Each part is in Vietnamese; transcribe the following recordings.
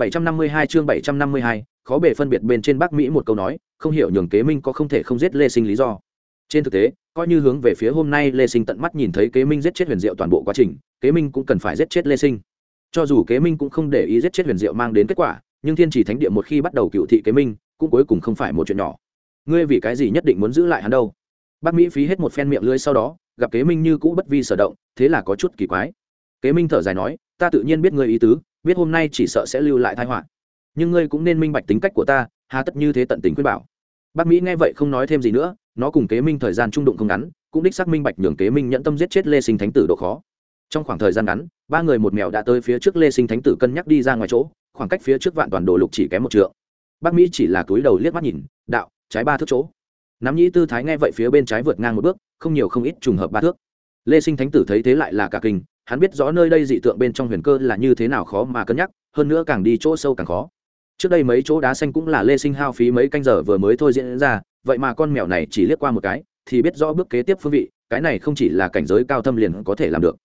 752 chương 752, khó bề phân biệt bên trên Bắc Mỹ một câu nói, không hiểu nhường Kế Minh có không thể không giết Lê Sinh lý do. Trên thực tế, coi như hướng về phía hôm nay Lê Sinh tận mắt nhìn thấy Kế Minh giết chết Huyền Diệu toàn bộ quá trình, Kế Minh cũng cần phải giết chết Lê Sinh. Cho dù Kế Minh cũng không để ý giết chết Huyền Diệu mang đến kết quả, nhưng Thiên Chỉ Thánh Địa một khi bắt đầu cựu thị Kế Minh, cũng cuối cùng không phải một chuyện nhỏ. Ngươi vì cái gì nhất định muốn giữ lại hắn đâu? Bắc Mỹ phí hết một phen miệng lưỡi sau đó, gặp Kế Minh như cũ bất vi sở động, thế là có chút kỳ quái. Kế Minh thở dài nói, ta tự nhiên biết ngươi ý tứ, biết hôm nay chỉ sợ sẽ lưu lại tai họa. Nhưng ngươi cũng nên minh bạch tính cách của ta, hà tất như thế tận tình khuyên bảo. Bác mỹ nghe vậy không nói thêm gì nữa, nó cùng kế minh thời gian trung đụng không ngắn, cũng đích xác minh bạch nhường kế minh nhận tâm giết chết lê sinh thánh tử độ khó. Trong khoảng thời gian ngắn, ba người một mèo đã tới phía trước lê sinh thánh tử cân nhắc đi ra ngoài chỗ, khoảng cách phía trước vạn toàn đồ lục chỉ kém một trượng. Bác mỹ chỉ là túi đầu liếc mắt nhìn, đạo, trái ba thước chỗ. Nắm nhĩ tư thái nghe vậy phía bên trái vượt ngang một bước, không nhiều không ít trùng hợp ba thước. Lê sinh thánh tử thấy thế lại là cả kinh hắn biết rõ nơi đây dị tượng bên trong huyền cơ là như thế nào khó mà cân nhắc, hơn nữa càng đi chỗ sâu càng khó. Trước đây mấy chỗ đá xanh cũng là lê sinh hao phí mấy canh giờ vừa mới thôi diễn ra, vậy mà con mèo này chỉ liếc qua một cái, thì biết rõ bước kế tiếp phương vị, cái này không chỉ là cảnh giới cao thâm liền có thể làm được.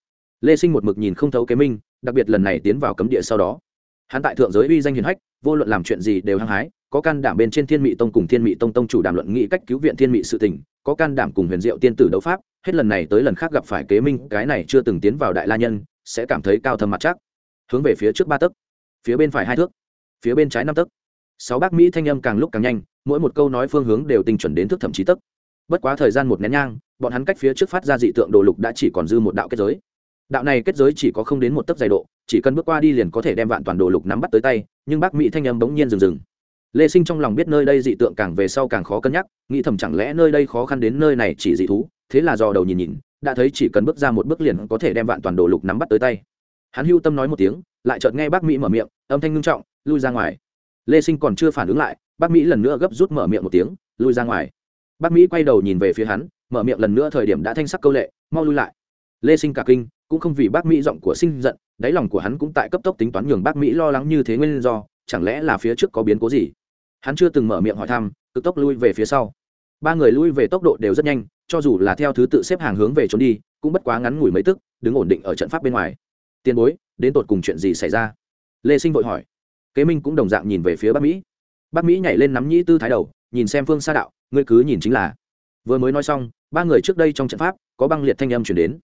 Lê sinh một mực nhìn không thấu kế minh, đặc biệt lần này tiến vào cấm địa sau đó. Hắn tại thượng giới uy danh hiền hách, vô luận làm chuyện gì đều hăng hái có can đảm bên trên thiên mị tông cùng thiên mị tông tông chủ đàm luận nghị cách cứu viện thiên mị sự tình, có can đảm cùng huyền diệu tiên tử đấu pháp, hết lần này tới lần khác gặp phải kế minh, cái này chưa từng tiến vào đại la nhân, sẽ cảm thấy cao thâm mặt chắc. Hướng về phía trước ba tấc, phía bên phải hai thước, phía bên trái năm tấc. Sáu bác mỹ thanh âm càng lúc càng nhanh, mỗi một câu nói phương hướng đều tinh chuẩn đến thước thậm chí tấc. Bất quá thời gian một nén nhang, bọn hắn cách phía trước phát ra dị tượng đồ lục đã chỉ còn dư một đạo kết giới. Đạo này kết giới chỉ có không đến một tấc dày độ, chỉ cần bước qua đi liền có thể đem vạn toàn đồ lục nắm bắt tới tay, nhưng bác mỹ thanh âm bỗng nhiên dừng dừng lê sinh trong lòng biết nơi đây dị tượng càng về sau càng khó cân nhắc, nghĩ thầm chẳng lẽ nơi đây khó khăn đến nơi này chỉ dị thú, thế là dò đầu nhìn nhìn, đã thấy chỉ cần bước ra một bước liền có thể đem vạn toàn đồ lục nắm bắt tới tay. Hắn hưu tâm nói một tiếng, lại chợt nghe bác mỹ mở miệng, âm thanh ngưng trọng, lui ra ngoài. Lê sinh còn chưa phản ứng lại, bác mỹ lần nữa gấp rút mở miệng một tiếng, lui ra ngoài. Bác mỹ quay đầu nhìn về phía hắn, mở miệng lần nữa thời điểm đã thanh sắc câu lệ, mau lui lại. Lê sinh cả kinh, cũng không vì bác mỹ giọng của sinh giận, đáy lòng của hắn cũng tại cấp tốc tính toán nhường bác mỹ lo lắng như thế nguyên do, chẳng lẽ là phía trước có biến cố gì? Hắn chưa từng mở miệng hỏi thăm, cực tốc lui về phía sau. Ba người lui về tốc độ đều rất nhanh, cho dù là theo thứ tự xếp hàng hướng về trốn đi, cũng bất quá ngắn ngủi mấy tức, đứng ổn định ở trận pháp bên ngoài. Tiền bối, đến tột cùng chuyện gì xảy ra? Lê sinh vội hỏi. Kế minh cũng đồng dạng nhìn về phía bắc mỹ. Bắc mỹ nhảy lên nắm nhĩ tư thái đầu, nhìn xem phương xa đạo, ngươi cứ nhìn chính là. Vừa mới nói xong, ba người trước đây trong trận pháp, có băng liệt thanh âm chuyển đến.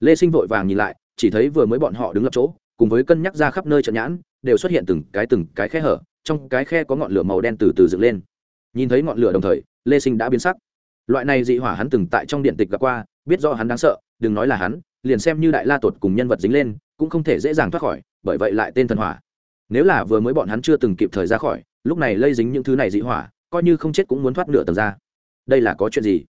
Lê sinh vội vàng nhìn lại, chỉ thấy vừa mới bọn họ đứng lập chỗ, cùng với cân nhắc ra khắp nơi trận nhãn, đều xuất hiện từng cái từng cái khe hở trong cái khe có ngọn lửa màu đen từ từ dựng lên. Nhìn thấy ngọn lửa đồng thời, lê sinh đã biến sắc. Loại này dị hỏa hắn từng tại trong điện tịch gặp qua, biết do hắn đáng sợ, đừng nói là hắn, liền xem như đại la tuột cùng nhân vật dính lên, cũng không thể dễ dàng thoát khỏi, bởi vậy lại tên thần hỏa. Nếu là vừa mới bọn hắn chưa từng kịp thời ra khỏi, lúc này lây dính những thứ này dị hỏa, coi như không chết cũng muốn thoát nửa tầng ra. Đây là có chuyện gì?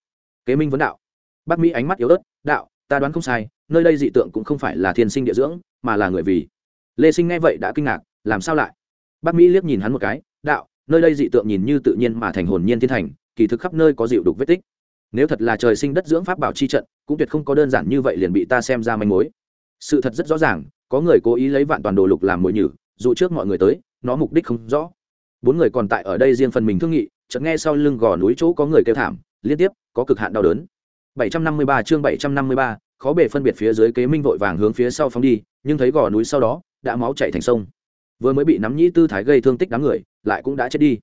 Kế minh vấn đạo. Bác mỹ ánh mắt yếu ớt, đạo, ta đoán không sai, nơi đây dị tượng cũng không phải là thiên sinh địa dưỡng, mà là người vì. Lê sinh nghe vậy đã kinh ngạc, làm sao lại? Bác mỹ liếc nhìn hắn một cái đạo nơi đây dị tượng nhìn như tự nhiên mà thành hồn nhiên thiên thành kỳ thực khắp nơi có dịu đục vết tích. Nếu thật là trời sinh đất dưỡng pháp bảo chi trận cũng tuyệt không có đơn giản như vậy liền bị ta xem ra manh mối. Sự thật rất rõ ràng có người cố ý lấy vạn toàn đồ lục làm mồi nhử dụ trước mọi người tới nó mục đích không rõ. Bốn người còn tại ở đây riêng phần mình thương nghị chợt nghe sau lưng gò núi chỗ có người kêu thảm liên tiếp có cực hạn đau đớn. 753 chương 753, khó bề phân biệt phía dưới kế minh vội vàng hướng phía sau phóng đi nhưng thấy gò núi sau đó đã máu chảy thành sông vừa mới bị nắm nhĩ tư thái gây thương tích đám người, lại cũng đã chết đi.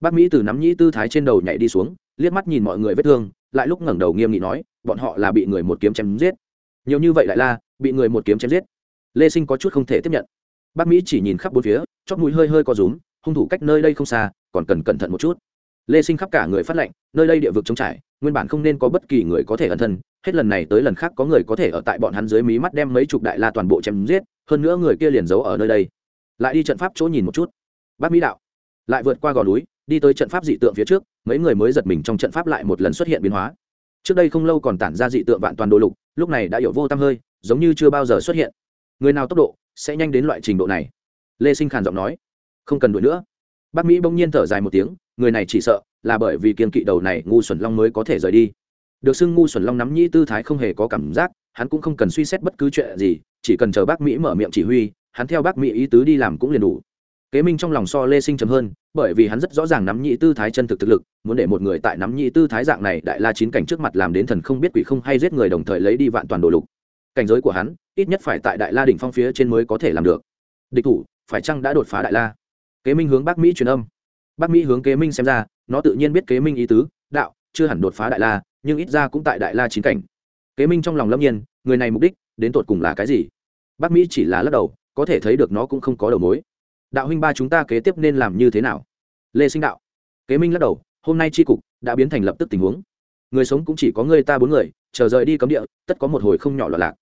Bác mỹ từ nắm nhĩ tư thái trên đầu nhảy đi xuống, liếc mắt nhìn mọi người vết thương, lại lúc ngẩng đầu nghiêm nghị nói, bọn họ là bị người một kiếm chém giết. Nhiều như vậy lại la bị người một kiếm chém giết. Lê sinh có chút không thể tiếp nhận. Bác mỹ chỉ nhìn khắp bốn phía, chót mũi hơi hơi co rúm, hung thủ cách nơi đây không xa, còn cần cẩn thận một chút. Lê sinh khắp cả người phát lệnh, nơi đây địa vực trống trải, nguyên bản không nên có bất kỳ người có thể ẩn thân, hết lần này tới lần khác có người có thể ở tại bọn hắn dưới mí mắt đem mấy chục đại la toàn bộ chém giết, hơn nữa người kia liền giấu ở nơi đây lại đi trận pháp chỗ nhìn một chút. Bác mỹ đạo, lại vượt qua gò núi, đi tới trận pháp dị tượng phía trước, mấy người mới giật mình trong trận pháp lại một lần xuất hiện biến hóa. Trước đây không lâu còn tản ra dị tượng vạn toàn đồ lục, lúc này đã hiểu vô tâm hơi, giống như chưa bao giờ xuất hiện. Người nào tốc độ sẽ nhanh đến loại trình độ này? Lê sinh khàn giọng nói, không cần đuổi nữa. Bác mỹ bỗng nhiên thở dài một tiếng, người này chỉ sợ là bởi vì kiên kỵ đầu này ngu xuẩn long mới có thể rời đi. Được xưng ngu xuẩn long nắm nhĩ tư thái không hề có cảm giác, hắn cũng không cần suy xét bất cứ chuyện gì, chỉ cần chờ bác mỹ mở miệng chỉ huy hắn theo bác mỹ ý tứ đi làm cũng liền đủ. Kế minh trong lòng so lê sinh chấm hơn, bởi vì hắn rất rõ ràng nắm nhị tư thái chân thực thực lực, muốn để một người tại nắm nhị tư thái dạng này đại la chín cảnh trước mặt làm đến thần không biết quỷ không hay giết người đồng thời lấy đi vạn toàn đồ lục. Cảnh giới của hắn, ít nhất phải tại đại la đỉnh phong phía trên mới có thể làm được. Địch thủ, phải chăng đã đột phá đại la? Kế minh hướng bác mỹ truyền âm. Bác mỹ hướng kế minh xem ra, nó tự nhiên biết kế minh ý tứ, đạo, chưa hẳn đột phá đại la, nhưng ít ra cũng tại đại la chín cảnh. Kế minh trong lòng lâm nhiên, người này mục đích, đến tột cùng là cái gì? Bác mỹ chỉ là lắc đầu có thể thấy được nó cũng không có đầu mối. Đạo huynh ba chúng ta kế tiếp nên làm như thế nào? Lê sinh đạo. Kế minh lắc đầu, hôm nay tri cục đã biến thành lập tức tình huống. Người sống cũng chỉ có người ta bốn người, chờ rời đi cấm địa, tất có một hồi không nhỏ loạn lạc.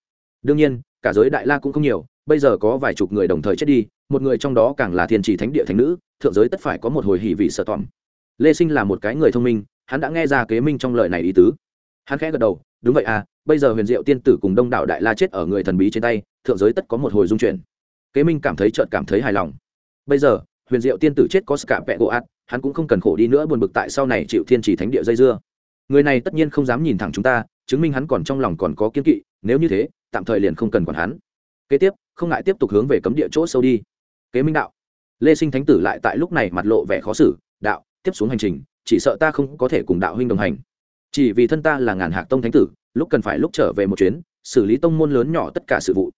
Đương nhiên, cả giới đại la cũng không nhiều, bây giờ có vài chục người đồng thời chết đi, một người trong đó càng là thiên trì thánh địa thánh nữ, thượng giới tất phải có một hồi hỉ vị sợ tỏm lê sinh là một cái người thông minh, hắn đã nghe ra kế minh trong lời này ý tứ. Hắn khẽ gật đầu, đúng vậy à bây giờ huyền diệu tiên tử cùng đông đảo đại la chết ở người thần bí trên tay, thượng giới tất có một hồi dung chuyển kế minh cảm thấy trợn cảm thấy hài lòng. Bây giờ, huyền diệu tiên tử chết có cả vẹ gỗ ạt hắn cũng không cần khổ đi nữa buồn bực tại sau này chịu thiên trì thánh địa dây dưa. Người này tất nhiên không dám nhìn thẳng chúng ta, chứng minh hắn còn trong lòng còn có kiên kỵ, nếu như thế, tạm thời liền không cần còn hắn. Kế tiếp, không ngại tiếp tục hướng về cấm địa chỗ sâu đi. Kế minh đạo, lê sinh thánh tử lại tại lúc này mặt lộ vẻ khó xử, đạo, tiếp xuống hành trình, chỉ sợ ta không có thể cùng đạo huynh đồng hành. Chỉ vì thân ta là ngàn hạc tông thánh tử, lúc cần phải lúc trở về một chuyến, xử lý tông môn lớn nhỏ tất cả sự vụ.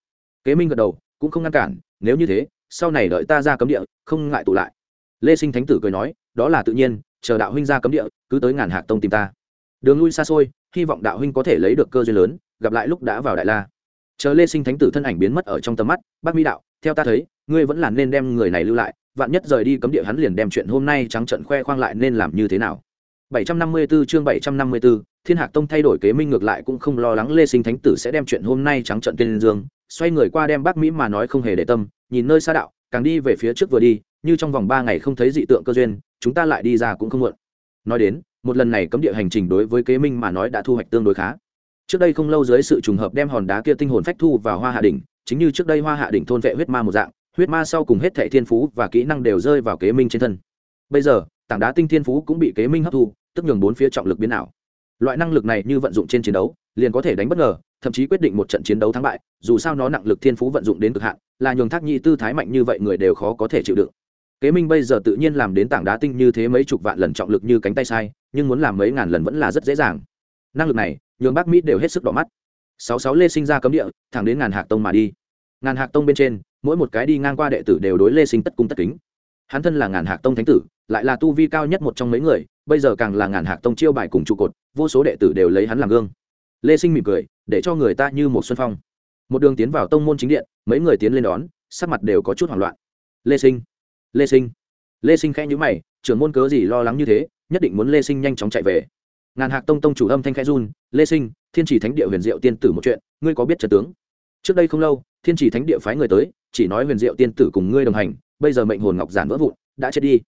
Kế minh gật đầu, cũng không ngăn cản nếu như thế sau này đợi ta ra cấm địa không ngại tụ lại. Lê sinh thánh tử cười nói đó là tự nhiên chờ đạo huynh ra cấm địa cứ tới ngàn hạc tông tìm ta. Đường lui xa xôi hy vọng đạo huynh có thể lấy được cơ duyên lớn gặp lại lúc đã vào đại la. Chờ lê sinh thánh tử thân ảnh biến mất ở trong tầm mắt bác mỹ đạo theo ta thấy ngươi vẫn là nên đem người này lưu lại vạn nhất rời đi cấm địa hắn liền đem chuyện hôm nay trắng trận khoe khoang lại nên làm như thế nào. 754 chương 754, Thiên Hạc Tông thay đổi kế minh ngược lại cũng không lo lắng Lê Sinh Thánh tử sẽ đem chuyện hôm nay trắng trận tên dương, xoay người qua đem Bác Mỹ mà nói không hề để tâm, nhìn nơi xa đạo, càng đi về phía trước vừa đi, như trong vòng ba ngày không thấy dị tượng cơ duyên, chúng ta lại đi ra cũng không muộn. Nói đến, một lần này cấm địa hành trình đối với kế minh mà nói đã thu hoạch tương đối khá. Trước đây không lâu dưới sự trùng hợp đem hòn đá kia tinh hồn phách thu vào Hoa Hạ đỉnh, chính như trước đây Hoa Hạ đỉnh thôn vệ huyết ma một dạng, huyết ma sau cùng hết thệ thiên phú và kỹ năng đều rơi vào kế minh trên thân. Bây giờ, tảng đá tinh thiên phú cũng bị kế minh hấp thu, tức nhường bốn phía trọng lực biến ảo loại năng lực này như vận dụng trên chiến đấu liền có thể đánh bất ngờ thậm chí quyết định một trận chiến đấu thắng bại, dù sao nó nặng lực thiên phú vận dụng đến cực hạn, là nhường thác nhị tư thái mạnh như vậy người đều khó có thể chịu đựng. Kế minh bây giờ tự nhiên làm đến tảng đá tinh như thế mấy chục vạn lần trọng lực như cánh tay sai, nhưng muốn làm mấy ngàn lần vẫn là rất dễ dàng. Năng lực này, nhường bác mỹ đều hết sức đỏ mắt. Sáu sáu lê sinh ra cấm địa, thẳng đến ngàn hạc tông mà đi. Ngàn hạc tông bên trên, mỗi một cái đi ngang qua đệ tử đều đối lê sinh tất cung tất kính. Hắn thân là ngàn hạc tông thánh tử, lại là tu vi cao nhất một trong mấy người, bây giờ càng là ngàn hạc tông chiêu bài cùng trụ cột, vô số đệ tử đều lấy hắn làm gương. Lê sinh mỉm cười để cho người ta như một xuân phong. Một đường tiến vào tông môn chính điện, mấy người tiến lên đón, sắc mặt đều có chút hoảng loạn. Lê sinh lê sinh lê sinh khẽ nhữ mày, trưởng môn cớ gì lo lắng như thế, nhất định muốn lê sinh nhanh chóng chạy về. Ngàn hạc tông tông chủ âm thanh khẽ run, lê sinh, thiên chỉ thánh địa huyền diệu tiên tử một chuyện, ngươi có biết trật tướng? Trước đây không lâu, thiên chỉ thánh địa phái người tới, chỉ nói huyền diệu tiên tử cùng ngươi đồng hành, bây giờ mệnh hồn ngọc giản vỡ vụn, đã chết đi.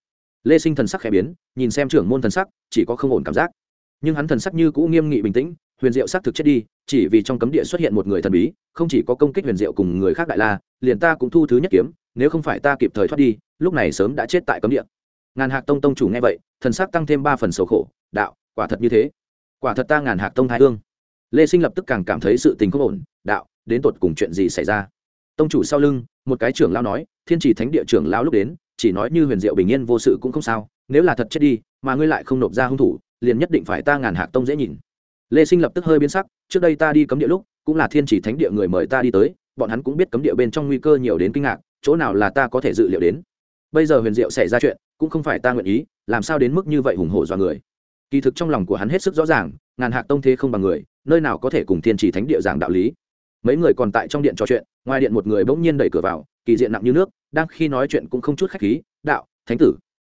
Lê sinh thần sắc khẽ biến, nhìn xem trưởng môn thần sắc, chỉ có không ổn cảm giác. Nhưng hắn thần sắc như cũ nghiêm nghị bình tĩnh huyền diệu xác thực chết đi, chỉ vì trong cấm địa xuất hiện một người thần bí, không chỉ có công kích huyền diệu cùng người khác đại la, liền ta cũng thu thứ nhất kiếm, nếu không phải ta kịp thời thoát đi, lúc này sớm đã chết tại cấm địa. Ngàn hạc tông tông chủ nghe vậy, thần sắc tăng thêm ba phần sầu khổ, đạo, quả thật như thế. Quả thật ta ngàn hạc tông thái hương. Lê sinh lập tức càng cảm thấy sự tình không ổn, đạo, đến tột cùng chuyện gì xảy ra? Tông chủ sau lưng, một cái trưởng lao nói, thiên chỉ thánh địa trưởng lao lúc đến, chỉ nói như huyền diệu bình yên vô sự cũng không sao, nếu là thật chết đi, mà ngươi lại không nộp ra hung thủ, liền nhất định phải ta ngàn hạc tông dễ nhìn lê sinh lập tức hơi biến sắc, trước đây ta đi cấm địa lúc, cũng là thiên chỉ thánh địa người mời ta đi tới, bọn hắn cũng biết cấm địa bên trong nguy cơ nhiều đến kinh ngạc, chỗ nào là ta có thể dự liệu đến. Bây giờ huyền diệu xảy ra chuyện, cũng không phải ta nguyện ý, làm sao đến mức như vậy hùng hổ do người. Kỳ thực trong lòng của hắn hết sức rõ ràng, ngàn hạc tông thế không bằng người, nơi nào có thể cùng thiên chỉ thánh địa giảng đạo lý. Mấy người còn tại trong điện trò chuyện, ngoài điện một người bỗng nhiên đẩy cửa vào, kỳ diện nặng như nước, đang khi nói chuyện cũng không chút khách khí, đạo, thánh tử,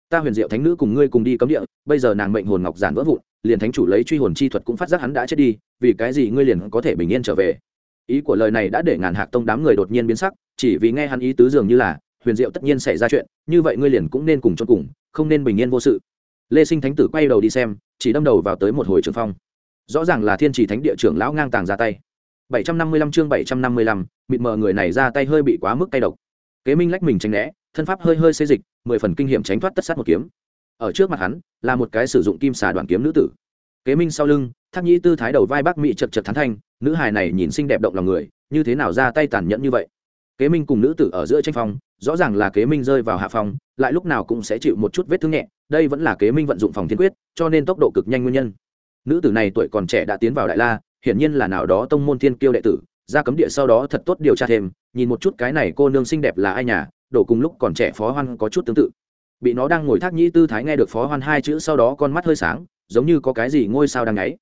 ta huyền diệu thánh nữ cùng ngươi cùng đi cấm địa, bây giờ nàng mệnh hồn ngọc giản vỡ vụn liền thánh chủ lấy truy hồn chi thuật cũng phát giác hắn đã chết đi vì cái gì ngươi liền có thể bình yên trở về? Ý của lời này đã để ngàn hạc tông đám người đột nhiên biến sắc chỉ vì nghe hắn ý tứ dường như là huyền diệu tất nhiên xảy ra chuyện như vậy ngươi liền cũng nên cùng cho cùng không nên bình yên vô sự. Lê sinh thánh tử quay đầu đi xem chỉ đâm đầu vào tới một hồi trường phong. Rõ ràng là thiên trì thánh địa trưởng lão ngang tàng ra tay. 755 chương 755, mịt mờ người này ra tay hơi bị quá mức tay độc. Kế minh lách mình tránh né thân pháp hơi hơi xê dịch mười phần kinh nghiệm tránh thoát tất sát một kiếm ở trước mặt hắn là một cái sử dụng kim xà đoàn kiếm nữ tử. Kế minh sau lưng, thác nhĩ tư thái đầu vai bác mỹ chật chật thán thanh, nữ hài này nhìn xinh đẹp động lòng người, như thế nào ra tay tàn nhẫn như vậy? Kế minh cùng nữ tử ở giữa tranh phong, rõ ràng là kế minh rơi vào hạ phòng lại lúc nào cũng sẽ chịu một chút vết thương nhẹ, đây vẫn là kế minh vận dụng phòng thiên quyết, cho nên tốc độ cực nhanh nguyên nhân. Nữ tử này tuổi còn trẻ đã tiến vào đại la, hiển nhiên là nào đó tông môn thiên kiêu đệ tử, ra cấm địa sau đó thật tốt điều tra thêm, nhìn một chút cái này cô nương xinh đẹp là ai nhà đổ cùng lúc còn trẻ phó hoan có chút tương tự bị nó đang ngồi thác nhĩ tư thái nghe được phó hoan hai chữ sau đó con mắt hơi sáng, giống như có cái gì ngôi sao đang ngáy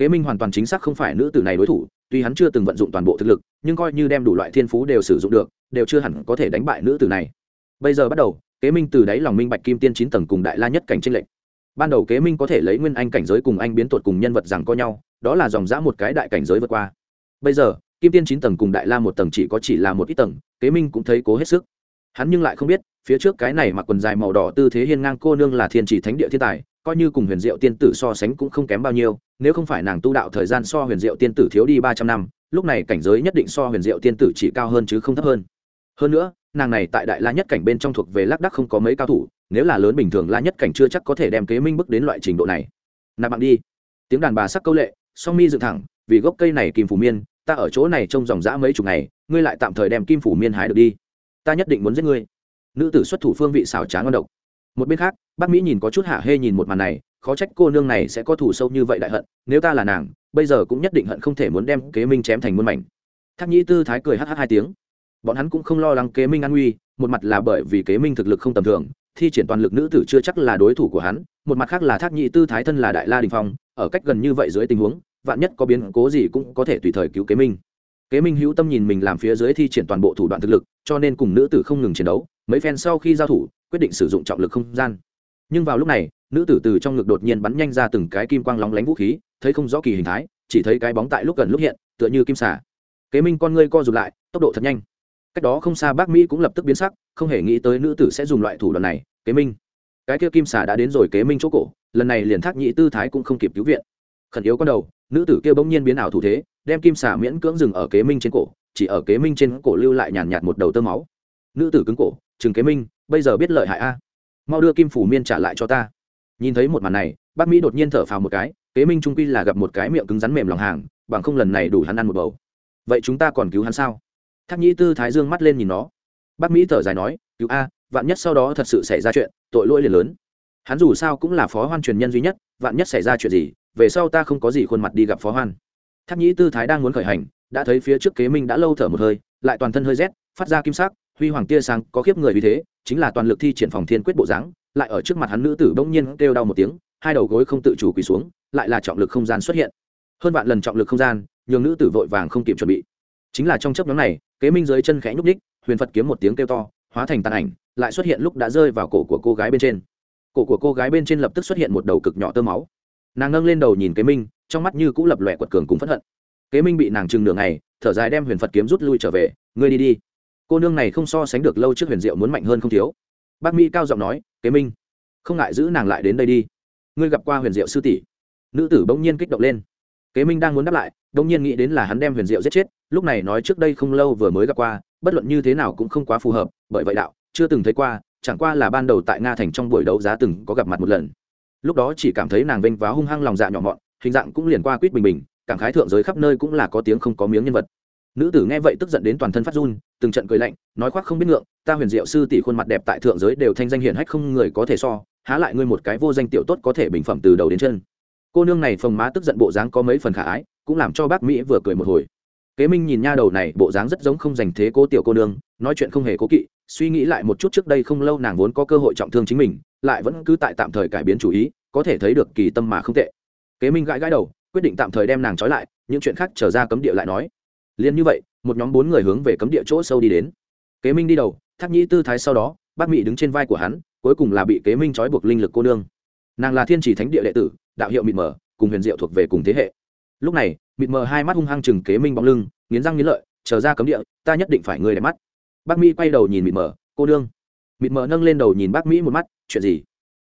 kế minh hoàn toàn chính xác không phải nữ tử này đối thủ, tuy hắn chưa từng vận dụng toàn bộ thực lực, nhưng coi như đem đủ loại thiên phú đều sử dụng được, đều chưa hẳn có thể đánh bại nữ tử này. Bây giờ bắt đầu, kế minh từ đáy lòng minh bạch kim tiên chín tầng cùng đại la nhất cảnh tranh lệch. Ban đầu kế minh có thể lấy nguyên anh cảnh giới cùng anh biến tuột cùng nhân vật rằng co nhau, đó là dòng dã một cái đại cảnh giới vượt qua. Bây giờ, kim tiên chín tầng cùng đại la một tầng chỉ có chỉ là một ít tầng, kế minh cũng thấy cố hết sức. Hắn nhưng lại không biết phía trước cái này mặc quần dài màu đỏ tư thế hiên ngang cô nương là thiên chỉ thánh địa thiên tài, coi như cùng huyền diệu tiên tử so sánh cũng không kém bao nhiêu, nếu không phải nàng tu đạo thời gian so huyền diệu tiên tử thiếu đi ba trăm năm, lúc này cảnh giới nhất định so huyền diệu tiên tử chỉ cao hơn chứ không thấp hơn. Hơn nữa, nàng này tại đại la nhất cảnh bên trong thuộc về lác đắc không có mấy cao thủ, nếu là lớn bình thường la nhất cảnh chưa chắc có thể đem kế minh bước đến loại trình độ này. Nạp bạn đi. Tiếng đàn bà sắc câu lệ, song mi dựng thẳng, vì gốc cây này kim phủ miên, ta ở chỗ này trông dòng dã mấy chục ngày, ngươi lại tạm thời đem kim phủ miên hái được đi. Ta nhất định muốn giết ngươi nữ tử xuất thủ phương vị xảo trá ngon độc. Một bên khác, bác mỹ nhìn có chút hạ hê nhìn một màn này, khó trách cô nương này sẽ có thủ sâu như vậy đại hận, nếu ta là nàng, bây giờ cũng nhất định hận không thể muốn đem kế minh chém thành muôn mảnh. Thác nhĩ tư thái cười hh hai tiếng. Bọn hắn cũng không lo lắng kế minh an nguy, một mặt là bởi vì kế minh thực lực không tầm thường, thi triển toàn lực nữ tử chưa chắc là đối thủ của hắn, một mặt khác là thác nhĩ tư thái thân là đại la đình phong, ở cách gần như vậy dưới tình huống, vạn nhất có biến cố gì cũng có thể tùy thời cứu kế minh. Kế minh hữu tâm nhìn mình làm phía dưới thi triển toàn bộ thủ đoạn thực lực, cho nên cùng nữ tử không ngừng chiến đấu mấy phen sau khi giao thủ, quyết định sử dụng trọng lực không gian. Nhưng vào lúc này, nữ tử từ trong ngực đột nhiên bắn nhanh ra từng cái kim quang lóng lánh vũ khí, thấy không rõ kỳ hình thái, chỉ thấy cái bóng tại lúc gần lúc hiện, tựa như kim xả kế minh con ngươi co rụt lại, tốc độ thật nhanh. Cách đó không xa bác mỹ cũng lập tức biến sắc, không hề nghĩ tới nữ tử sẽ dùng loại thủ đoạn này, kế minh. Cái kia kim xả đã đến rồi kế minh chỗ cổ, lần này liền thác nhị tư thái cũng không kịp cứu viện. Khẩn yếu con đầu, nữ tử kia bỗng nhiên biến ảo thủ thế, đem kim xả miễn cưỡng dừng ở kế minh trên cổ, chỉ ở kế minh trên cổ lưu lại nhàn nhạt một đầu tơ máu. Nữ tử cứng cổ trừng kế minh, bây giờ biết lợi hại a. Mau đưa kim phủ miên trả lại cho ta. Nhìn thấy một màn này, bác mỹ đột nhiên thở phào một cái, kế minh trung quy là gặp một cái miệng cứng rắn mềm lòng hàng, bằng không lần này đủ hắn ăn một bầu. Vậy chúng ta còn cứu hắn sao? Thác nhĩ tư thái dương mắt lên nhìn nó. Bác mỹ thở dài nói, cứu a, vạn nhất sau đó thật sự xảy ra chuyện, tội lỗi liền lớn. Hắn dù sao cũng là phó hoan truyền nhân duy nhất, vạn nhất xảy ra chuyện gì, về sau ta không có gì khuôn mặt đi gặp phó hoan. Tháp nhĩ tư thái đang muốn khởi hành, đã thấy phía trước kế minh đã lâu thở một hơi, lại toàn thân hơi rét, phát ra kim sắc huy hoàng tia sáng có khiếp người vì thế, chính là toàn lực thi triển phòng thiên quyết bộ dáng, lại ở trước mặt hắn nữ tử bỗng nhiên kêu đau một tiếng, hai đầu gối không tự chủ quỳ xuống, lại là trọng lực không gian xuất hiện. Hơn vạn lần trọng lực không gian, nhường nữ tử vội vàng không kịp chuẩn bị. Chính là trong chấp nhóm này, kế minh dưới chân khẽ nhúc ních huyền phật kiếm một tiếng kêu to, hóa thành tàn ảnh, lại xuất hiện lúc đã rơi vào cổ của cô gái bên trên. Cổ của cô gái bên trên lập tức xuất hiện một đầu cực nhỏ tơ máu. Nàng nâng lên đầu nhìn kế minh, trong mắt như cũ lập lòe quật cường cùng phẫn hận. Kế minh bị nàng trừng nửa ngày, thở dài đem huyền phật kiếm rút lui trở về, ngươi đi đi cô nương này không so sánh được lâu trước huyền diệu muốn mạnh hơn không thiếu. Bác mỹ cao giọng nói, kế minh, không ngại giữ nàng lại đến đây đi. Ngươi gặp qua huyền diệu sư tỷ? Nữ tử bỗng nhiên kích động lên. Kế minh đang muốn đáp lại, bỗng nhiên nghĩ đến là hắn đem huyền diệu giết chết, lúc này nói trước đây không lâu vừa mới gặp qua, bất luận như thế nào cũng không quá phù hợp, bởi vậy đạo, chưa từng thấy qua, chẳng qua là ban đầu tại nga thành trong buổi đấu giá từng có gặp mặt một lần. Lúc đó chỉ cảm thấy nàng vênh vá hung hăng lòng dạ nhỏ mọn, hình dạng cũng liền qua quýt bình bình, cảm khái thượng giới khắp nơi cũng là có tiếng không có miếng nhân vật nữ tử nghe vậy tức giận đến toàn thân phát run, từng trận cười lạnh, nói khoác không biết ngượng, ta huyền diệu sư tỷ khuôn mặt đẹp tại thượng giới đều thanh danh hiển hách không người có thể so, há lại ngươi một cái vô danh tiểu tốt có thể bình phẩm từ đầu đến chân. Cô nương này phồng má tức giận bộ dáng có mấy phần khả ái, cũng làm cho bác mỹ vừa cười một hồi. Kế minh nhìn nha đầu này, bộ dáng rất giống không dành thế cô tiểu cô nương, nói chuyện không hề cố kỵ, suy nghĩ lại một chút trước đây không lâu nàng vốn có cơ hội trọng thương chính mình, lại vẫn cứ tại tạm thời cải biến chủ ý, có thể thấy được kỳ tâm mà không tệ. Kế minh gãi gãi đầu, quyết định tạm thời đem nàng trói lại, những chuyện khác trở ra cấm địa lại nói liền như vậy, một nhóm bốn người hướng về cấm địa chỗ sâu đi đến. Kế minh đi đầu, thác nhĩ tư thái sau đó, bác mỹ đứng trên vai của hắn, cuối cùng là bị kế minh trói buộc linh lực cô nương. Nàng là thiên chỉ thánh địa đệ tử, đạo hiệu mịt mờ, cùng huyền diệu thuộc về cùng thế hệ. Lúc này, mịt mờ hai mắt hung hăng chừng kế minh bóng lưng, nghiến răng nghiến lợi trở ra cấm địa, ta nhất định phải người đẹp mắt. Bác mỹ quay đầu nhìn mịt mờ, cô nương. Mịt mờ nâng lên đầu nhìn bác mỹ một mắt, chuyện gì?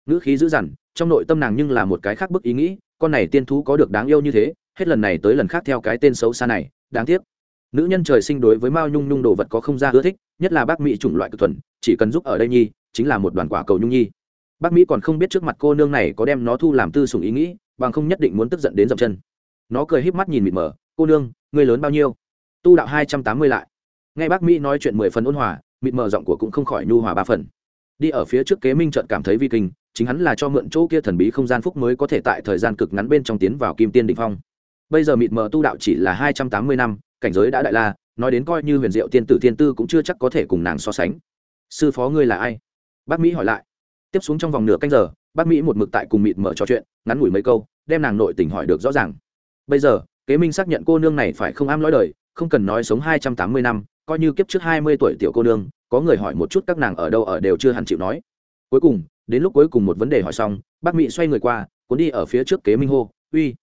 Ngữ khí dữ dằn, trong nội tâm nàng nhưng là một cái khác bức ý nghĩ, con này tiên thú có được đáng yêu như thế, hết lần này tới lần khác theo cái tên xấu xa này, đáng tiếc nữ nhân trời sinh đối với mao nhung nhung đồ vật có không ra ưa thích, nhất là bác mỹ chủng loại cực thuần, chỉ cần giúp ở đây nhi, chính là một đoàn quả cầu nhung nhi. Bác mỹ còn không biết trước mặt cô nương này có đem nó thu làm tư sùng ý nghĩ, bằng không nhất định muốn tức giận đến dậm chân. Nó cười híp mắt nhìn mịt mờ, cô nương người lớn bao nhiêu? Tu đạo hai trăm tám mươi lại. Nghe bác mỹ nói chuyện mười phần ôn hòa, mịt mờ giọng của cũng không khỏi nhu hòa ba phần. Đi ở phía trước kế minh trợn cảm thấy vi kinh, chính hắn là cho mượn chỗ kia thần bí không gian phúc mới có thể tại thời gian cực ngắn bên trong tiến vào kim tiên định phong. Bây giờ mịt mờ tu đạo chỉ là hai trăm tám mươi năm cảnh giới đã đại la, nói đến coi như huyền diệu tiên tử tiên tư cũng chưa chắc có thể cùng nàng so sánh. Sư phó ngươi là ai? Bác mỹ hỏi lại. Tiếp xuống trong vòng nửa canh giờ, bác mỹ một mực tại cùng mịt mở trò chuyện, ngắn ngủi mấy câu, đem nàng nội tình hỏi được rõ ràng. Bây giờ, kế minh xác nhận cô nương này phải không am lõi đời, không cần nói sống hai trăm tám mươi năm, coi như kiếp trước hai mươi tuổi tiểu cô nương, có người hỏi một chút các nàng ở đâu ở đều chưa hẳn chịu nói. Cuối cùng, đến lúc cuối cùng một vấn đề hỏi xong, bác mỹ xoay người qua, cuốn đi ở phía trước kế minh hô, uy,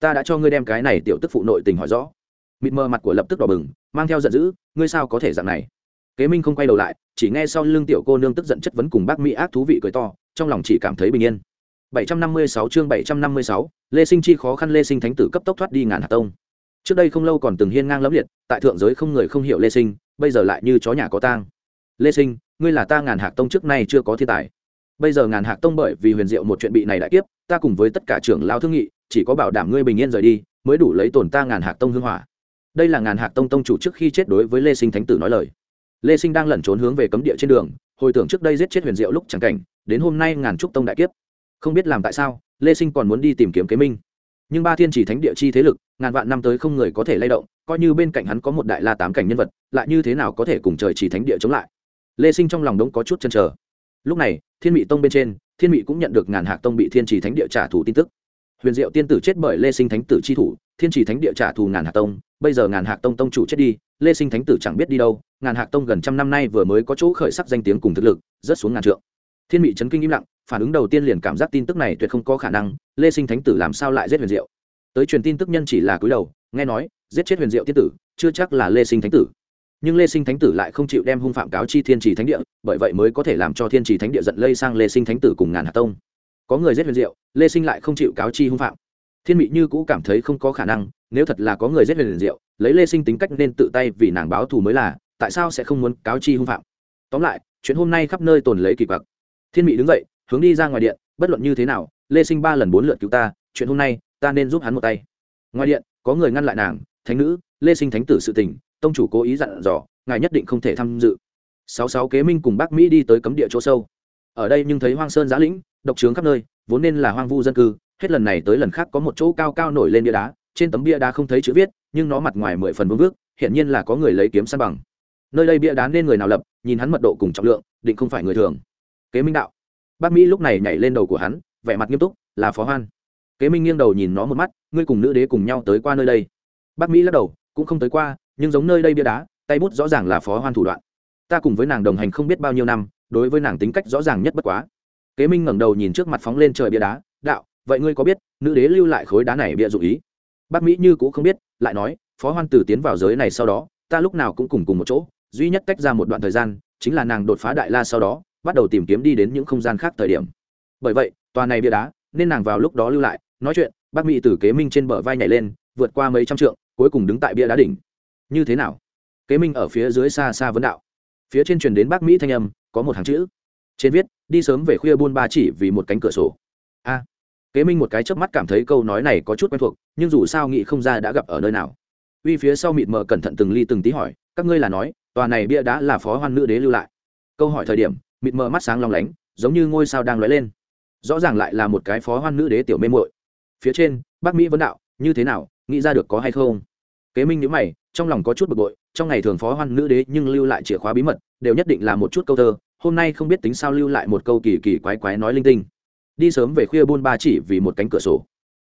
ta đã cho ngươi đem cái này tiểu tức phụ nội tình hỏi rõ mịt mờ mặt của lập tức đỏ bừng mang theo giận dữ ngươi sao có thể dạng này kế minh không quay đầu lại chỉ nghe sau lưng tiểu cô nương tức giận chất vấn cùng bác mỹ ác thú vị cười to trong lòng chỉ cảm thấy bình yên 756 chương 756, Lê Sinh chi khó khăn Lê Sinh thánh tử cấp tốc thoát đi ngàn hạt tông. Trước đây không lâu còn từng hiên ngang lẫm liệt, tại thượng giới không người không hiểu Lê Sinh, bây giờ lại như chó nhà có tang. Lê Sinh, ngươi là ta ngàn hạt tông trước nay chưa có thiên tài. Bây giờ ngàn hạt tông bởi vì huyền diệu một chuyện bị này đại kiếp, ta cùng với tất cả trưởng lão thương nghị, chỉ có bảo đảm ngươi bình yên rời đi, mới đủ lấy tổn ta ngàn hạt tông hương hỏa. Đây là ngàn hạc tông tông chủ trước khi chết đối với Lê Sinh thánh tử nói lời. Lê Sinh đang lẩn trốn hướng về cấm địa trên đường, hồi tưởng trước đây giết chết huyền diệu lúc chẳng cảnh, đến hôm nay ngàn trúc tông đại kiếp. Không biết làm tại sao lê sinh còn muốn đi tìm kiếm kế minh. Nhưng ba thiên chỉ thánh địa chi thế lực ngàn vạn năm tới không người có thể lay động coi như bên cạnh hắn có một đại la tám cảnh nhân vật lại như thế nào có thể cùng trời chỉ thánh địa chống lại? Lê sinh trong lòng đống có chút chân chờ. Lúc này thiên mị tông bên trên thiên mị cũng nhận được ngàn hạc tông bị thiên chỉ thánh địa trả thù tin tức huyền diệu tiên tử chết bởi lê sinh thánh tử chi thủ, thiên chỉ thánh địa trả thù ngàn hạc tông, bây giờ ngàn hạc tông tông chủ chết đi, lê sinh thánh tử chẳng biết đi đâu, ngàn hạc tông gần trăm năm nay vừa mới có chỗ khởi sắc danh tiếng cùng thực lực rất xuống ngàn trượng. Thiên mị chấn kinh im lặng, phản ứng đầu tiên liền cảm giác tin tức này tuyệt không có khả năng, lê sinh thánh tử làm sao lại giết huyền diệu? Tới truyền tin tức nhân chỉ là cúi đầu, nghe nói, giết chết huyền diệu tiên tử, chưa chắc là lê sinh thánh tử. Nhưng lê sinh thánh tử lại không chịu đem hung phạm cáo chi thiên trì thánh địa, bởi vậy mới có thể làm cho thiên trì thánh địa giận lây sang lê sinh thánh tử cùng ngàn Hạ tông có người giết huyền diệu, lê sinh lại không chịu cáo chi hung phạm. Thiên mị như cũ cảm thấy không có khả năng, nếu thật là có người giết huyền diệu, lấy lê sinh tính cách nên tự tay vì nàng báo thù mới là, tại sao sẽ không muốn cáo chi hung phạm? Tóm lại, chuyện hôm nay khắp nơi tồn lấy kỳ quặc. Thiên mị đứng dậy, hướng đi ra ngoài điện, bất luận như thế nào, lê sinh ba lần bốn lượt cứu ta, chuyện hôm nay, ta nên giúp hắn một tay. Ngoài điện, có người ngăn lại nàng, thánh nữ, lê sinh thánh tử sự tình, tông chủ cố ý dặn dò, ngài nhất định không thể tham dự. Sáu sáu kế minh cùng bác mỹ đi tới cấm địa chỗ sâu. Ở đây nhưng thấy hoang sơn giã lĩnh độc trướng khắp nơi, vốn nên là hoang vu dân cư, hết lần này tới lần khác có một chỗ cao cao nổi lên bia đá, trên tấm bia đá không thấy chữ viết, nhưng nó mặt ngoài mười phần vương vước hiện nhiên là có người lấy kiếm săn bằng. Nơi đây bia đá nên người nào lập, nhìn hắn mật độ cùng trọng lượng, định không phải người thường. Kế minh đạo. Bác mỹ lúc này nhảy lên đầu của hắn, vẻ mặt nghiêm túc, là phó hoan. Kế minh nghiêng đầu nhìn nó một mắt, ngươi cùng nữ đế cùng nhau tới qua nơi đây. Bác mỹ lắc đầu, cũng không tới qua, nhưng giống nơi đây bia đá, tay bút rõ ràng là phó hoan thủ đoạn. Ta cùng với nàng đồng hành không biết bao nhiêu năm, đối với nàng tính cách rõ ràng nhất bất quá kế minh ngẩng đầu nhìn trước mặt phóng lên trời bia đá, đạo, vậy ngươi có biết nữ đế lưu lại khối đá này bịa dụ ý? Bác mỹ như cũng không biết, lại nói, phó hoan tử tiến vào giới này sau đó, ta lúc nào cũng cùng cùng một chỗ, duy nhất tách ra một đoạn thời gian, chính là nàng đột phá đại la sau đó, bắt đầu tìm kiếm đi đến những không gian khác thời điểm. Bởi vậy, tòa này bia đá, nên nàng vào lúc đó lưu lại, nói chuyện, bác mỹ từ kế minh trên bờ vai nhảy lên, vượt qua mấy trăm trượng, cuối cùng đứng tại bia đá đỉnh. Như thế nào? Kế minh ở phía dưới xa xa vấn đạo. Phía trên truyền đến bác mỹ thanh âm, có một hàng chữ trên viết, đi sớm về khuya buôn ba chỉ vì một cánh cửa sổ. A. Kế minh một cái chớp mắt cảm thấy câu nói này có chút quen thuộc, nhưng dù sao nghĩ không ra đã gặp ở nơi nào. Uy phía sau mịt mờ cẩn thận từng ly từng tí hỏi, các ngươi là nói, tòa này bia đá là phó hoan nữ đế lưu lại? Câu hỏi thời điểm, mịt mờ mắt sáng long lánh, giống như ngôi sao đang lóe lên. Rõ ràng lại là một cái phó hoan nữ đế tiểu mê muội. Phía trên, bác mỹ vấn đạo, như thế nào, nghĩ ra được có hay không? Kế minh nhíu mày, trong lòng có chút bực bội trong ngày thường phó hoan nữ đế nhưng lưu lại chìa khóa bí mật, đều nhất định là một chút câu thơ, hôm nay không biết tính sao lưu lại một câu kỳ kỳ quái quái nói linh tinh. Đi sớm về khuya buôn ba chỉ vì một cánh cửa sổ.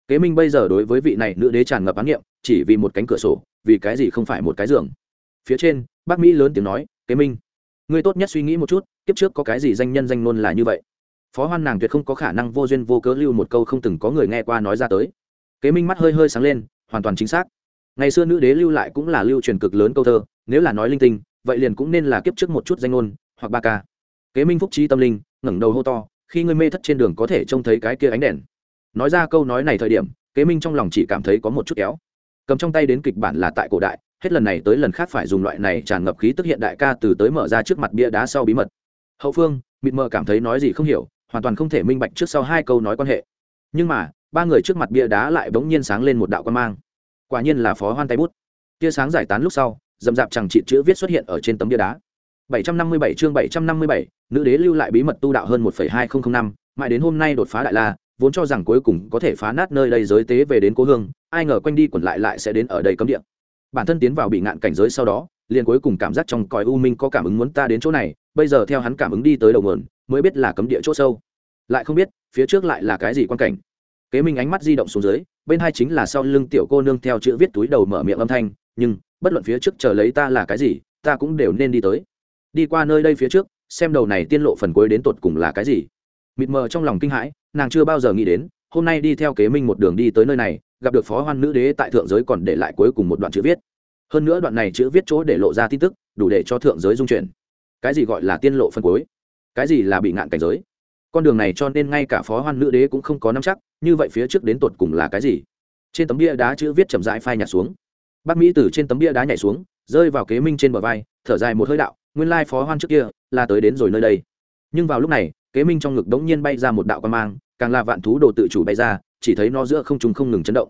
Kế minh bây giờ đối với vị này nữ đế tràn ngập án nghiệm chỉ vì một cánh cửa sổ, vì cái gì không phải một cái giường? Phía trên, bác mỹ lớn tiếng nói, kế minh, ngươi tốt nhất suy nghĩ một chút, kiếp trước có cái gì danh nhân danh ngôn là như vậy? Phó hoan nàng tuyệt không có khả năng vô duyên vô cớ lưu một câu không từng có người nghe qua nói ra tới. Kế minh mắt hơi hơi sáng lên, hoàn toàn chính xác ngày xưa nữ đế lưu lại cũng là lưu truyền cực lớn câu thơ, nếu là nói linh tinh, vậy liền cũng nên là kiếp trước một chút danh ngôn, hoặc ba ca. Kế minh phúc trí tâm linh, ngẩng đầu hô to, khi ngươi mê thất trên đường có thể trông thấy cái kia ánh đèn. Nói ra câu nói này thời điểm, kế minh trong lòng chỉ cảm thấy có một chút kéo. Cầm trong tay đến kịch bản là tại cổ đại, hết lần này tới lần khác phải dùng loại này tràn ngập khí tức hiện đại ca từ tới mở ra trước mặt bia đá sau bí mật. Hậu phương, mịt mờ cảm thấy nói gì không hiểu, hoàn toàn không thể minh bạch trước sau hai câu nói quan hệ. Nhưng mà, ba người trước mặt bia đá lại bỗng nhiên sáng lên một đạo quan mang quả nhiên là phó hoan tay bút. Tia sáng giải tán lúc sau dầm dạp chẳng trị chữ viết xuất hiện ở trên tấm bia đá. 757 chương 757, nữ đế lưu lại bí mật tu đạo hơn 1.2005 năm mãi đến hôm nay đột phá đại la vốn cho rằng cuối cùng có thể phá nát nơi đây giới tế về đến cố hương ai ngờ quanh đi quẩn lại lại sẽ đến ở đây cấm địa. Bản thân tiến vào bị ngạn cảnh giới sau đó liền cuối cùng cảm giác trong cõi u minh có cảm ứng muốn ta đến chỗ này bây giờ theo hắn cảm ứng đi tới đầu nguồn mới biết là cấm địa chỗ sâu. Lại không biết phía trước lại là cái gì quan cảnh. Kế minh ánh mắt di động xuống dưới bên hai chính là sau lưng tiểu cô nương theo chữ viết túi đầu mở miệng âm thanh, nhưng, bất luận phía trước chờ lấy ta là cái gì, ta cũng đều nên đi tới. Đi qua nơi đây phía trước, xem đầu này tiên lộ phần cuối đến tột cùng là cái gì. Mịt mờ trong lòng kinh hãi, nàng chưa bao giờ nghĩ đến, hôm nay đi theo kế minh một đường đi tới nơi này, gặp được phó hoan nữ đế tại thượng giới còn để lại cuối cùng một đoạn chữ viết. Hơn nữa đoạn này chữ viết chỗ để lộ ra tin tức, đủ để cho thượng giới dung chuyển. Cái gì gọi là tiên lộ phân cuối? Cái gì là bị ngạn cảnh giới? Con đường này cho nên ngay cả phó hoan nữ đế cũng không có nắm chắc, như vậy phía trước đến tột cùng là cái gì? Trên tấm bia đá chữ viết chậm rãi phai nhạt xuống. Bác mỹ từ trên tấm bia đá nhảy xuống, rơi vào kế minh trên bờ vai, thở dài một hơi đạo, nguyên lai phó hoan trước kia là tới đến rồi nơi đây. Nhưng vào lúc này, kế minh trong ngực đống nhiên bay ra một đạo quan mang, càng là vạn thú đồ tự chủ bay ra, chỉ thấy nó giữa không trùng không ngừng chấn động.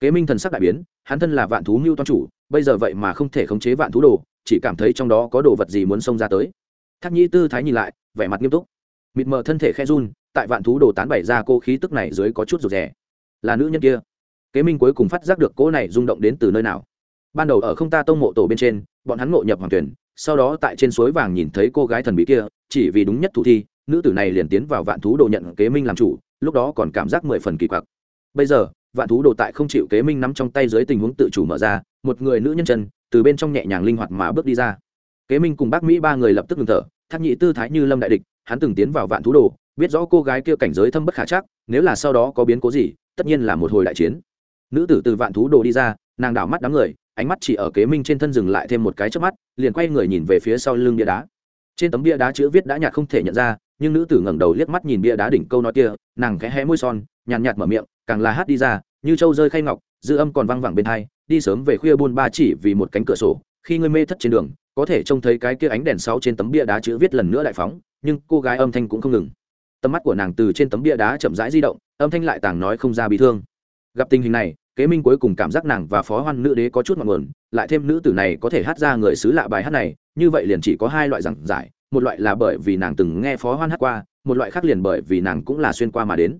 Kế minh thần sắc đại biến, hắn thân là vạn thú mưu toan chủ, bây giờ vậy mà không thể khống chế vạn thú đồ, chỉ cảm thấy trong đó có đồ vật gì muốn xông ra tới. Thác nhi tư thái nhìn lại, vẻ mặt nghiêm túc mịt mờ thân thể khe run, tại vạn thú đồ tán bày ra cô khí tức này dưới có chút rụt rè. Là nữ nhân kia. Kế minh cuối cùng phát giác được cỗ này rung động đến từ nơi nào. Ban đầu ở không ta tông mộ tổ bên trên, bọn hắn ngộ nhập hoàng tuyển sau đó tại trên suối vàng nhìn thấy cô gái thần bí kia, chỉ vì đúng nhất thủ thi, nữ tử này liền tiến vào vạn thú đồ nhận kế minh làm chủ, lúc đó còn cảm giác mười phần kỳ quặc. Bây giờ, vạn thú đồ tại không chịu kế minh nắm trong tay dưới tình huống tự chủ mở ra, một người nữ nhân chân, từ bên trong nhẹ nhàng linh hoạt mà bước đi ra. Kế minh cùng bác mỹ ba người lập tức ngừng thở, thác nhị tư thái như lâm đại địch hắn từng tiến vào vạn thú đồ, biết rõ cô gái kia cảnh giới thâm bất khả chắc, nếu là sau đó có biến cố gì, tất nhiên là một hồi đại chiến. Nữ tử từ vạn thú đồ đi ra, nàng đảo mắt đám người, ánh mắt chỉ ở kế minh trên thân dừng lại thêm một cái trước mắt, liền quay người nhìn về phía sau lưng bia đá. Trên tấm bia đá chữ viết đã nhạt không thể nhận ra, nhưng nữ tử ngẩng đầu liếc mắt nhìn bia đá đỉnh câu nói kia, nàng khẽ hé môi son, nhàn nhạt mở miệng, càng là hát đi ra, như trâu rơi khay ngọc, dư âm còn văng vẳng bên hai, đi sớm về khuya buôn ba chỉ vì một cánh cửa sổ, khi ngươi mê thất trên đường, có thể trông thấy cái kia ánh đèn sau trên tấm bia đá chữ viết lần nữa đại phóng nhưng cô gái âm thanh cũng không ngừng. Tầm mắt của nàng từ trên tấm bia đá chậm rãi di động, âm thanh lại tàng nói không ra bị thương. Gặp tình hình này, kế minh cuối cùng cảm giác nàng và phó hoan nữ đế có chút ngọn nguồn, lại thêm nữ tử này có thể hát ra người xứ lạ bài hát này, như vậy liền chỉ có hai loại giảng giải, một loại là bởi vì nàng từng nghe phó hoan hát qua, một loại khác liền bởi vì nàng cũng là xuyên qua mà đến.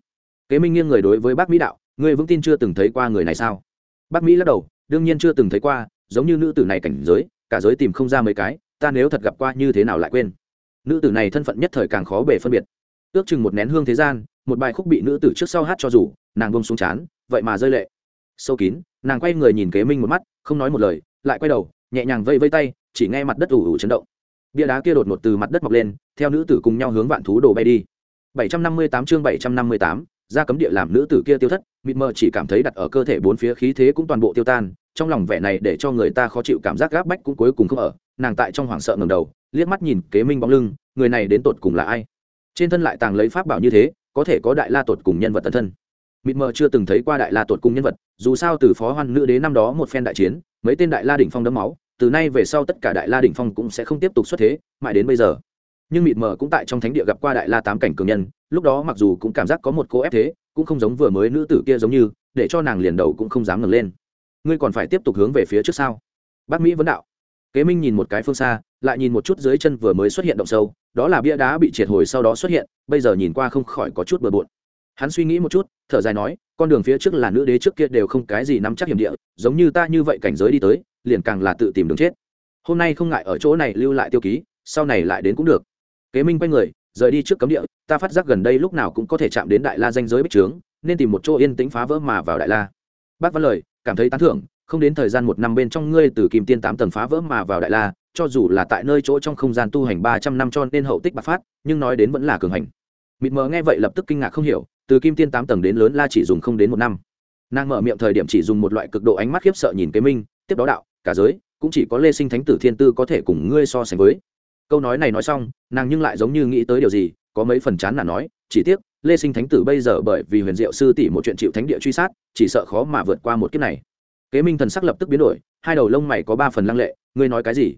Kế minh nghiêng người đối với bác mỹ đạo, ngươi vững tin chưa từng thấy qua người này sao? Bác mỹ lắc đầu, đương nhiên chưa từng thấy qua, giống như nữ tử này cảnh giới, cả giới tìm không ra mấy cái, ta nếu thật gặp qua như thế nào lại quên nữ tử này thân phận nhất thời càng khó bể phân biệt. Ước chừng một nén hương thế gian một bài khúc bị nữ tử trước sau hát cho rủ nàng bông xuống chán vậy mà rơi lệ. Sâu kín nàng quay người nhìn kế minh một mắt không nói một lời lại quay đầu nhẹ nhàng vây vây tay chỉ nghe mặt đất ủ ủ chấn động. Bia đá kia đột ngột từ mặt đất mọc lên theo nữ tử cùng nhau hướng vạn thú đồ bay đi. 758 chương 758, ra cấm địa làm nữ tử kia tiêu thất mịt mờ chỉ cảm thấy đặt ở cơ thể bốn phía khí thế cũng toàn bộ tiêu tan trong lòng vẻ này để cho người ta khó chịu cảm giác gáp bách cũng cuối cùng không ở nàng tại trong hoảng sợ ngầm đầu liếc mắt nhìn kế minh bóng lưng, người này đến tột cùng là ai? Trên thân lại tàng lấy pháp bảo như thế, có thể có đại la tột cùng nhân vật tân thân. Mịt mờ chưa từng thấy qua đại la tột cùng nhân vật, dù sao từ phó hoan nữ đế năm đó một phen đại chiến, mấy tên đại la đỉnh phong đấm máu, từ nay về sau tất cả đại la đỉnh phong cũng sẽ không tiếp tục xuất thế, mãi đến bây giờ. Nhưng mịt mờ cũng tại trong thánh địa gặp qua đại la tám cảnh cường nhân, lúc đó mặc dù cũng cảm giác có một cô ép thế, cũng không giống vừa mới nữ tử kia giống như, để cho nàng liền đầu cũng không dám ngẩng lên. Ngươi còn phải tiếp tục hướng về phía trước sau bác mỹ vấn đạo kế minh nhìn một cái phương xa, lại nhìn một chút dưới chân vừa mới xuất hiện động sâu, đó là bia đá bị triệt hồi sau đó xuất hiện, bây giờ nhìn qua không khỏi có chút bừa bộn. Hắn suy nghĩ một chút, thở dài nói, con đường phía trước là nữ đế trước kia đều không cái gì nắm chắc hiểm địa, giống như ta như vậy cảnh giới đi tới, liền càng là tự tìm đường chết. Hôm nay không ngại ở chỗ này lưu lại tiêu ký, sau này lại đến cũng được. Kế minh quay người, rời đi trước cấm địa, ta phát giác gần đây lúc nào cũng có thể chạm đến đại la danh giới bích trướng, nên tìm một chỗ yên tĩnh phá vỡ mà vào đại la. Bác văn lời, cảm thấy tán thưởng không đến thời gian một năm bên trong ngươi từ kim tiên tám tầng phá vỡ mà vào đại la, cho dù là tại nơi chỗ trong không gian tu hành ba trăm năm cho nên hậu tích bạc phát, nhưng nói đến vẫn là cường hành. Mịt mờ nghe vậy lập tức kinh ngạc không hiểu, từ kim tiên tám tầng đến lớn la chỉ dùng không đến một năm. Nàng mở miệng thời điểm chỉ dùng một loại cực độ ánh mắt khiếp sợ nhìn kế minh, tiếp đó đạo, cả giới, cũng chỉ có lê sinh thánh tử thiên tư có thể cùng ngươi so sánh với. Câu nói này nói xong, nàng nhưng lại giống như nghĩ tới điều gì, có mấy phần chán là nói, chỉ tiếc, lê sinh thánh tử bây giờ bởi vì huyền diệu sư tỷ một chuyện chịu thánh địa truy sát, chỉ sợ khó mà vượt qua một kiếp này kế minh thần sắc lập tức biến đổi, hai đầu lông mày có ba phần lăng lệ, ngươi nói cái gì?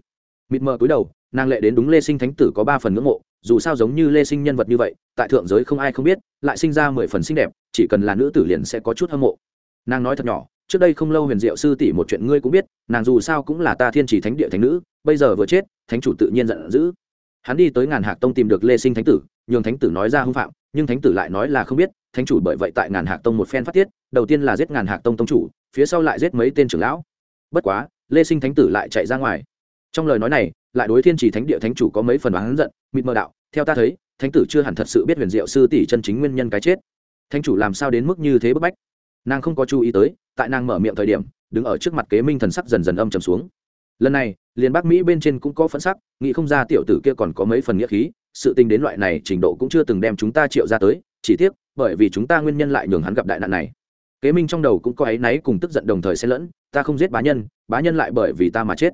Mịt mờ cúi đầu, nàng lệ đến đúng lê sinh thánh tử có ba phần ngưỡng mộ, dù sao giống như lê sinh nhân vật như vậy, tại thượng giới không ai không biết, lại sinh ra mười phần xinh đẹp, chỉ cần là nữ tử liền sẽ có chút hâm mộ. Nàng nói thật nhỏ, trước đây không lâu huyền diệu sư tỷ một chuyện ngươi cũng biết, nàng dù sao cũng là ta thiên chỉ thánh địa thánh nữ, bây giờ vừa chết, thánh chủ tự nhiên giận dữ. Hắn đi tới ngàn hạc tông tìm được lê sinh thánh tử, nhường thánh tử nói ra hưng phạm nhưng thánh tử lại nói là không biết, thánh chủ bởi vậy tại ngàn hạc tông một phen phát tiết, đầu tiên là giết ngàn hạc tông tông chủ, phía sau lại giết mấy tên trưởng lão. Bất quá, lê sinh thánh tử lại chạy ra ngoài. Trong lời nói này, lại đối thiên chỉ thánh địa thánh chủ có mấy phần oán giận, mịt mờ đạo, theo ta thấy, thánh tử chưa hẳn thật sự biết huyền diệu sư tỷ chân chính nguyên nhân cái chết. Thánh chủ làm sao đến mức như thế bức bách? Nàng không có chú ý tới, tại nàng mở miệng thời điểm, đứng ở trước mặt kế minh thần sắc dần dần âm trầm xuống lần này, liền bắc mỹ bên trên cũng có phẫn sắc, nghĩ không ra tiểu tử kia còn có mấy phần nghĩa khí, sự tình đến loại này trình độ cũng chưa từng đem chúng ta triệu ra tới, chỉ tiếc, bởi vì chúng ta nguyên nhân lại nhường hắn gặp đại nạn này. Kế minh trong đầu cũng có áy náy cùng tức giận đồng thời xen lẫn, ta không giết bá nhân bá nhân lại bởi vì ta mà chết.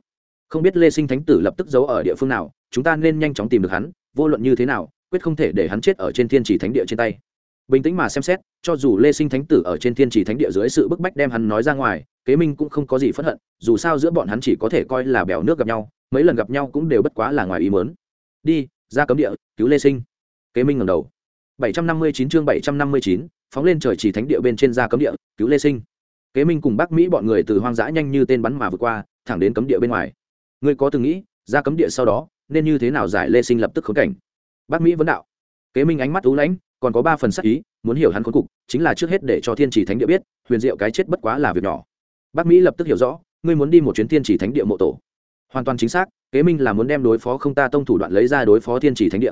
Không biết lê sinh thánh tử lập tức giấu ở địa phương nào, chúng ta nên nhanh chóng tìm được hắn, vô luận như thế nào, quyết không thể để hắn chết ở trên thiên chỉ thánh địa trên tay bình tĩnh mà xem xét cho dù lê sinh thánh tử ở trên thiên chỉ thánh địa dưới sự bức bách đem hắn nói ra ngoài kế minh cũng không có gì phẫn hận dù sao giữa bọn hắn chỉ có thể coi là bèo nước gặp nhau mấy lần gặp nhau cũng đều bất quá là ngoài ý mớn đi ra cấm địa cứu lê sinh. Kế minh ngầm đầu. 759 chương 759, phóng lên trời chỉ thánh địa bên trên ra cấm địa cứu lê sinh. Kế minh cùng bắc mỹ bọn người từ hoang dã nhanh như tên bắn mà vượt qua thẳng đến cấm địa bên ngoài. Ngươi có từng nghĩ ra cấm địa sau đó nên như thế nào giải lê sinh lập tức khốn cảnh? Bắc mỹ vấn đạo. Kế minh ánh mắt ú lãnh còn có ba phần sắc ý, muốn hiểu hắn khốn cục, chính là trước hết để cho thiên chỉ thánh địa biết, huyền diệu cái chết bất quá là việc nhỏ. Bác mỹ lập tức hiểu rõ, ngươi muốn đi một chuyến thiên chỉ thánh địa mộ tổ. Hoàn toàn chính xác, kế minh là muốn đem đối phó không ta tông thủ đoạn lấy ra đối phó thiên chỉ thánh địa.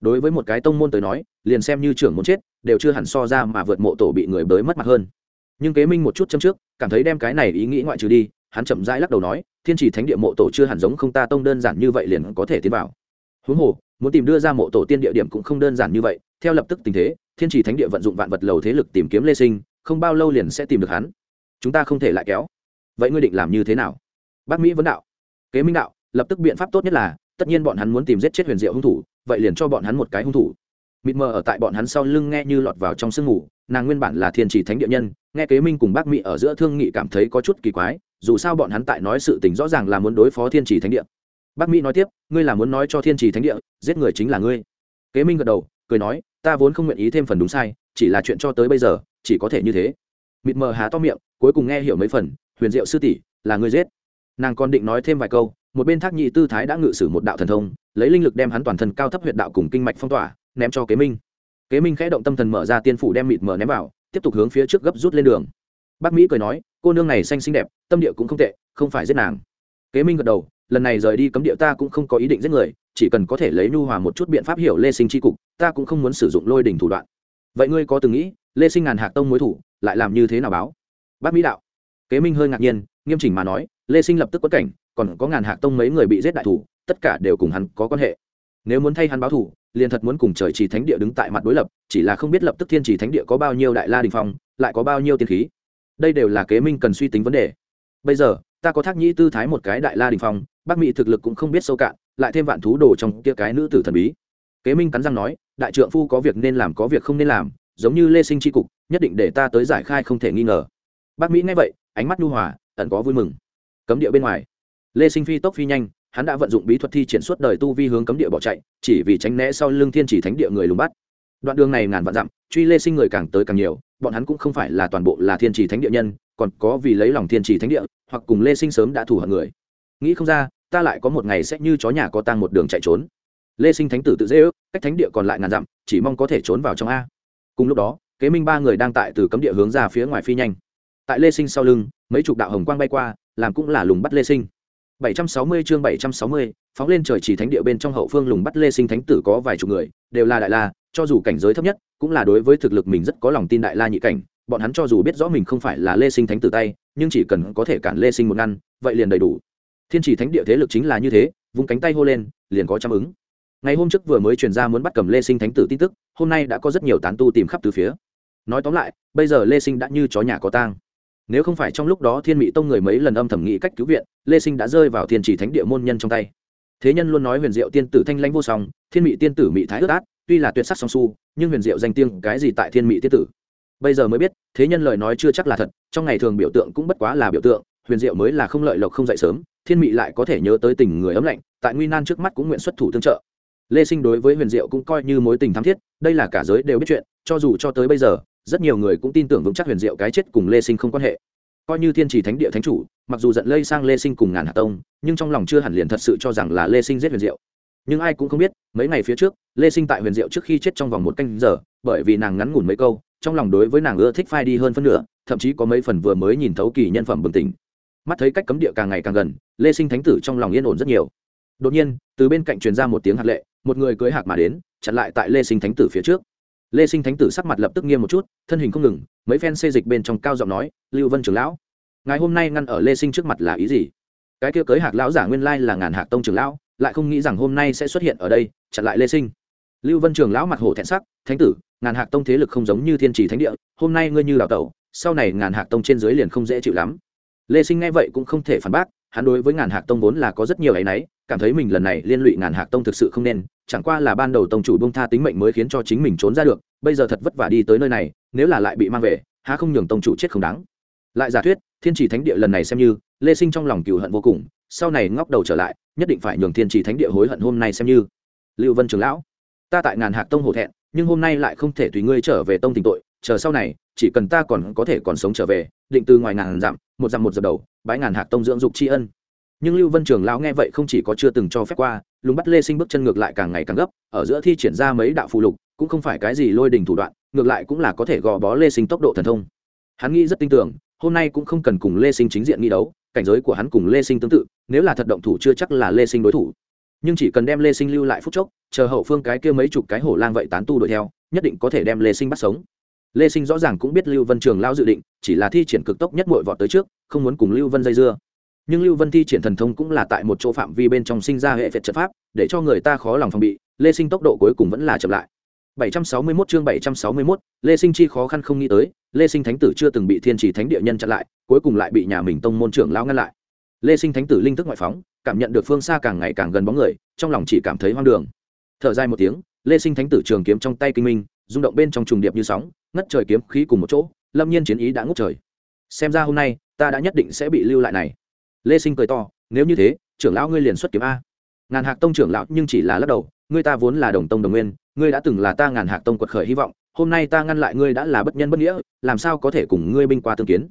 Đối với một cái tông môn tới nói, liền xem như trưởng muốn chết, đều chưa hẳn so ra mà vượt mộ tổ bị người bới mất mặt hơn. Nhưng kế minh một chút châm trước, cảm thấy đem cái này ý nghĩ ngoại trừ đi, hắn chậm rãi lắc đầu nói, thiên chỉ thánh địa mộ tổ chưa hẳn giống không ta tông đơn giản như vậy liền có thể tiến vào. Huống hồ, muốn tìm đưa ra mộ tổ tiên địa điểm cũng không đơn giản như vậy theo lập tức tình thế thiên chỉ thánh địa vận dụng vạn vật lầu thế lực tìm kiếm lê sinh không bao lâu liền sẽ tìm được hắn. Chúng ta không thể lại kéo. Vậy ngươi định làm như thế nào? Bác mỹ vấn đạo. Kế minh đạo lập tức biện pháp tốt nhất là tất nhiên bọn hắn muốn tìm giết chết huyền diệu hung thủ vậy liền cho bọn hắn một cái hung thủ. Mịt mờ ở tại bọn hắn sau lưng nghe như lọt vào trong sương ngủ, nàng nguyên bản là thiên chỉ thánh địa nhân nghe kế minh cùng bác mỹ ở giữa thương nghị cảm thấy có chút kỳ quái dù sao bọn hắn tại nói sự tình rõ ràng là muốn đối phó thiên chỉ thánh địa. Bác mỹ nói tiếp ngươi là muốn nói cho thiên chỉ thánh địa giết người chính là ngươi. Kế minh gật đầu cười nói, ta vốn không nguyện ý thêm phần đúng sai, chỉ là chuyện cho tới bây giờ, chỉ có thể như thế. Mịt mờ há to miệng, cuối cùng nghe hiểu mấy phần, huyền diệu sư tỷ, là người giết. Nàng còn định nói thêm vài câu, một bên thác nhị tư thái đã ngự sử một đạo thần thông, lấy linh lực đem hắn toàn thân cao thấp huyệt đạo cùng kinh mạch phong tỏa, ném cho kế minh. Kế minh khẽ động tâm thần mở ra tiên phủ đem mịt mờ ném vào, tiếp tục hướng phía trước gấp rút lên đường. Bác mỹ cười nói, cô nương này xanh xinh đẹp, tâm địa cũng không tệ, không phải giết nàng. Kế minh gật đầu, lần này rời đi cấm địa ta cũng không có ý định giết người, chỉ cần có thể lấy nhu hòa một chút biện pháp hiểu lê sinh tri cục ta cũng không muốn sử dụng lôi đình thủ đoạn. Vậy ngươi có từng nghĩ, lê sinh ngàn hạc tông mối thủ, lại làm như thế nào báo? Bác mỹ đạo. Kế minh hơi ngạc nhiên, nghiêm chỉnh mà nói, lê sinh lập tức quất cảnh, còn có ngàn hạc tông mấy người bị giết đại thủ, tất cả đều cùng hắn có quan hệ. Nếu muốn thay hắn báo thủ, liền thật muốn cùng trời trì thánh địa đứng tại mặt đối lập, chỉ là không biết lập tức thiên trì thánh địa có bao nhiêu đại la đình phong, lại có bao nhiêu tiền khí. Đây đều là kế minh cần suy tính vấn đề. Bây giờ, ta có thác nhĩ tư thái một cái đại la đình phong bắc mỹ thực lực cũng không biết sâu cạn, lại thêm vạn thú đồ trong kia cái nữ tử thần bí. Kế minh cắn răng nói đại trượng phu có việc nên làm có việc không nên làm, giống như lê sinh tri cục, nhất định để ta tới giải khai không thể nghi ngờ. Bác mỹ nghe vậy, ánh mắt nhu hòa, ẩn có vui mừng. Cấm địa bên ngoài. Lê sinh phi tốc phi nhanh, hắn đã vận dụng bí thuật thi triển suốt đời tu vi hướng cấm địa bỏ chạy, chỉ vì tránh né sau lưng thiên chỉ thánh địa người lùng bắt. Đoạn đường này ngàn vạn dặm, truy lê sinh người càng tới càng nhiều, bọn hắn cũng không phải là toàn bộ là thiên chỉ thánh địa nhân, còn có vì lấy lòng thiên chỉ thánh địa, hoặc cùng lê sinh sớm đã thủ hận người. Nghĩ không ra, ta lại có một ngày sẽ như chó nhà có tang một đường chạy trốn. Lê sinh thánh tử tự dễ ước cách thánh địa còn lại ngàn dặm chỉ mong có thể trốn vào trong a. Cùng lúc đó kế minh ba người đang tại từ cấm địa hướng ra phía ngoài phi nhanh. Tại lê sinh sau lưng mấy chục đạo hồng quang bay qua làm cũng là lùng bắt lê sinh. 760 chương 760, phóng lên trời chỉ thánh địa bên trong hậu phương lùng bắt lê sinh thánh tử có vài chục người đều là đại la cho dù cảnh giới thấp nhất cũng là đối với thực lực mình rất có lòng tin đại la nhị cảnh. Bọn hắn cho dù biết rõ mình không phải là lê sinh thánh tử tay nhưng chỉ cần có thể cản lê sinh một ngăn vậy liền đầy đủ. Thiên chỉ thánh địa thế lực chính là như thế vùng cánh tay hô lên liền có chăm ứng ngày hôm trước vừa mới truyền ra muốn bắt cầm lê sinh thánh tử tin tức, hôm nay đã có rất nhiều tán tu tìm khắp từ phía. Nói tóm lại, bây giờ lê sinh đã như chó nhà có tang. Nếu không phải trong lúc đó thiên mỹ tông người mấy lần âm thầm nghĩ cách cứu viện, lê sinh đã rơi vào thiên chỉ thánh địa môn nhân trong tay. Thế nhân luôn nói huyền diệu tiên tử thanh lãnh vô song, thiên mỹ tiên tử mỹ thái ướt át, tuy là tuyệt sắc song su, nhưng huyền diệu danh tiếng cái gì tại thiên mỹ tiên tử? Bây giờ mới biết, thế nhân lời nói chưa chắc là thật, trong ngày thường biểu tượng cũng bất quá là biểu tượng, huyền diệu mới là không lợi lộc không dậy sớm, thiên mỹ lại có thể nhớ tới tình người ấm lạnh, tại nguy nan trước mắt cũng nguyện xuất thủ tương trợ lê sinh đối với huyền diệu cũng coi như mối tình thắm thiết, đây là cả giới đều biết chuyện, cho dù cho tới bây giờ, rất nhiều người cũng tin tưởng vững chắc huyền diệu cái chết cùng lê sinh không quan hệ. Coi như thiên trì thánh địa thánh chủ, mặc dù giận lây sang lê sinh cùng ngàn hạ tông, nhưng trong lòng chưa hẳn liền thật sự cho rằng là lê sinh giết huyền diệu. Nhưng ai cũng không biết, mấy ngày phía trước, lê sinh tại huyền diệu trước khi chết trong vòng một canh giờ, bởi vì nàng ngắn ngủn mấy câu, trong lòng đối với nàng ưa thích phai đi hơn phân nửa, thậm chí có mấy phần vừa mới nhìn thấu kỳ nhân phẩm bừng tỉnh. Mắt thấy cách cấm địa càng ngày càng gần, lê sinh thánh tử trong lòng yên ổn rất nhiều. Đột nhiên, từ bên cạnh truyền ra một tiếng hạt lệ một người cưới hạc mà đến, chặn lại tại lê sinh thánh tử phía trước. Lê sinh thánh tử sắc mặt lập tức nghiêm một chút, thân hình không ngừng, mấy phen xê dịch bên trong cao giọng nói, lưu vân trưởng lão, ngài hôm nay ngăn ở lê sinh trước mặt là ý gì? Cái kia cưới hạc lão giả nguyên lai là ngàn hạc tông trưởng lão, lại không nghĩ rằng hôm nay sẽ xuất hiện ở đây, chặn lại lê sinh. Lưu vân trường lão mặt hổ thẹn sắc, thánh tử, ngàn hạc tông thế lực không giống như thiên trì thánh địa, hôm nay ngươi như đào tẩu, sau này ngàn hạc tông trên dưới liền không dễ chịu lắm. Lê sinh nghe vậy cũng không thể phản bác, hắn đối với ngàn hạc tông vốn là có rất nhiều áy náy cảm thấy mình lần này liên lụy ngàn hạc tông thực sự không nên, chẳng qua là ban đầu tông chủ bông tha tính mệnh mới khiến cho chính mình trốn ra được, bây giờ thật vất vả đi tới nơi này, nếu là lại bị mang về, há không nhường tông chủ chết không đáng. Lại giả thuyết, thiên trì thánh địa lần này xem như, lê sinh trong lòng cừu hận vô cùng, sau này ngóc đầu trở lại, nhất định phải nhường thiên trì thánh địa hối hận hôm nay xem như. Lưu vân trường lão, ta tại ngàn hạc tông hổ thẹn, nhưng hôm nay lại không thể tùy ngươi trở về tông tình tội, chờ sau này, chỉ cần ta còn có thể còn sống trở về, định từ ngoài ngàn dặm, một dặm một dặm đầu bãi ngàn hạc tông dưỡng dục tri ân nhưng lưu vân trường lão nghe vậy không chỉ có chưa từng cho phép qua, lùng bắt lê sinh bước chân ngược lại càng ngày càng gấp, ở giữa thi triển ra mấy đạo phù lục, cũng không phải cái gì lôi đình thủ đoạn, ngược lại cũng là có thể gò bó lê sinh tốc độ thần thông. Hắn nghĩ rất tin tưởng, hôm nay cũng không cần cùng lê sinh chính diện nghi đấu, cảnh giới của hắn cùng lê sinh tương tự, nếu là thật động thủ chưa chắc là lê sinh đối thủ. Nhưng chỉ cần đem lê sinh lưu lại phút chốc, chờ hậu phương cái kia mấy chục cái hổ lang vậy tán tu đuổi theo, nhất định có thể đem lê sinh bắt sống. Lê sinh rõ ràng cũng biết lưu vân trường lao dự định, chỉ là thi triển cực tốc nhất mội vọt tới trước, không muốn cùng lưu vân dây dưa nhưng lưu vân thi triển thần thông cũng là tại một chỗ phạm vi bên trong sinh ra hệ phệt trận pháp để cho người ta khó lòng phòng bị lê sinh tốc độ cuối cùng vẫn là chậm lại 761 chương 761, Lê Sinh chi khó khăn không nghĩ tới, Lê Sinh Thánh tử chưa từng bị Thiên Chỉ Thánh địa nhân chặn lại, cuối cùng lại bị nhà mình tông môn trưởng lão ngăn lại. Lê Sinh Thánh tử linh thức ngoại phóng, cảm nhận được phương xa càng ngày càng gần bóng người, trong lòng chỉ cảm thấy hoang đường. Thở dài một tiếng, Lê Sinh Thánh tử trường kiếm trong tay kinh minh, rung động bên trong trùng điệp như sóng, ngất trời kiếm khí cùng một chỗ, lâm nhiên chiến ý đã ngút trời. Xem ra hôm nay, ta đã nhất định sẽ bị lưu lại này. Lê Sinh cười to, nếu như thế, trưởng lão ngươi liền xuất kiếm a. Ngàn Hạc tông trưởng lão nhưng chỉ là lắc đầu, ngươi ta vốn là đồng tông đồng nguyên, ngươi đã từng là ta ngàn hạc tông quật khởi hy vọng hôm nay ta ngăn lại ngươi đã là bất nhân bất nghĩa làm sao có thể cùng ngươi binh qua tương kiến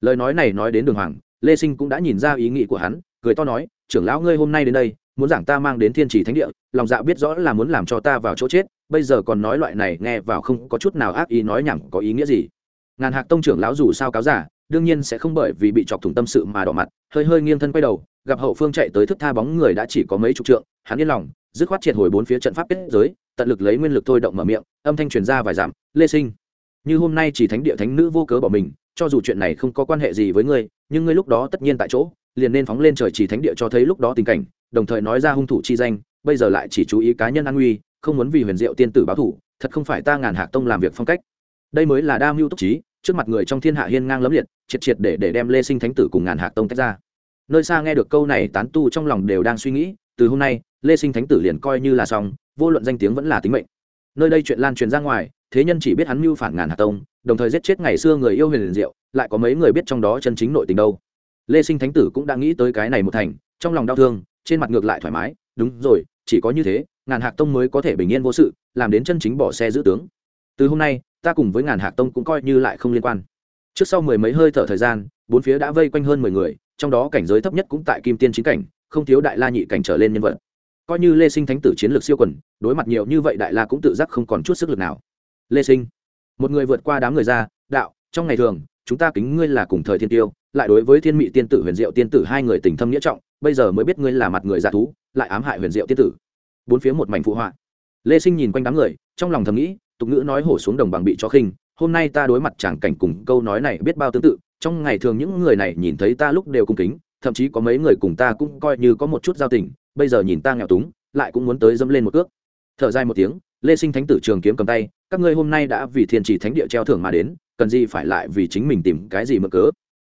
lời nói này nói đến đường hoàng lê sinh cũng đã nhìn ra ý nghĩ của hắn cười to nói trưởng lão ngươi hôm nay đến đây muốn giảng ta mang đến thiên trì thánh địa lòng dạ biết rõ là muốn làm cho ta vào chỗ chết bây giờ còn nói loại này nghe vào không có chút nào ác ý nói nhẳng có ý nghĩa gì ngàn hạc tông trưởng lão dù sao cáo giả đương nhiên sẽ không bởi vì bị chọc thủng tâm sự mà đỏ mặt, hơi hơi nghiêng thân quay đầu, gặp hậu phương chạy tới thức tha bóng người đã chỉ có mấy chục trượng, hắn yên lòng, dứt khoát triệt hồi bốn phía trận pháp kết giới, tận lực lấy nguyên lực thôi động mở miệng, âm thanh truyền ra vài giảm lê sinh, như hôm nay chỉ thánh địa thánh nữ vô cớ bỏ mình, cho dù chuyện này không có quan hệ gì với ngươi, nhưng ngươi lúc đó tất nhiên tại chỗ, liền nên phóng lên trời chỉ thánh địa cho thấy lúc đó tình cảnh, đồng thời nói ra hung thủ chi danh, bây giờ lại chỉ chú ý cá nhân an nguy, không muốn vì huyền diệu tiên tử báo thủ, thật không phải ta ngàn hạc tông làm việc phong cách. Đây mới là đa mưu túc trí trước mặt người trong thiên hạ hiên ngang lấm liệt, triệt triệt để để đem lê sinh thánh tử cùng ngàn hạc tông tách ra. Nơi xa nghe được câu này, tán tu trong lòng đều đang suy nghĩ, từ hôm nay, lê sinh thánh tử liền coi như là xong, vô luận danh tiếng vẫn là tính mệnh. Nơi đây chuyện lan truyền ra ngoài, thế nhân chỉ biết hắn mưu phản ngàn hạc tông, đồng thời giết chết ngày xưa người yêu huyền liền diệu, lại có mấy người biết trong đó chân chính nội tình đâu. Lê sinh thánh tử cũng đã nghĩ tới cái này một thành, trong lòng đau thương, trên mặt ngược lại thoải mái, đúng rồi, chỉ có như thế, ngàn hạc tông mới có thể bình yên vô sự, làm đến chân chính bỏ xe giữ tướng. Từ hôm nay ta cùng với ngàn hạc tông cũng coi như lại không liên quan. Trước sau mười mấy hơi thở thời gian, bốn phía đã vây quanh hơn mười người, trong đó cảnh giới thấp nhất cũng tại kim tiên chính cảnh, không thiếu đại la nhị cảnh trở lên nhân vật. Coi như lê sinh thánh tử chiến lược siêu quần, đối mặt nhiều như vậy đại la cũng tự giác không còn chút sức lực nào. Lê sinh, một người vượt qua đám người ra, đạo, trong ngày thường, chúng ta kính ngươi là cùng thời thiên tiêu, lại đối với thiên mị tiên tử huyền diệu tiên tử hai người tình thâm nghĩa trọng, bây giờ mới biết ngươi là mặt người dạ thú, lại ám hại huyền diệu tiên tử. Bốn phía một mảnh phụ họa. Lê sinh nhìn quanh đám người, trong lòng thầm nghĩ tục ngữ nói hổ xuống đồng bằng bị cho khinh, hôm nay ta đối mặt chàng cảnh cùng câu nói này biết bao tương tự, trong ngày thường những người này nhìn thấy ta lúc đều cung kính, thậm chí có mấy người cùng ta cũng coi như có một chút giao tình, bây giờ nhìn ta nghèo túng, lại cũng muốn tới dẫm lên một cước. Thở dài một tiếng, lê sinh thánh tử trường kiếm cầm tay, các ngươi hôm nay đã vì thiên trì thánh địa treo thưởng mà đến, cần gì phải lại vì chính mình tìm cái gì mở cớ?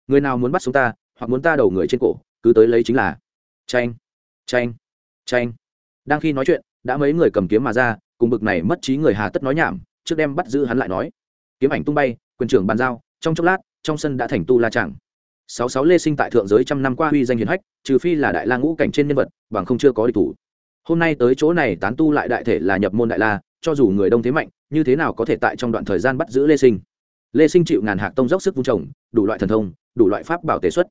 Người nào muốn bắt sống ta, hoặc muốn ta đầu người trên cổ, cứ tới lấy chính là. Tranh tranh tranh đang khi nói chuyện, đã mấy người cầm kiếm mà ra cùng bực này mất trí người hà tất nói nhảm, trước đem bắt giữ hắn lại nói. Kiếm ảnh tung bay, quyền trưởng bàn giao, trong chốc lát, trong sân đã thành tu la chẳng sáu sáu lê sinh tại thượng giới trăm năm qua huy danh hiền hách, trừ phi là đại la ngũ cảnh trên nhân vật, bằng không chưa có địch thủ. Hôm nay tới chỗ này tán tu lại đại thể là nhập môn đại la, cho dù người đông thế mạnh, như thế nào có thể tại trong đoạn thời gian bắt giữ lê sinh? Lê sinh chịu ngàn hạc tông dốc sức vung trồng, đủ loại thần thông, đủ loại pháp bảo tế xuất.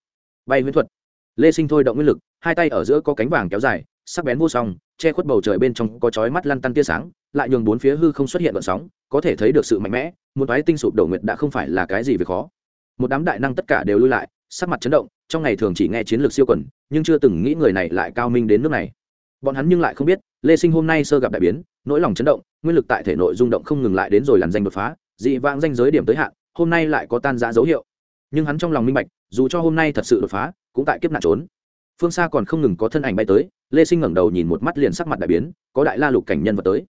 Bay huyễn thuật. Lê sinh thôi động nguyên lực, hai tay ở giữa có cánh vàng kéo dài, sắc bén vô song che khuất bầu trời bên trong có chói mắt lăn tăn tia sáng, lại nhường bốn phía hư không xuất hiện vận sóng, có thể thấy được sự mạnh mẽ một toái tinh sụp đổ nguyệt đã không phải là cái gì việc khó. Một đám đại năng tất cả đều lui lại, sắc mặt chấn động, trong ngày thường chỉ nghe chiến lược siêu quần, nhưng chưa từng nghĩ người này lại cao minh đến nước này. Bọn hắn nhưng lại không biết, lê sinh hôm nay sơ gặp đại biến, nỗi lòng chấn động, nguyên lực tại thể nội rung động không ngừng lại đến rồi làn danh đột phá, dị vãng danh giới điểm tới hạn, hôm nay lại có tan rã dấu hiệu. Nhưng hắn trong lòng minh bạch, dù cho hôm nay thật sự đột phá, cũng tại kiếp nạn trốn phương xa còn không ngừng có thân ảnh bay tới lê sinh ngẩng đầu nhìn một mắt liền sắc mặt đại biến có đại la lục cảnh nhân vật tới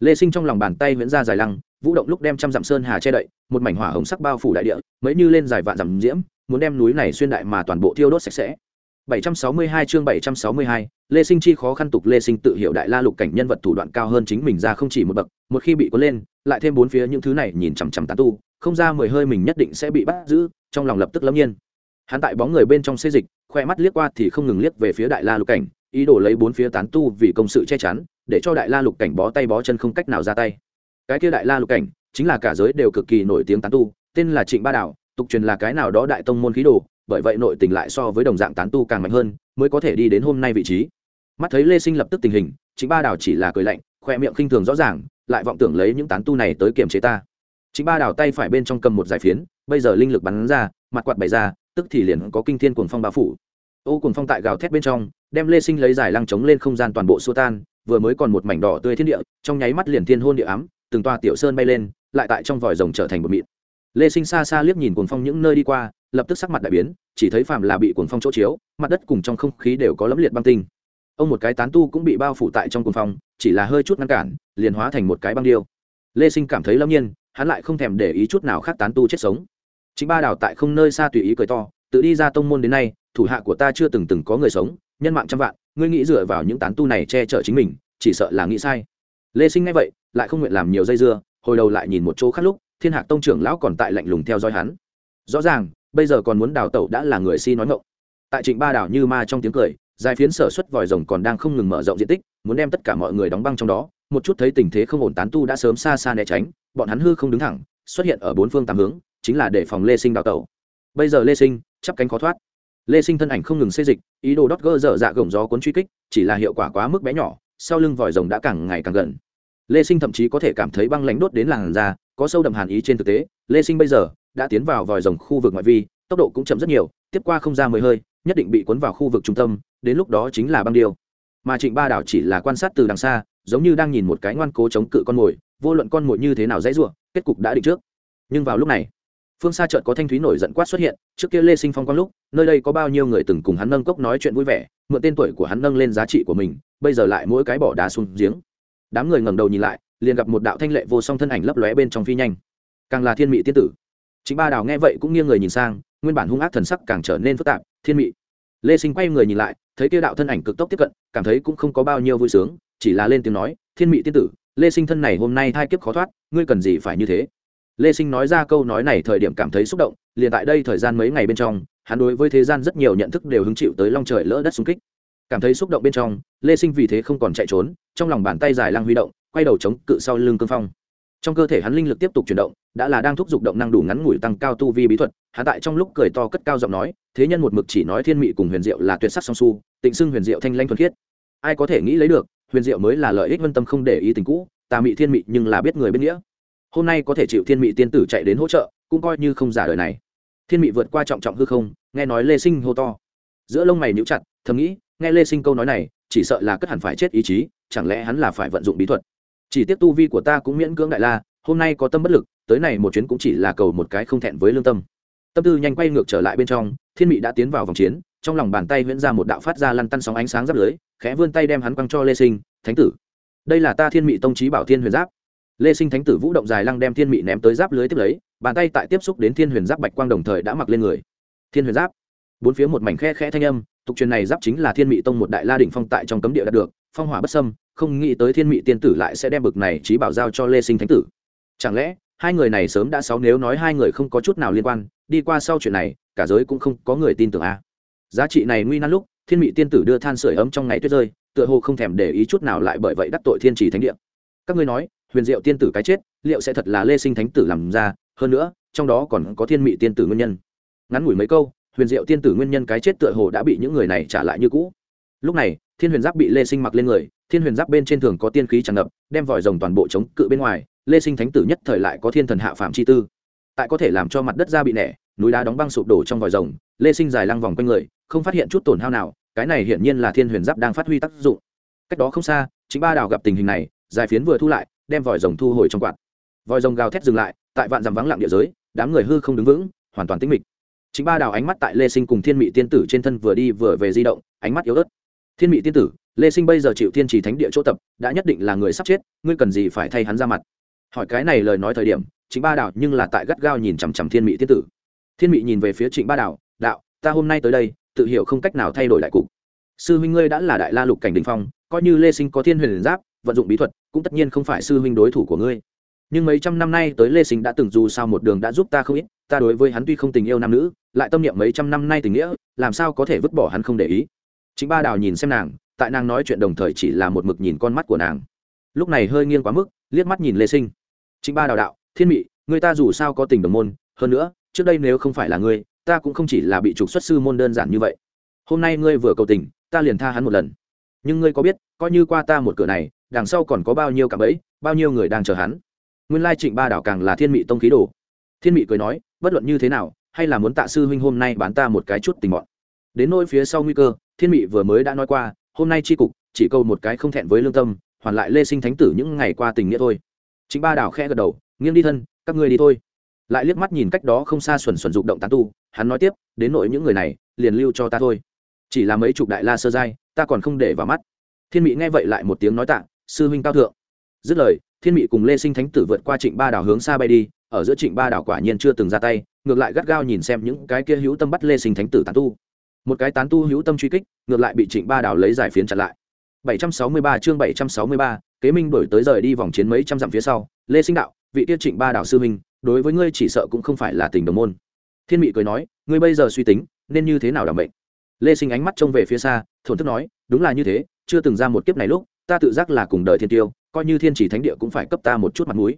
lê sinh trong lòng bàn tay viễn ra dài lăng vũ động lúc đem trăm dặm sơn hà che đậy một mảnh hỏa hồng sắc bao phủ đại địa mấy như lên dài vạn dặm diễm muốn đem núi này xuyên đại mà toàn bộ thiêu đốt sạch sẽ 762 chương 762, Lê Sinh chi khó khăn tục Lê Sinh tự hiểu đại la lục cảnh nhân vật thủ đoạn cao hơn chính mình ra không chỉ một bậc, một khi bị cuốn lên, lại thêm bốn phía những thứ này nhìn chằm chằm tán tu, không ra mười hơi mình nhất định sẽ bị bắt giữ, trong lòng lập tức lâm nhiên. Hắn tại bóng người bên trong xê dịch, khoe mắt liếc qua thì không ngừng liếc về phía đại la lục cảnh, ý đồ lấy bốn phía tán tu vì công sự che chắn, để cho đại la lục cảnh bó tay bó chân không cách nào ra tay. Cái kia đại la lục cảnh, chính là cả giới đều cực kỳ nổi tiếng tán tu, tên là Trịnh Ba đảo tục truyền là cái nào đó đại tông môn khí đồ, bởi vậy nội tình lại so với đồng dạng tán tu càng mạnh hơn mới có thể đi đến hôm nay vị trí mắt thấy lê sinh lập tức tình hình chính ba đào chỉ là cười lạnh khoe miệng khinh thường rõ ràng lại vọng tưởng lấy những tán tu này tới kiềm chế ta chính ba đào tay phải bên trong cầm một giải phiến bây giờ linh lực bắn ra mặt quạt bày ra tức thì liền có kinh thiên cuồng phong bao phủ. Ô cuồng phong tại gào thét bên trong, đem lê sinh lấy giải lăng trống lên không gian toàn bộ xua tan, vừa mới còn một mảnh đỏ tươi thiên địa, trong nháy mắt liền thiên hôn địa ám, từng toa tiểu sơn bay lên, lại tại trong vòi rồng trở thành một mịn. Lê sinh xa xa liếc nhìn cuồng phong những nơi đi qua, lập tức sắc mặt đại biến, chỉ thấy phàm là bị cuồng phong chỗ chiếu, mặt đất cùng trong không khí đều có lấm liệt băng tinh. Ông một cái tán tu cũng bị bao phủ tại trong cuồng phong, chỉ là hơi chút ngăn cản, liền hóa thành một cái băng điêu. Lê sinh cảm thấy lâm nhiên, hắn lại không thèm để ý chút nào khác tán tu chết sống chính ba đào tại không nơi xa tùy ý cười to, tự đi ra tông môn đến nay, thủ hạ của ta chưa từng từng có người sống, nhân mạng trăm vạn, ngươi nghĩ dựa vào những tán tu này che chở chính mình, chỉ sợ là nghĩ sai. Lê sinh nghe vậy, lại không nguyện làm nhiều dây dưa, hồi đầu lại nhìn một chỗ khác lúc, thiên hạc tông trưởng lão còn tại lạnh lùng theo dõi hắn. Rõ ràng, bây giờ còn muốn đào tẩu đã là người si nói ngộng tại trịnh ba đảo như ma trong tiếng cười, dài phiến sở xuất vòi rồng còn đang không ngừng mở rộng diện tích, muốn đem tất cả mọi người đóng băng trong đó, một chút thấy tình thế không ổn tán tu đã sớm xa xa né tránh, bọn hắn hư không đứng thẳng, xuất hiện ở bốn phương tám hướng chính là để phòng lê sinh đào tẩu. Bây giờ lê sinh chắp cánh khó thoát. Lê sinh thân ảnh không ngừng xây dịch, ý đồ đốt gơ dở dạ gồng gió cuốn truy kích, chỉ là hiệu quả quá mức bé nhỏ, sau lưng vòi rồng đã càng ngày càng gần. Lê sinh thậm chí có thể cảm thấy băng lánh đốt đến làn da, có sâu đậm hàn ý trên thực tế, lê sinh bây giờ đã tiến vào vòi rồng khu vực ngoại vi, tốc độ cũng chậm rất nhiều, tiếp qua không ra mười hơi, nhất định bị cuốn vào khu vực trung tâm, đến lúc đó chính là băng điêu. Mà trịnh ba đảo chỉ là quan sát từ đằng xa, giống như đang nhìn một cái ngoan cố chống cự con mồi, vô luận con mồi như thế nào dễ dụa kết cục đã định trước. Nhưng vào lúc này phương xa chợt có thanh thúy nổi giận quát xuất hiện, trước kia lê sinh phong quang lúc, nơi đây có bao nhiêu người từng cùng hắn nâng cốc nói chuyện vui vẻ, mượn tên tuổi của hắn nâng lên giá trị của mình, bây giờ lại mỗi cái bỏ đá xuống giếng. Đám người ngẩng đầu nhìn lại, liền gặp một đạo thanh lệ vô song thân ảnh lấp lóe bên trong phi nhanh. Càng là thiên mị tiên tử. Chính ba đào nghe vậy cũng nghiêng người nhìn sang, nguyên bản hung ác thần sắc càng trở nên phức tạp, thiên mị. Lê sinh quay người nhìn lại, thấy kia đạo thân ảnh cực tốc tiếp cận, cảm thấy cũng không có bao nhiêu vui sướng, chỉ là lên tiếng nói, thiên mị tiên tử, lê sinh thân này hôm nay thai kiếp khó thoát, ngươi cần gì phải như thế? Lê sinh nói ra câu nói này thời điểm cảm thấy xúc động, liền tại đây thời gian mấy ngày bên trong, hắn đối với thế gian rất nhiều nhận thức đều hứng chịu tới long trời lỡ đất xung kích. Cảm thấy xúc động bên trong, lê sinh vì thế không còn chạy trốn, trong lòng bàn tay dài lăng huy động, quay đầu chống cự sau lưng cương phong. Trong cơ thể hắn linh lực tiếp tục chuyển động, đã là đang thúc giục động năng đủ ngắn ngủi tăng cao tu vi bí thuật, hắn tại trong lúc cười to cất cao giọng nói, thế nhân một mực chỉ nói thiên mị cùng huyền diệu là tuyệt sắc song su, tịnh xưng huyền diệu thanh lanh thuần khiết. Ai có thể nghĩ lấy được, huyền diệu mới là lợi ích vân tâm không để ý tình cũ, tà mị thiên mị nhưng là biết người biết nghĩa hôm nay có thể chịu thiên mị tiên tử chạy đến hỗ trợ, cũng coi như không giả đời này. Thiên mị vượt qua trọng trọng hư không, nghe nói lê sinh hô to. Giữa lông mày níu chặt, thầm nghĩ, nghe lê sinh câu nói này, chỉ sợ là cất hẳn phải chết ý chí, chẳng lẽ hắn là phải vận dụng bí thuật? Chỉ tiếc tu vi của ta cũng miễn cưỡng đại la, hôm nay có tâm bất lực, tới này một chuyến cũng chỉ là cầu một cái không thẹn với lương tâm. Tâm tư nhanh quay ngược trở lại bên trong, thiên mị đã tiến vào vòng chiến, trong lòng bàn tay huyễn ra một đạo phát ra lăn tăn sóng ánh sáng giáp lưới, khẽ vươn tay đem hắn quăng cho lê sinh, thánh tử, đây là ta thiên mị tông trí bảo thiên huyền giáp lê sinh thánh tử vũ động dài lăng đem thiên mị ném tới giáp lưới tiếp lấy, bàn tay tại tiếp xúc đến thiên huyền giáp bạch quang đồng thời đã mặc lên người. Thiên huyền giáp. Bốn phía một mảnh khe khẽ thanh âm, tục truyền này giáp chính là thiên mị tông một đại la đỉnh phong tại trong cấm địa đạt được, phong hỏa bất sâm không nghĩ tới thiên mị tiên tử lại sẽ đem bực này trí bảo giao cho lê sinh thánh tử. Chẳng lẽ, hai người này sớm đã sáu nếu nói hai người không có chút nào liên quan, đi qua sau chuyện này, cả giới cũng không có người tin tưởng a à. giá trị này nguy nan lúc, thiên mị tiên tử đưa than sửa ấm trong ngày tuyết rơi, tựa hồ không thèm để ý chút nào lại bởi vậy đắc tội thiên trì thánh địa. Các ngươi nói huyền diệu tiên tử cái chết, liệu sẽ thật là lê sinh thánh tử làm ra? Hơn nữa, trong đó còn có thiên mị tiên tử nguyên nhân. Ngắn ngủi mấy câu, huyền diệu tiên tử nguyên nhân cái chết tựa hồ đã bị những người này trả lại như cũ. Lúc này, thiên huyền giáp bị lê sinh mặc lên người, thiên huyền giáp bên trên thường có tiên khí tràn ngập, đem vòi rồng toàn bộ chống cự bên ngoài, lê sinh thánh tử nhất thời lại có thiên thần hạ phạm chi tư. Tại có thể làm cho mặt đất ra bị nẻ, núi đá đóng băng sụp đổ trong vòi rồng, lê sinh dài lăng vòng quanh người, không phát hiện chút tổn hao nào, cái này hiển nhiên là thiên huyền giáp đang phát huy tác dụng. Cách đó không xa, chính ba đào gặp tình hình này, dài phiến vừa thu lại đem vòi rồng thu hồi trong quạt. Vòi rồng gào thét dừng lại, tại vạn dằm vắng lặng địa giới, đám người hư không đứng vững, hoàn toàn tĩnh mịch. Chính ba đào ánh mắt tại lê sinh cùng thiên mị tiên tử trên thân vừa đi vừa về di động, ánh mắt yếu ớt. Thiên mị tiên tử, lê sinh bây giờ chịu thiên trì thánh địa chỗ tập, đã nhất định là người sắp chết, ngươi cần gì phải thay hắn ra mặt? Hỏi cái này lời nói thời điểm, chính ba đào nhưng là tại gắt gao nhìn chằm chằm thiên mị tiên tử. Thiên mị nhìn về phía trịnh ba đào, đạo, ta hôm nay tới đây, tự hiểu không cách nào thay đổi đại cục. Sư huynh ngươi đã là đại la lục cảnh đình phong, coi như lê sinh có thiên huyền giáp, vận dụng bí thuật cũng tất nhiên không phải sư huynh đối thủ của ngươi. Nhưng mấy trăm năm nay tới lê sinh đã từng dù sao một đường đã giúp ta không ít, ta đối với hắn tuy không tình yêu nam nữ, lại tâm niệm mấy trăm năm nay tình nghĩa, làm sao có thể vứt bỏ hắn không để ý. Chính ba đào nhìn xem nàng, tại nàng nói chuyện đồng thời chỉ là một mực nhìn con mắt của nàng. Lúc này hơi nghiêng quá mức, liếc mắt nhìn lê sinh chính ba đào đạo, thiên mị, người ta dù sao có tình đồng môn, hơn nữa, trước đây nếu không phải là ngươi, ta cũng không chỉ là bị trục xuất sư môn đơn giản như vậy. Hôm nay ngươi vừa cầu tình, ta liền tha hắn một lần. Nhưng ngươi có biết, coi như qua ta một cửa này đằng sau còn có bao nhiêu cả bẫy, bao nhiêu người đang chờ hắn. Nguyên lai trịnh ba đảo càng là thiên mị tông khí đồ. Thiên mị cười nói, bất luận như thế nào, hay là muốn tạ sư huynh hôm nay bán ta một cái chút tình bọn. Đến nỗi phía sau nguy cơ, thiên mị vừa mới đã nói qua, hôm nay tri cục, chỉ câu một cái không thẹn với lương tâm, hoàn lại lê sinh thánh tử những ngày qua tình nghĩa thôi. Chính ba đảo khẽ gật đầu, nghiêng đi thân, các ngươi đi thôi. Lại liếc mắt nhìn cách đó không xa xuẩn xuẩn dục động tán tu, hắn nói tiếp, đến nội những người này, liền lưu cho ta thôi. Chỉ là mấy chục đại la sơ giai, ta còn không để vào mắt. Thiên mị nghe vậy lại một tiếng nói tạ sư huynh cao thượng. Dứt lời thiên mị cùng lê sinh thánh tử vượt qua trịnh ba đảo hướng xa bay đi ở giữa trịnh ba đảo quả nhiên chưa từng ra tay ngược lại gắt gao nhìn xem những cái kia hữu tâm bắt lê sinh thánh tử tán tu. Một cái tán tu hữu tâm truy kích ngược lại bị trịnh ba đảo lấy giải phiến chặn lại. 763 chương 763, kế minh đổi tới rời đi vòng chiến mấy trăm dặm phía sau lê sinh đạo vị tiết trịnh ba đảo sư huynh đối với ngươi chỉ sợ cũng không phải là tình đồng môn. Thiên mị cười nói ngươi bây giờ suy tính nên như thế nào đảm bệnh? Lê sinh ánh mắt trông về phía xa thổn thức nói đúng là như thế chưa từng ra một kiếp này lúc ta tự giác là cùng đời thiên tiêu, coi như thiên chỉ thánh địa cũng phải cấp ta một chút mặt mũi.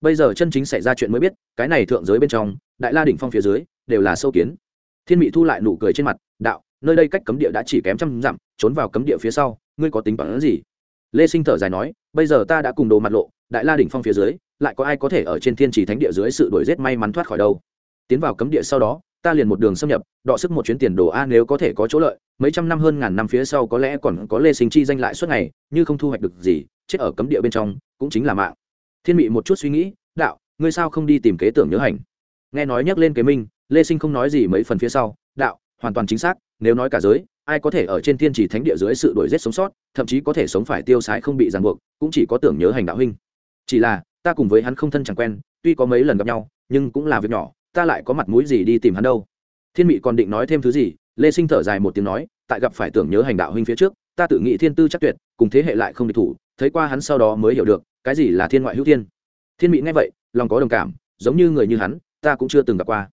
Bây giờ chân chính xảy ra chuyện mới biết, cái này thượng giới bên trong, đại la đỉnh phong phía dưới, đều là sâu kiến. Thiên mị thu lại nụ cười trên mặt, đạo, nơi đây cách cấm địa đã chỉ kém trăm dặm, trốn vào cấm địa phía sau, ngươi có tính toán gì? Lê sinh thở dài nói, bây giờ ta đã cùng đồ mặt lộ, đại la đỉnh phong phía dưới, lại có ai có thể ở trên thiên trì thánh địa dưới sự đổi rét may mắn thoát khỏi đâu? Tiến vào cấm địa sau đó ta liền một đường xâm nhập, đọ sức một chuyến tiền đồ a nếu có thể có chỗ lợi, mấy trăm năm hơn ngàn năm phía sau có lẽ còn có lê sinh chi danh lại suốt ngày, như không thu hoạch được gì, chết ở cấm địa bên trong, cũng chính là mạng. Thiên mị một chút suy nghĩ, đạo, ngươi sao không đi tìm kế tưởng nhớ hành? Nghe nói nhắc lên kế minh, lê sinh không nói gì mấy phần phía sau, đạo, hoàn toàn chính xác, nếu nói cả giới, ai có thể ở trên thiên trì thánh địa dưới sự đổi rét sống sót, thậm chí có thể sống phải tiêu sái không bị ràng buộc, cũng chỉ có tưởng nhớ hành đạo huynh. Chỉ là, ta cùng với hắn không thân chẳng quen, tuy có mấy lần gặp nhau, nhưng cũng là việc nhỏ ta lại có mặt mũi gì đi tìm hắn đâu? Thiên mị còn định nói thêm thứ gì, lê sinh thở dài một tiếng nói, tại gặp phải tưởng nhớ hành đạo huynh phía trước, ta tự nghĩ thiên tư chắc tuyệt, cùng thế hệ lại không địch thủ, thấy qua hắn sau đó mới hiểu được, cái gì là thiên ngoại hữu thiên. Thiên mị nghe vậy, lòng có đồng cảm, giống như người như hắn, ta cũng chưa từng gặp qua.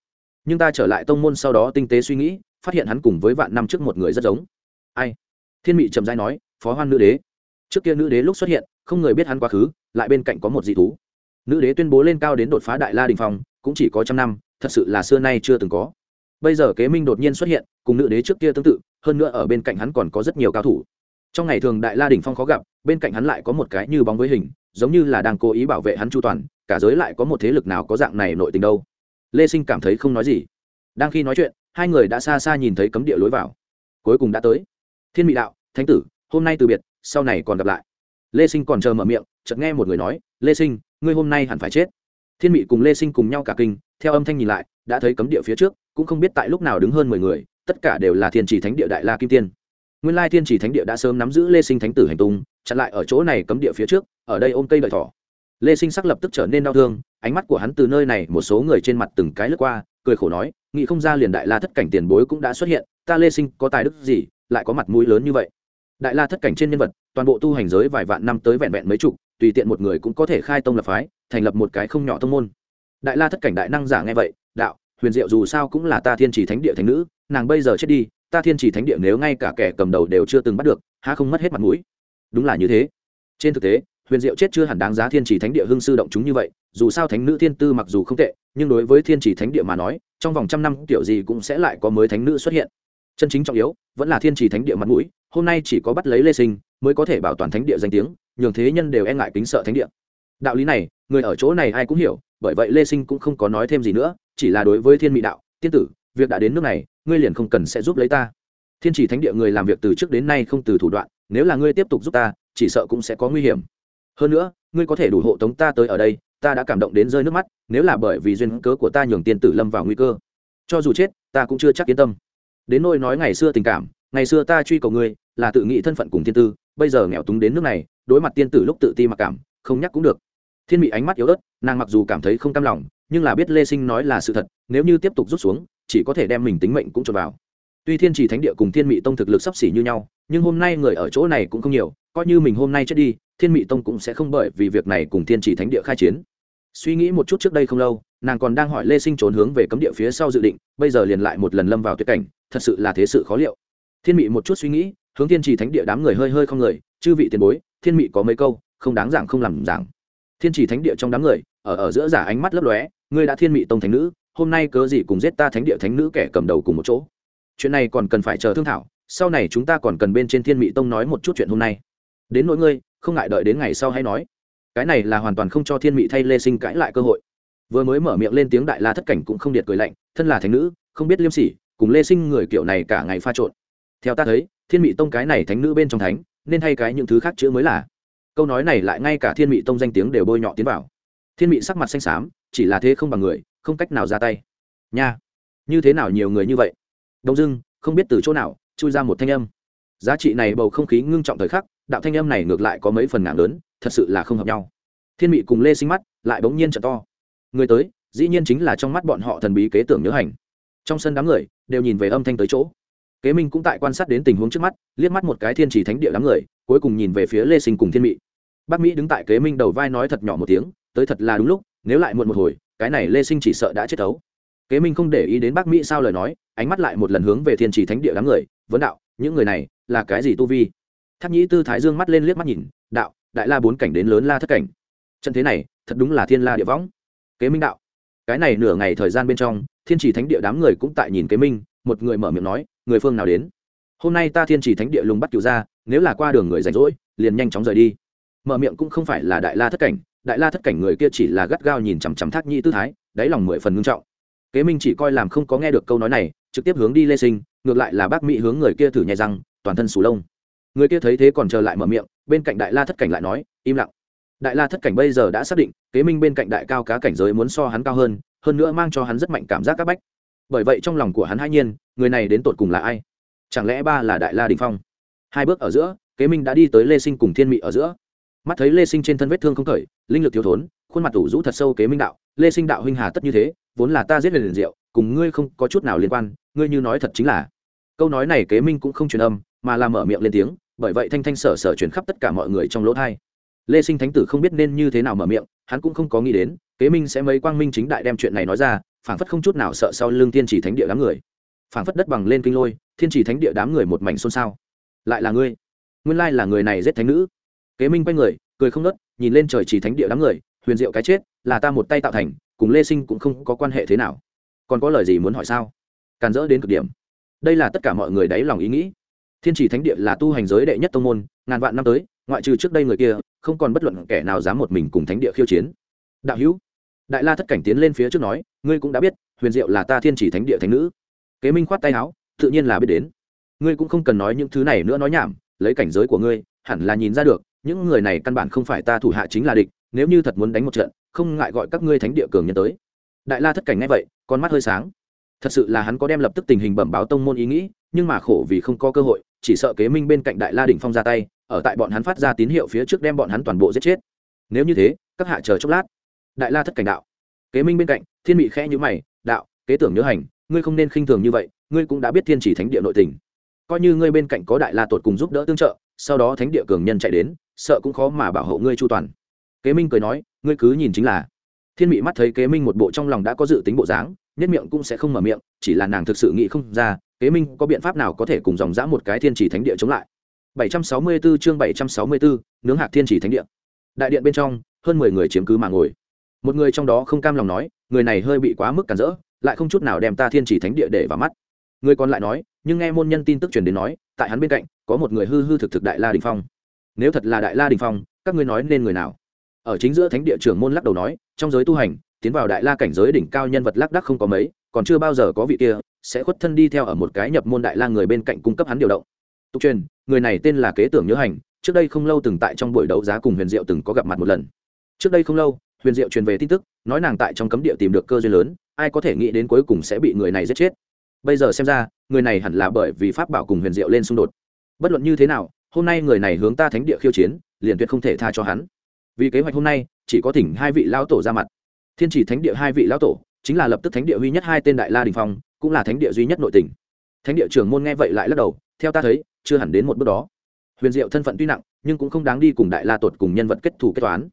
Nhưng ta trở lại tông môn sau đó tinh tế suy nghĩ, phát hiện hắn cùng với vạn năm trước một người rất giống. Ai? Thiên mị trầm dai nói, phó hoan nữ đế. Trước kia nữ đế lúc xuất hiện, không người biết hắn quá khứ, lại bên cạnh có một dị thú. Nữ đế tuyên bố lên cao đến đột phá đại la đình phong, cũng chỉ có trăm năm thật sự là xưa nay chưa từng có. Bây giờ kế minh đột nhiên xuất hiện, cùng nữ đế trước kia tương tự, hơn nữa ở bên cạnh hắn còn có rất nhiều cao thủ. Trong ngày thường đại la đình phong khó gặp, bên cạnh hắn lại có một cái như bóng với hình, giống như là đang cố ý bảo vệ hắn chu toàn, cả giới lại có một thế lực nào có dạng này nội tình đâu. Lê sinh cảm thấy không nói gì. Đang khi nói chuyện, hai người đã xa xa nhìn thấy cấm địa lối vào. Cuối cùng đã tới. Thiên mỹ đạo, thánh tử, hôm nay từ biệt, sau này còn gặp lại. Lê sinh còn chờ mở miệng, chợt nghe một người nói, lê sinh, ngươi hôm nay hẳn phải chết. Thiên mỹ cùng lê sinh cùng nhau cả kinh theo âm thanh nhìn lại, đã thấy cấm địa phía trước, cũng không biết tại lúc nào đứng hơn mười người, tất cả đều là thiên chỉ thánh địa đại la kim tiên. Nguyên lai thiên chỉ thánh địa đã sớm nắm giữ lê sinh thánh tử hành tung, chặn lại ở chỗ này cấm địa phía trước, ở đây ôm cây đợi thỏ. Lê sinh sắc lập tức trở nên đau thương, ánh mắt của hắn từ nơi này một số người trên mặt từng cái lướt qua, cười khổ nói, nghĩ không ra liền đại la thất cảnh tiền bối cũng đã xuất hiện, ta lê sinh có tài đức gì, lại có mặt mũi lớn như vậy? Đại la thất cảnh trên nhân vật, toàn bộ tu hành giới vài vạn năm tới vẹn vẹn mấy chục, tùy tiện một người cũng có thể khai tông lập phái, thành lập một cái không nhỏ thông môn đại la thất cảnh đại năng giả nghe vậy, đạo, huyền diệu dù sao cũng là ta thiên chỉ thánh địa thánh nữ, nàng bây giờ chết đi, ta thiên chỉ thánh địa nếu ngay cả kẻ cầm đầu đều chưa từng bắt được, há không mất hết mặt mũi? Đúng là như thế. Trên thực tế, huyền diệu chết chưa hẳn đáng giá thiên chỉ thánh địa hưng sư động chúng như vậy, dù sao thánh nữ thiên tư mặc dù không tệ, nhưng đối với thiên chỉ thánh địa mà nói, trong vòng trăm năm kiểu gì cũng sẽ lại có mới thánh nữ xuất hiện. Chân chính trọng yếu, vẫn là thiên chỉ thánh địa mặt mũi, hôm nay chỉ có bắt lấy lê sinh, mới có thể bảo toàn thánh địa danh tiếng, nhường thế nhân đều e ngại kính sợ thánh địa. Đạo lý này, người ở chỗ này ai cũng hiểu bởi vậy lê sinh cũng không có nói thêm gì nữa, chỉ là đối với thiên mỹ đạo, tiên tử, việc đã đến nước này, ngươi liền không cần sẽ giúp lấy ta. Thiên chỉ thánh địa người làm việc từ trước đến nay không từ thủ đoạn, nếu là ngươi tiếp tục giúp ta, chỉ sợ cũng sẽ có nguy hiểm. Hơn nữa, ngươi có thể đủ hộ tống ta tới ở đây, ta đã cảm động đến rơi nước mắt, nếu là bởi vì duyên cớ của ta nhường tiên tử lâm vào nguy cơ. Cho dù chết, ta cũng chưa chắc yên tâm. Đến nôi nói ngày xưa tình cảm, ngày xưa ta truy cầu ngươi, là tự nghĩ thân phận cùng tiên tư bây giờ nghèo túng đến nước này, đối mặt tiên tử lúc tự ti mặc cảm, không nhắc cũng được. Thiên mị ánh mắt yếu ớt nàng mặc dù cảm thấy không cam lòng, nhưng là biết lê sinh nói là sự thật, nếu như tiếp tục rút xuống, chỉ có thể đem mình tính mệnh cũng trộn vào. Tuy thiên trì thánh địa cùng thiên mị tông thực lực sắp xỉ như nhau, nhưng hôm nay người ở chỗ này cũng không nhiều, coi như mình hôm nay chết đi, thiên mị tông cũng sẽ không bởi vì việc này cùng thiên trì thánh địa khai chiến. Suy nghĩ một chút trước đây không lâu, nàng còn đang hỏi lê sinh trốn hướng về cấm địa phía sau dự định, bây giờ liền lại một lần lâm vào tuyệt cảnh, thật sự là thế sự khó liệu. Thiên mị một chút suy nghĩ, hướng thiên trì thánh địa đám người hơi hơi không người, chư vị tiền bối, thiên mị có mấy câu, không đáng giảng không làm giảng. Thiên trì thánh địa trong đám người ở ở giữa giả ánh mắt lấp lóe, ngươi đã thiên mị tông thánh nữ, hôm nay cớ gì cùng giết ta thánh địa thánh nữ kẻ cầm đầu cùng một chỗ? Chuyện này còn cần phải chờ thương thảo, sau này chúng ta còn cần bên trên thiên mị tông nói một chút chuyện hôm nay. Đến nỗi ngươi, không ngại đợi đến ngày sau hay nói. Cái này là hoàn toàn không cho thiên mị thay lê sinh cãi lại cơ hội. Vừa mới mở miệng lên tiếng đại la thất cảnh cũng không điệt cười lạnh, thân là thánh nữ, không biết liêm sỉ, cùng lê sinh người kiểu này cả ngày pha trộn. Theo ta thấy, thiên mị tông cái này thánh nữ bên trong thánh, nên hay cái những thứ khác chữ mới là. Câu nói này lại ngay cả thiên mị tông danh tiếng đều bôi nhọ tiến vào thiên mị sắc mặt xanh xám, chỉ là thế không bằng người, không cách nào ra tay. Nha, như thế nào nhiều người như vậy? Đông dưng không biết từ chỗ nào, chui ra một thanh âm. Giá trị này bầu không khí ngưng trọng thời khắc, đạo thanh âm này ngược lại có mấy phần nặng lớn, thật sự là không hợp nhau. Thiên mị cùng lê sinh mắt, lại bỗng nhiên t to. Người tới, dĩ nhiên chính là trong mắt bọn họ thần bí kế tưởng nhớ hành. Trong sân đám người, đều nhìn về âm thanh tới chỗ. Kế minh cũng tại quan sát đến tình huống trước mắt, liếc mắt một cái thiên trì thánh địa đám người, cuối cùng nhìn về phía lê sinh cùng thiên mị. Bác mỹ đứng tại kế minh đầu vai nói thật nhỏ một tiếng tới thật là đúng lúc, nếu lại muộn một hồi, cái này lê sinh chỉ sợ đã chết tấu kế minh không để ý đến bác mỹ sao lời nói, ánh mắt lại một lần hướng về thiên trì thánh địa đám người, vấn đạo, những người này là cái gì tu vi? Tháp nhĩ tư thái dương mắt lên liếc mắt nhìn, đạo, đại la bốn cảnh đến lớn la thất cảnh. Trận thế này, thật đúng là thiên la địa võng. Kế minh đạo, cái này nửa ngày thời gian bên trong, thiên trì thánh địa đám người cũng tại nhìn kế minh, một người mở miệng nói, người phương nào đến? Hôm nay ta thiên trì thánh địa lùng bắt cửu ra, nếu là qua đường người rảnh rỗi, liền nhanh chóng rời đi. Mở miệng cũng không phải là đại la thất cảnh đại la thất cảnh người kia chỉ là gắt gao nhìn chằm chằm thác nhĩ tư thái, đáy lòng mười phần ngưng trọng. Kế minh chỉ coi làm không có nghe được câu nói này, trực tiếp hướng đi lê sinh, ngược lại là bác mỹ hướng người kia thử nhai răng, toàn thân sù lông. Người kia thấy thế còn chờ lại mở miệng, bên cạnh đại la thất cảnh lại nói, im lặng. Đại la thất cảnh bây giờ đã xác định, kế minh bên cạnh đại cao cá cảnh giới muốn so hắn cao hơn hơn nữa mang cho hắn rất mạnh cảm giác các bách. Bởi vậy trong lòng của hắn hai nhiên, người này đến tột cùng là ai? Chẳng lẽ ba là đại la đình phong? Hai bước ở giữa, kế minh đã đi tới lê sinh cùng thiên mị ở giữa mắt thấy lê sinh trên thân vết thương không khởi linh lực thiếu thốn, khuôn mặt ủ rũ thật sâu kế minh đạo, lê sinh đạo huynh hà tất như thế, vốn là ta giết liền diệu, cùng ngươi không có chút nào liên quan, ngươi như nói thật chính là. Câu nói này kế minh cũng không truyền âm, mà làm mở miệng lên tiếng, bởi vậy thanh thanh sở sở chuyển khắp tất cả mọi người trong lỗ thai. Lê sinh thánh tử không biết nên như thế nào mở miệng, hắn cũng không có nghĩ đến, kế minh sẽ mấy quang minh chính đại đem chuyện này nói ra, phảng phất không chút nào sợ sau lưng tiên chỉ thánh địa đám người. Phảng phất đất bằng lên kinh lôi, thiên chỉ thánh địa đám người một mảnh xôn xao. Lại là ngươi. Nguyên lai là người này giết thánh nữ kế minh quay người, cười không nớt nhìn lên trời chỉ thánh địa đám người, huyền diệu cái chết, là ta một tay tạo thành, cùng lê sinh cũng không có quan hệ thế nào. Còn có lời gì muốn hỏi sao? Càn dỡ đến cực điểm. Đây là tất cả mọi người đáy lòng ý nghĩ. Thiên chỉ thánh địa là tu hành giới đệ nhất tông môn, ngàn vạn năm tới, ngoại trừ trước đây người kia, không còn bất luận kẻ nào dám một mình cùng thánh địa khiêu chiến. Đạo hữu, đại la thất cảnh tiến lên phía trước nói, ngươi cũng đã biết, huyền diệu là ta thiên chỉ thánh địa thánh nữ. Kế minh khoát tay áo, tự nhiên là biết đến. Ngươi cũng không cần nói những thứ này nữa nói nhảm, lấy cảnh giới của ngươi, hẳn là nhìn ra được những người này căn bản không phải ta thủ hạ chính là địch, nếu như thật muốn đánh một trận, không ngại gọi các ngươi thánh địa cường nhân tới. Đại la thất cảnh ngay vậy, con mắt hơi sáng. Thật sự là hắn có đem lập tức tình hình bẩm báo tông môn ý nghĩ, nhưng mà khổ vì không có cơ hội, chỉ sợ kế minh bên cạnh đại la đỉnh phong ra tay, ở tại bọn hắn phát ra tín hiệu phía trước đem bọn hắn toàn bộ giết chết. Nếu như thế, các hạ chờ chốc lát. Đại la thất cảnh đạo. Kế minh bên cạnh, thiên mị khẽ nhữ mày, đạo, kế tưởng nhớ hành, ngươi không nên khinh thường như vậy, ngươi cũng đã biết thiên chỉ thánh địa nội tình. Coi như ngươi bên cạnh có đại la tột cùng giúp đỡ tương trợ sau đó thánh địa cường nhân chạy đến sợ cũng khó mà bảo hộ ngươi chu toàn. Kế minh cười nói ngươi cứ nhìn chính là. Thiên mị mắt thấy kế minh một bộ trong lòng đã có dự tính bộ dáng nhất miệng cũng sẽ không mở miệng chỉ là nàng thực sự nghĩ không ra kế minh có biện pháp nào có thể cùng dòng dã một cái thiên chỉ thánh địa chống lại. 764 chương 764, nướng hạc thiên chỉ thánh địa. Đại điện bên trong hơn mười người chiếm cứ mà ngồi. Một người trong đó không cam lòng nói người này hơi bị quá mức cản rỡ lại không chút nào đem ta thiên chỉ thánh địa để vào mắt. Người còn lại nói nhưng nghe môn nhân tin tức truyền đến nói tại hắn bên cạnh có một người hư hư thực thực đại la đình phong. Nếu thật là đại la đình phong, các ngươi nói nên người nào? Ở chính giữa thánh địa trưởng môn lắc đầu nói, trong giới tu hành, tiến vào đại la cảnh giới đỉnh cao nhân vật lác đắc không có mấy, còn chưa bao giờ có vị kia, sẽ khuất thân đi theo ở một cái nhập môn đại la người bên cạnh cung cấp hắn điều động. Tục truyền, người này tên là kế tưởng nhớ hành, trước đây không lâu từng tại trong buổi đấu giá cùng huyền diệu từng có gặp mặt một lần. Trước đây không lâu, huyền diệu truyền về tin tức, nói nàng tại trong cấm địa tìm được cơ duyên lớn, ai có thể nghĩ đến cuối cùng sẽ bị người này giết chết. Bây giờ xem ra, người này hẳn là bởi vì pháp bảo cùng huyền diệu lên xung đột bất luận như thế nào, hôm nay người này hướng ta thánh địa khiêu chiến, liền tuyệt không thể tha cho hắn. Vì kế hoạch hôm nay, chỉ có thỉnh hai vị lão tổ ra mặt. Thiên chỉ thánh địa hai vị lão tổ, chính là lập tức thánh địa duy nhất hai tên đại la đình phong, cũng là thánh địa duy nhất nội tỉnh thánh địa trưởng môn nghe vậy lại lắc đầu, theo ta thấy, chưa hẳn đến một bước đó. Huyền diệu thân phận tuy nặng, nhưng cũng không đáng đi cùng đại la tột cùng nhân vật kết thù kết toán.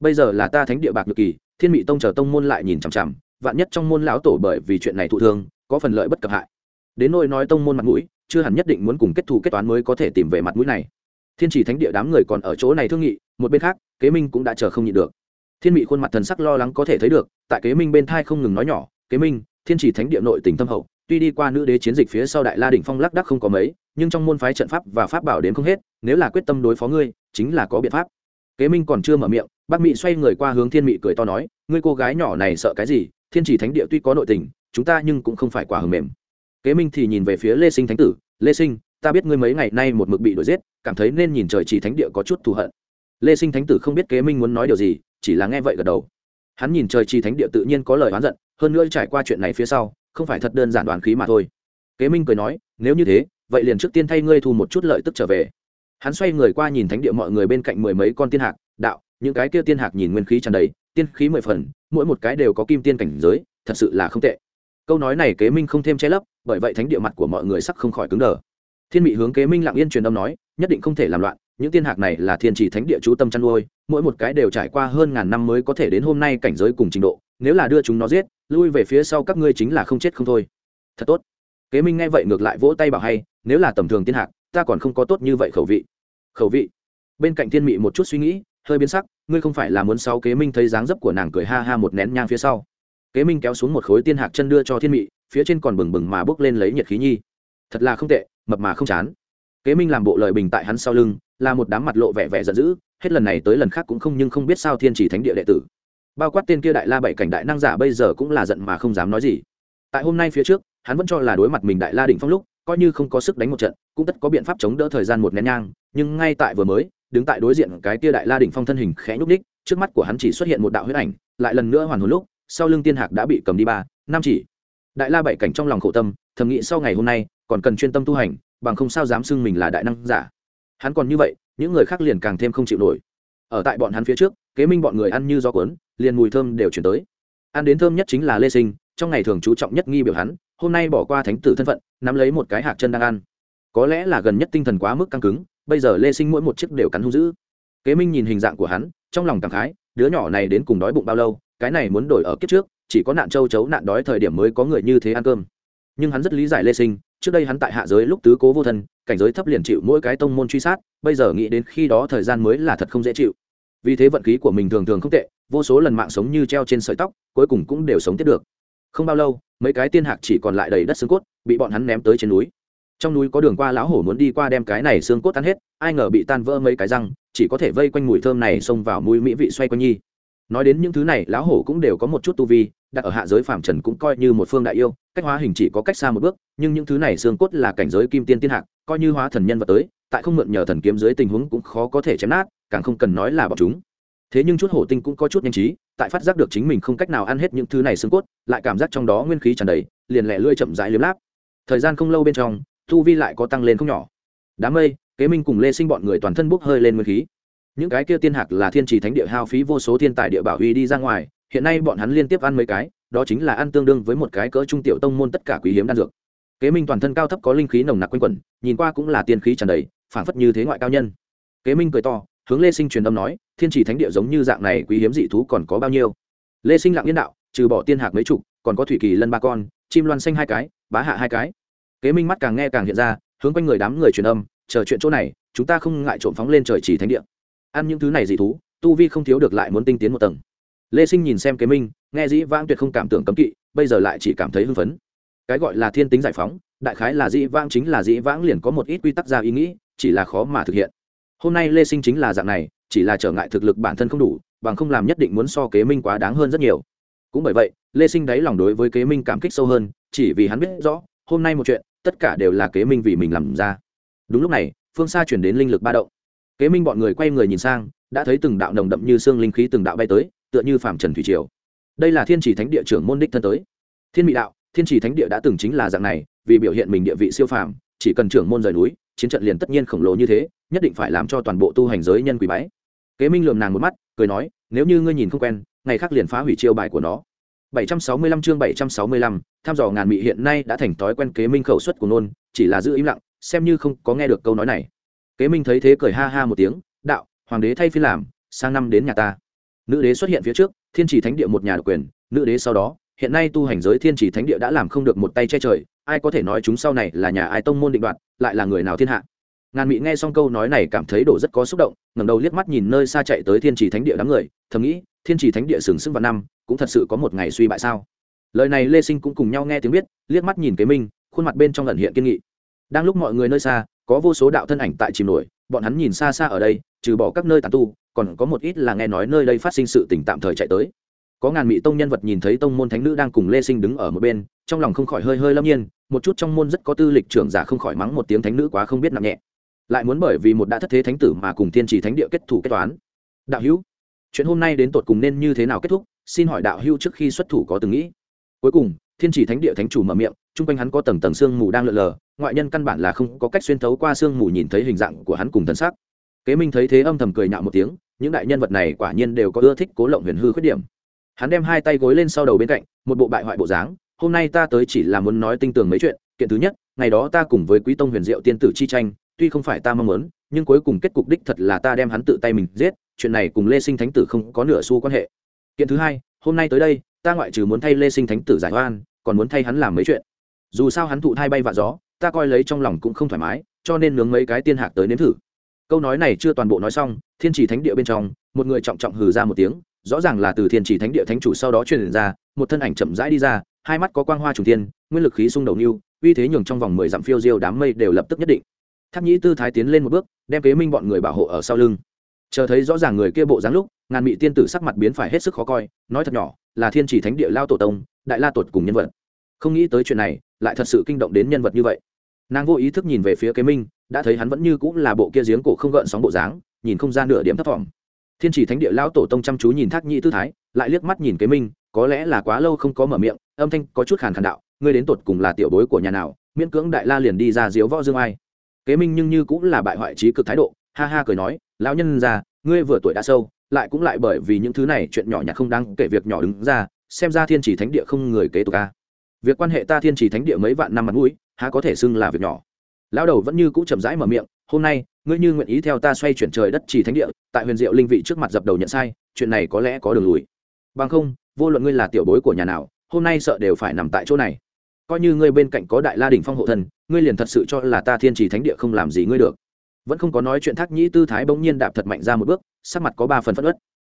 Bây giờ là ta thánh địa bạc được kỳ, thiên mị tông chờ tông môn lại nhìn chằm chằm, vạn nhất trong môn lão tổ bởi vì chuyện này thụ thương, có phần lợi bất cập hại. Đến nỗi nói tông môn mặt mũi chưa hẳn nhất định muốn cùng kết thù kết toán mới có thể tìm về mặt mũi này. Thiên chỉ thánh địa đám người còn ở chỗ này thương nghị, một bên khác, kế minh cũng đã chờ không nhịn được. Thiên mị khuôn mặt thần sắc lo lắng có thể thấy được, tại kế minh bên thai không ngừng nói nhỏ, kế minh, thiên chỉ thánh địa nội tỉnh tâm hậu, tuy đi qua nữ đế chiến dịch phía sau đại la đỉnh phong lắc đắc không có mấy, nhưng trong môn phái trận pháp và pháp bảo đến không hết, nếu là quyết tâm đối phó ngươi, chính là có biện pháp. Kế minh còn chưa mở miệng, bác mị xoay người qua hướng thiên mị cười to nói, ngươi cô gái nhỏ này sợ cái gì? Thiên chỉ thánh địa tuy có nội tình, chúng ta nhưng cũng không phải quả hầm mềm kế minh thì nhìn về phía lê sinh thánh tử, lê sinh, ta biết ngươi mấy ngày nay một mực bị đuổi giết, cảm thấy nên nhìn trời chỉ thánh địa có chút thù hận. Lê sinh thánh tử không biết kế minh muốn nói điều gì, chỉ là nghe vậy gật đầu. Hắn nhìn trời chi thánh địa tự nhiên có lời oán giận, hơn nữa trải qua chuyện này phía sau, không phải thật đơn giản đoàn khí mà thôi. Kế minh cười nói, nếu như thế, vậy liền trước tiên thay ngươi thu một chút lợi tức trở về. Hắn xoay người qua nhìn thánh địa mọi người bên cạnh mười mấy con tiên hạc, đạo, những cái kia tiên hạc nhìn nguyên khí tràn đầy, tiên khí mười phần, mỗi một cái đều có kim tiên cảnh giới, thật sự là không tệ câu nói này kế minh không thêm che lấp, bởi vậy thánh địa mặt của mọi người sắc không khỏi cứng đờ. Thiên mị hướng kế minh lặng yên truyền âm nói, nhất định không thể làm loạn, những tiên hạc này là thiên chỉ thánh địa chú tâm chăn nuôi, mỗi một cái đều trải qua hơn ngàn năm mới có thể đến hôm nay cảnh giới cùng trình độ, nếu là đưa chúng nó giết, lui về phía sau các ngươi chính là không chết không thôi. Thật tốt. Kế minh nghe vậy ngược lại vỗ tay bảo hay, nếu là tầm thường tiên hạc, ta còn không có tốt như vậy khẩu vị. Khẩu vị? Bên cạnh thiên mị một chút suy nghĩ, hơi biến sắc, ngươi không phải là muốn sáu kế minh thấy dáng dấp của nàng cười ha ha một nén nhang phía sau kế minh kéo xuống một khối tiên hạc chân đưa cho thiên mị, phía trên còn bừng bừng mà bước lên lấy nhiệt khí nhi. Thật là không tệ, mập mà không chán. Kế minh làm bộ lời bình tại hắn sau lưng, là một đám mặt lộ vẻ vẻ giận dữ, hết lần này tới lần khác cũng không nhưng không biết sao thiên chỉ thánh địa đệ tử. Bao quát tên kia đại la bảy cảnh đại năng giả bây giờ cũng là giận mà không dám nói gì. Tại hôm nay phía trước, hắn vẫn cho là đối mặt mình đại la đỉnh phong lúc, coi như không có sức đánh một trận, cũng tất có biện pháp chống đỡ thời gian một nén nhang, nhưng ngay tại vừa mới, đứng tại đối diện cái kia đại la đỉnh phong thân hình khẽ nhúc ních trước mắt của hắn chỉ xuất hiện một đạo huyết ảnh, lại lần nữa hoàn hồn lúc sau lưng tiên hạc đã bị cầm đi ba, năm chỉ. Đại la bảy cảnh trong lòng khổ tâm, thầm nghĩ sau ngày hôm nay, còn cần chuyên tâm tu hành, bằng không sao dám xưng mình là đại năng giả. Hắn còn như vậy, những người khác liền càng thêm không chịu nổi. Ở tại bọn hắn phía trước, kế minh bọn người ăn như gió cuốn, liền mùi thơm đều chuyển tới. Ăn đến thơm nhất chính là lê sinh, trong ngày thường chú trọng nhất nghi biểu hắn, hôm nay bỏ qua thánh tử thân phận, nắm lấy một cái hạt chân đang ăn. Có lẽ là gần nhất tinh thần quá mức căng cứng, bây giờ lê sinh mỗi một chiếc đều cắn hung dữ. Kế minh nhìn hình dạng của hắn, trong lòng cảm khái, đứa nhỏ này đến cùng đói bụng bao lâu cái này muốn đổi ở kiếp trước, chỉ có nạn châu chấu nạn đói thời điểm mới có người như thế ăn cơm. Nhưng hắn rất lý giải lê sinh, trước đây hắn tại hạ giới lúc tứ cố vô thân, cảnh giới thấp liền chịu mỗi cái tông môn truy sát, bây giờ nghĩ đến khi đó thời gian mới là thật không dễ chịu. Vì thế vận khí của mình thường thường không tệ, vô số lần mạng sống như treo trên sợi tóc, cuối cùng cũng đều sống tiếp được. Không bao lâu, mấy cái tiên hạc chỉ còn lại đầy đất xương cốt, bị bọn hắn ném tới trên núi. Trong núi có đường qua lão hổ muốn đi qua đem cái này xương cốt tan hết, ai ngờ bị tan vỡ mấy cái răng, chỉ có thể vây quanh mùi thơm này xông vào mũi mỹ vị xoay quanh nhi nói đến những thứ này, lão hổ cũng đều có một chút tu vi, đặt ở hạ giới phạm trần cũng coi như một phương đại yêu, cách hóa hình chỉ có cách xa một bước, nhưng những thứ này xương cốt là cảnh giới kim tiên tiên hạc, coi như hóa thần nhân vật tới, tại không mượn nhờ thần kiếm dưới tình huống cũng khó có thể chém nát, càng không cần nói là bọn chúng. Thế nhưng chút hổ tinh cũng có chút nhanh trí, tại phát giác được chính mình không cách nào ăn hết những thứ này xương cốt, lại cảm giác trong đó nguyên khí tràn đầy, liền lẹ lươi chậm rãi liếm láp. Thời gian không lâu bên trong thu vi lại có tăng lên không nhỏ. Đám mây, kế minh cùng lê sinh bọn người toàn thân bốc hơi lên nguyên khí những cái kia tiên hạc là thiên trì thánh địa hao phí vô số thiên tài địa bảo huy đi ra ngoài, hiện nay bọn hắn liên tiếp ăn mấy cái, đó chính là ăn tương đương với một cái cỡ trung tiểu tông môn tất cả quý hiếm đan dược. Kế minh toàn thân cao thấp có linh khí nồng nặc quanh quẩn, nhìn qua cũng là tiên khí tràn đầy, phảng phất như thế ngoại cao nhân. Kế minh cười to, hướng lê sinh truyền âm nói, thiên trì thánh địa giống như dạng này quý hiếm dị thú còn có bao nhiêu? Lê sinh lặng yên đạo, trừ bỏ tiên hạc mấy chục, còn có thủy kỳ lân ba con, chim loan xanh hai cái, bá hạ hai cái. Kế minh mắt càng nghe càng hiện ra, hướng quanh người đám người truyền âm, chờ chuyện chỗ này, chúng ta không ngại trộm phóng lên trời chỉ thánh địa ăn những thứ này dị thú, tu vi không thiếu được lại muốn tinh tiến một tầng. Lê sinh nhìn xem kế minh, nghe dĩ vãng tuyệt không cảm tưởng cấm kỵ, bây giờ lại chỉ cảm thấy hưng phấn. Cái gọi là thiên tính giải phóng, đại khái là dĩ vãng chính là dĩ vãng liền có một ít quy tắc ra ý nghĩ, chỉ là khó mà thực hiện. Hôm nay lê sinh chính là dạng này, chỉ là trở ngại thực lực bản thân không đủ, bằng không làm nhất định muốn so kế minh quá đáng hơn rất nhiều. Cũng bởi vậy, lê sinh đáy lòng đối với kế minh cảm kích sâu hơn, chỉ vì hắn biết rõ, hôm nay một chuyện, tất cả đều là kế minh vì mình làm ra. Đúng lúc này, phương xa chuyển đến linh lực ba động kế minh bọn người quay người nhìn sang đã thấy từng đạo nồng đậm như xương linh khí từng đạo bay tới tựa như phạm trần thủy triều. Đây là thiên chỉ thánh địa trưởng môn đích thân tới. Thiên mỹ đạo thiên chỉ thánh địa đã từng chính là dạng này vì biểu hiện mình địa vị siêu phàm chỉ cần trưởng môn rời núi chiến trận liền tất nhiên khổng lồ như thế nhất định phải làm cho toàn bộ tu hành giới nhân quỷ bái. Kế minh lườm nàng một mắt cười nói nếu như ngươi nhìn không quen ngày khác liền phá hủy chiêu bài của nó. 765 chương 765, tham dò ngàn mị hiện nay đã thành thói quen kế minh khẩu suất của nôn chỉ là giữ im lặng xem như không có nghe được câu nói này kế minh thấy thế cười ha ha một tiếng, đạo, hoàng đế thay phi làm, sang năm đến nhà ta. Nữ đế xuất hiện phía trước, thiên chỉ thánh địa một nhà độc quyền, nữ đế sau đó, hiện nay tu hành giới thiên chỉ thánh địa đã làm không được một tay che trời, ai có thể nói chúng sau này là nhà ai tông môn định đoạt, lại là người nào thiên hạ. Ngàn mỹ nghe xong câu nói này cảm thấy đổ rất có xúc động, ngẩng đầu liếc mắt nhìn nơi xa chạy tới thiên chỉ thánh địa đám người, thầm nghĩ, thiên chỉ thánh địa sừng sững vào năm, cũng thật sự có một ngày suy bại sao? Lời này lê sinh cũng cùng nhau nghe tiếng biết, liếc mắt nhìn kế minh, khuôn mặt bên trong ẩn hiện kiên nghị. Đang lúc mọi người nơi xa có vô số đạo thân ảnh tại chìm nổi, bọn hắn nhìn xa xa ở đây, trừ bỏ các nơi tàn tu, còn có một ít là nghe nói nơi đây phát sinh sự tỉnh tạm thời chạy tới. Có ngàn mỹ tông nhân vật nhìn thấy tông môn thánh nữ đang cùng lê sinh đứng ở một bên, trong lòng không khỏi hơi hơi lâm nhiên, một chút trong môn rất có tư lịch trưởng giả không khỏi mắng một tiếng thánh nữ quá không biết nặng nhẹ. Lại muốn bởi vì một đã thất thế thánh tử mà cùng tiên trì thánh địa kết thủ kết toán. Đạo hữu, chuyện hôm nay đến tột cùng nên như thế nào kết thúc? Xin hỏi đạo hữu trước khi xuất thủ có từng nghĩ? Cuối cùng thiên chỉ thánh địa thánh chủ mở miệng, chung quanh hắn có tầng tầng sương mù đang lượn lờ, ngoại nhân căn bản là không có cách xuyên thấu qua sương mù nhìn thấy hình dạng của hắn cùng thân xác. Kế minh thấy thế âm thầm cười nhạo một tiếng, những đại nhân vật này quả nhiên đều có ưa thích cố lộng huyền hư khuyết điểm. Hắn đem hai tay gối lên sau đầu bên cạnh, một bộ bại hoại bộ dáng, hôm nay ta tới chỉ là muốn nói tinh tường mấy chuyện, kiện thứ nhất, ngày đó ta cùng với quý tông huyền diệu tiên tử chi tranh, tuy không phải ta mong muốn, nhưng cuối cùng kết cục đích thật là ta đem hắn tự tay mình giết, chuyện này cùng lê sinh thánh tử không có nửa xu quan hệ. Kiện thứ hai, hôm nay tới đây, ta ngoại trừ muốn thay lê sinh thánh tử giải oan còn muốn thay hắn làm mấy chuyện. Dù sao hắn thụ thai bay vạ gió ta coi lấy trong lòng cũng không thoải mái cho nên nướng mấy cái tiên hạc tới nếm thử. Câu nói này chưa toàn bộ nói xong thiên chỉ thánh địa bên trong một người trọng trọng hừ ra một tiếng rõ ràng là từ thiên chỉ thánh địa thánh chủ sau đó truyền ra một thân ảnh chậm rãi đi ra hai mắt có quang hoa trùng thiên, nguyên lực khí xung đầu nưu uy thế nhường trong vòng mười dặm phiêu diêu đám mây đều lập tức nhất định. Tháp nhĩ tư thái tiến lên một bước đem kế minh bọn người bảo hộ ở sau lưng chờ thấy rõ ràng người kia bộ dáng lúc, ngàn mị tiên tử sắc mặt biến phải hết sức khó coi, nói thật nhỏ, là thiên chỉ thánh địa lao tổ tông, đại la tuột cùng nhân vật. Không nghĩ tới chuyện này, lại thật sự kinh động đến nhân vật như vậy. Nàng vô ý thức nhìn về phía kế minh, đã thấy hắn vẫn như cũng là bộ kia giếng cổ không gợn sóng bộ dáng, nhìn không ra nửa điểm thấp thỏm. Thiên chỉ thánh địa lao tổ tông chăm chú nhìn thác nhĩ tư thái, lại liếc mắt nhìn kế minh, có lẽ là quá lâu không có mở miệng, âm thanh có chút khàn khàn đạo, ngươi đến tột cùng là tiểu bối của nhà nào, miễn cưỡng đại la liền đi ra diếu võ dương ai? Kế minh nhưng như cũng là bại hoại trí cực thái độ, ha ha cười nói lão nhân già ngươi vừa tuổi đã sâu, lại cũng lại bởi vì những thứ này chuyện nhỏ nhặt không đáng kể việc nhỏ đứng ra, xem ra thiên chỉ thánh địa không người kế tục a. Việc quan hệ ta thiên chỉ thánh địa mấy vạn năm mặt mũi, há có thể xưng là việc nhỏ. Lão đầu vẫn như cũ chậm rãi mở miệng, hôm nay, ngươi như nguyện ý theo ta xoay chuyển trời đất chỉ thánh địa, tại huyền diệu linh vị trước mặt dập đầu nhận sai, chuyện này có lẽ có đường lùi. Bằng không, vô luận ngươi là tiểu bối của nhà nào, hôm nay sợ đều phải nằm tại chỗ này. Coi như ngươi bên cạnh có đại la đình phong hộ thần, ngươi liền thật sự cho là ta thiên trì thánh địa không làm gì ngươi được vẫn không có nói chuyện thác nhĩ tư thái bỗng nhiên đạp thật mạnh ra một bước, sắc mặt có ba phần phất ớt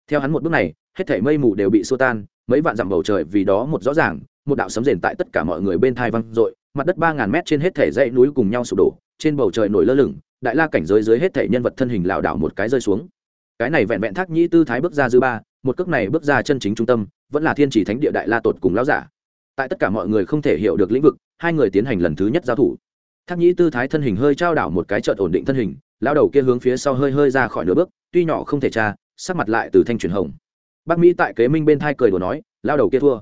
theo hắn một bước này, hết thảy mây mù đều bị xua tan, mấy vạn dặm bầu trời vì đó một rõ ràng, một đạo sấm rền tại tất cả mọi người bên thai văng dội, mặt đất ba ngàn mét trên hết thể dãy núi cùng nhau sụp đổ, trên bầu trời nổi lơ lửng, đại la cảnh giới dưới hết thể nhân vật thân hình lảo đảo một cái rơi xuống. Cái này vẹn vẹn thác nhĩ tư thái bước ra dư ba, một cước này bước ra chân chính trung tâm, vẫn là thiên chỉ thánh địa đại la tột cùng lão giả. Tại tất cả mọi người không thể hiểu được lĩnh vực, hai người tiến hành lần thứ nhất giao thủ thác nhĩ tư thái thân hình hơi trao đảo một cái trợt ổn định thân hình lao đầu kia hướng phía sau hơi hơi ra khỏi nửa bước tuy nhỏ không thể tra sắc mặt lại từ thanh truyền hồng. Bác mỹ tại kế minh bên thai cười đùa nói lao đầu kia thua.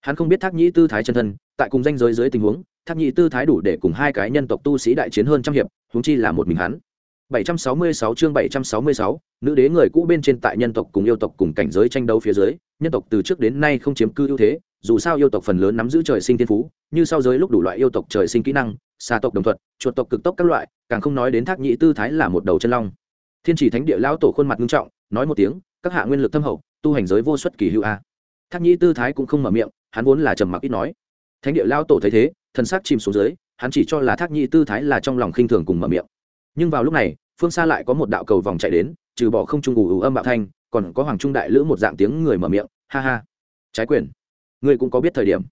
Hắn không biết thác nhĩ tư thái chân thân tại cùng danh giới dưới tình huống thác nhĩ tư thái đủ để cùng hai cái nhân tộc tu sĩ đại chiến hơn trăm hiệp huống chi là một mình hắn. 766 chương 766, nữ đế người cũ bên trên tại nhân tộc cùng yêu tộc cùng cảnh giới tranh đấu phía dưới, nhân tộc từ trước đến nay không chiếm cư ưu thế, dù sao yêu tộc phần lớn nắm giữ trời sinh thiên phú, như sau giới lúc đủ loại yêu tộc trời sinh kỹ năng, xa tộc đồng thuật, chuột tộc cực tốc các loại, càng không nói đến thác nhĩ tư thái là một đầu chân long. Thiên chỉ thánh địa lão tổ khuôn mặt nghiêm trọng, nói một tiếng, các hạ nguyên lực thâm hậu, tu hành giới vô xuất kỳ hữu a. Thác nhĩ tư thái cũng không mở miệng, hắn vốn là trầm mặc ít nói. Thánh địa lão tổ thấy thế, thần sắc chìm xuống dưới, hắn chỉ cho là thác nhĩ tư thái là trong lòng khinh thường cùng mở miệng nhưng vào lúc này phương xa lại có một đạo cầu vòng chạy đến trừ bỏ không trung ủ ủ âm bạo thanh còn có hoàng trung đại lữ một dạng tiếng người mở miệng ha ha trái quyền ngươi cũng có biết thời điểm.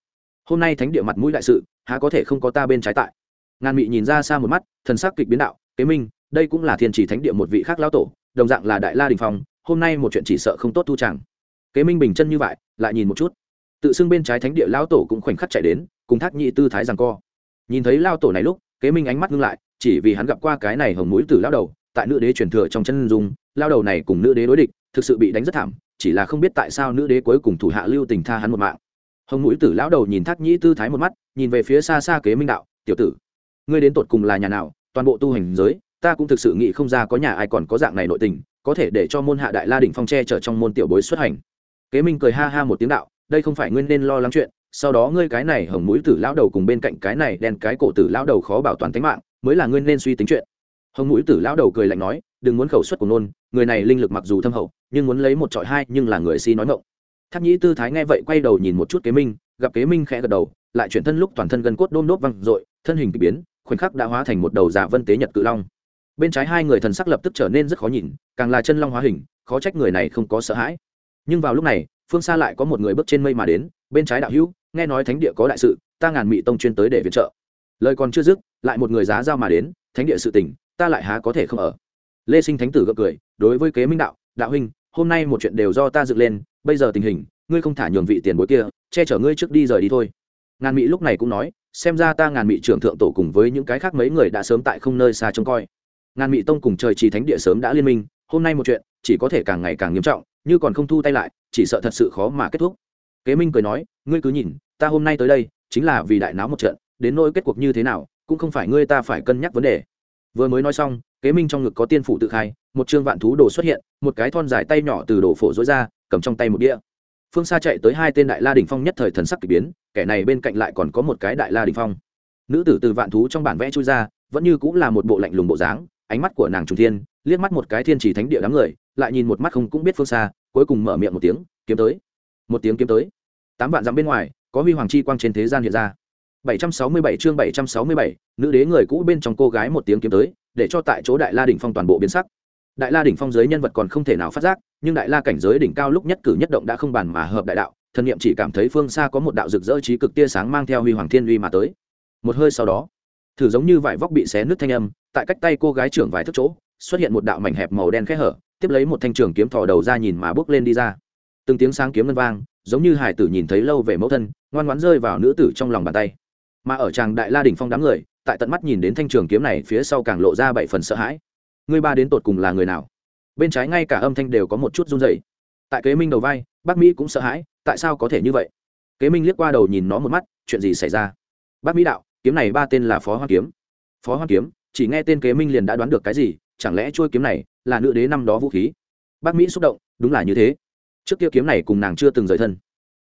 Hôm nay thánh địa mặt mũi đại sự, há có thể không có ta bên trái tại? Ngàn mị nhìn ra xa một mắt, thần sắc kịch biến đạo, kế minh, đây cũng là thiên chỉ thánh địa một vị khác lão tổ, đồng dạng là đại la đình phong, hôm nay một chuyện chỉ sợ không tốt thu chẳng. Kế minh bình chân như vậy, lại nhìn một chút. Tự xưng bên trái thánh địa lão tổ cũng khoảnh khắc chạy đến, cùng thác nhị tư thái rằng co. Nhìn thấy lao tổ này lúc, kế minh ánh mắt ngưng lại, chỉ vì hắn gặp qua cái này hồng mũi từ lao đầu, tại nữ đế truyền thừa trong chân dung lao đầu này cùng nữ đế đối địch, thực sự bị đánh rất thảm, chỉ là không biết tại sao nữ đế cuối cùng thủ hạ lưu tình tha hắn một mạng hồng mũi tử lão đầu nhìn thác nhĩ tư thái một mắt, nhìn về phía xa xa kế minh đạo, tiểu tử, ngươi đến tột cùng là nhà nào? Toàn bộ tu hành giới, ta cũng thực sự nghĩ không ra có nhà ai còn có dạng này nội tình, có thể để cho môn hạ đại la đỉnh phong tre chở trong môn tiểu bối xuất hành. Kế minh cười ha ha một tiếng đạo, đây không phải ngươi nên lo lắng chuyện, sau đó ngươi cái này hồng mũi tử lão đầu cùng bên cạnh cái này đen cái cổ tử lão đầu khó bảo toàn tính mạng, mới là ngươi nên suy tính chuyện. Hồng mũi tử lão đầu cười lạnh nói, đừng muốn khẩu suất của nôn, người này linh lực mặc dù thâm hậu, nhưng muốn lấy một trọi hai nhưng là người si nói ngộng tháp nhĩ tư thái nghe vậy quay đầu nhìn một chút kế minh, gặp kế minh khẽ gật đầu, lại chuyển thân lúc toàn thân gần cốt đôm đốt văng r thân hình k ỳ biến, khoảnh khắc đã hóa thành một đầu giả vân tế nhật cự long. Bên trái hai người thần sắc lập tức trở nên rất khó nhìn, càng là chân long hóa hình, khó trách người này không có sợ hãi. Nhưng vào lúc này, phương xa lại có một người bước trên mây mà đến, bên trái đạo hữu, nghe nói thánh địa có đại sự, ta ngàn mị tông chuyên tới để viện trợ. Lời còn chưa dứt, lại một người giá giao mà đến, thánh địa sự tỉnh ta lại há có thể không ở. Lê sinh thánh tử gật cười, đối với kế minh đạo đạo huynh, hôm nay một chuyện đều do ta dựng lên bây giờ tình hình, ngươi không thả nhường vị tiền bối kia, che chở ngươi trước đi rời đi thôi. Ngàn mỹ lúc này cũng nói, xem ra ta ngàn mỹ trưởng thượng tổ cùng với những cái khác mấy người đã sớm tại không nơi xa trông coi. Ngàn mỹ tông cùng trời trì thánh địa sớm đã liên minh, hôm nay một chuyện, chỉ có thể càng ngày càng nghiêm trọng, như còn không thu tay lại, chỉ sợ thật sự khó mà kết thúc. Kế minh cười nói, ngươi cứ nhìn, ta hôm nay tới đây, chính là vì đại náo một trận, đến nỗi kết cuộc như thế nào, cũng không phải ngươi ta phải cân nhắc vấn đề. Vừa mới nói xong, kế minh trong ngực có tiên phủ tự khai, một chương vạn thú đồ xuất hiện, một cái thon dài tay nhỏ từ đồ phổ dối ra cầm trong tay một đĩa. Phương xa chạy tới hai tên đại la đình phong nhất thời thần sắc k ỳ biến kẻ này bên cạnh lại còn có một cái đại la đình phong. Nữ tử từ vạn thú trong bản vẽ chui ra vẫn như cũng là một bộ lạnh lùng bộ dáng ánh mắt của nàng trung thiên liếc mắt một cái thiên chỉ thánh địa đám người lại nhìn một mắt không cũng biết phương xa cuối cùng mở miệng một tiếng kiếm tới. Một tiếng kiếm tới. Tám vạn dặm bên ngoài có huy hoàng chi quang trên thế gian hiện ra. 767 chương 767, nữ đế người cũ bên trong cô gái một tiếng kiếm tới, để cho tại chỗ Đại La đỉnh phong toàn bộ biến sắc. Đại La đỉnh phong giới nhân vật còn không thể nào phát giác, nhưng Đại La cảnh giới đỉnh cao lúc nhất cử nhất động đã không bàn mà hợp đại đạo, thần niệm chỉ cảm thấy phương xa có một đạo rực rỡ trí cực tia sáng mang theo huy hoàng thiên uy mà tới. Một hơi sau đó, thử giống như vải vóc bị xé nứt thanh âm, tại cách tay cô gái trưởng vài thước chỗ, xuất hiện một đạo mảnh hẹp màu đen khẽ hở, tiếp lấy một thanh trường kiếm thò đầu ra nhìn mà bước lên đi ra. Từng tiếng sáng kiếm ngân vang, giống như hải tử nhìn thấy lâu về mẫu thân, ngoan ngoãn rơi vào nữ tử trong lòng bàn tay mà ở tràng đại la đỉnh phong đám người tại tận mắt nhìn đến thanh trường kiếm này phía sau càng lộ ra bảy phần sợ hãi người ba đến tột cùng là người nào bên trái ngay cả âm thanh đều có một chút run dày tại kế minh đầu vai, bác mỹ cũng sợ hãi, tại sao có thể như vậy? Kế minh liếc qua đầu nhìn nó một mắt, chuyện gì xảy ra? Bác mỹ đạo, kiếm này ba tên là phó hoa kiếm. Phó hoa kiếm, chỉ nghe tên kế minh liền đã đoán được cái gì, chẳng lẽ trôi kiếm này là nữ đế năm đó vũ khí? Bác mỹ xúc động, đúng là như thế. Trước kia kiếm này cùng nàng chưa từng rời thân.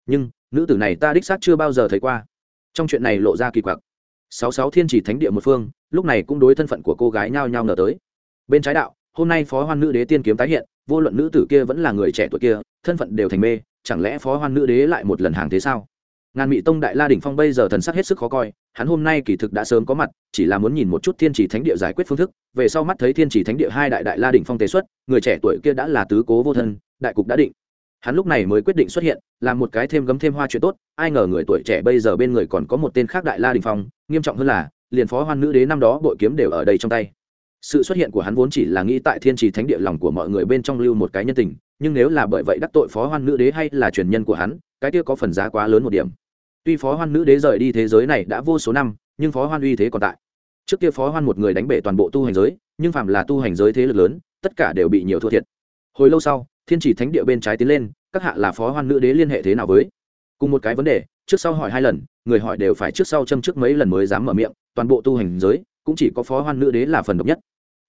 Nhưng, nữ tử này ta đích xác chưa bao giờ thấy qua. Trong chuyện này lộ ra kỳ quặc. Sáu sáu thiên chỉ thánh địa một phương, lúc này cũng đối thân phận của cô gái nhao nhao nở tới. Bên trái đạo hôm nay phó hoan nữ đế tiên kiếm tái hiện, vô luận nữ tử kia vẫn là người trẻ tuổi kia, thân phận đều thành mê, chẳng lẽ phó hoan nữ đế lại một lần hàng thế sao? Ngàn mỹ tông đại la đỉnh phong bây giờ thần sắc hết sức khó coi, hắn hôm nay kỳ thực đã sớm có mặt, chỉ là muốn nhìn một chút thiên chỉ thánh địa giải quyết phương thức. Về sau mắt thấy thiên chỉ thánh địa hai đại đại la đỉnh phong tế xuất, người trẻ tuổi kia đã là tứ cố vô thân, đại cục đã định. Hắn lúc này mới quyết định xuất hiện, làm một cái thêm gấm thêm hoa chuyện tốt, ai ngờ người tuổi trẻ bây giờ bên người còn có một tên khác đại la đình phong, nghiêm trọng hơn là, liền phó hoan nữ đế năm đó bội kiếm đều ở đây trong tay sự xuất hiện của hắn vốn chỉ là nghĩ tại thiên trì thánh địa lòng của mọi người bên trong lưu một cái nhân tình, nhưng nếu là bởi vậy đắc tội phó hoan nữ đế hay là truyền nhân của hắn, cái kia có phần giá quá lớn một điểm. Tuy phó hoan nữ đế rời đi thế giới này đã vô số năm, nhưng phó hoan uy thế còn tại. Trước kia phó hoan một người đánh bể toàn bộ tu hành giới, nhưng phạm là tu hành giới thế lực lớn, tất cả đều bị nhiều thua thiệt. Hồi lâu sau, thiên chỉ thánh địa bên trái tiến lên, các hạ là phó hoan nữ đế liên hệ thế nào với? Cùng một cái vấn đề, trước sau hỏi hai lần, người hỏi đều phải trước sau châm trước mấy lần mới dám mở miệng, toàn bộ tu hành giới, cũng chỉ có phó hoan nữ đế là phần độc nhất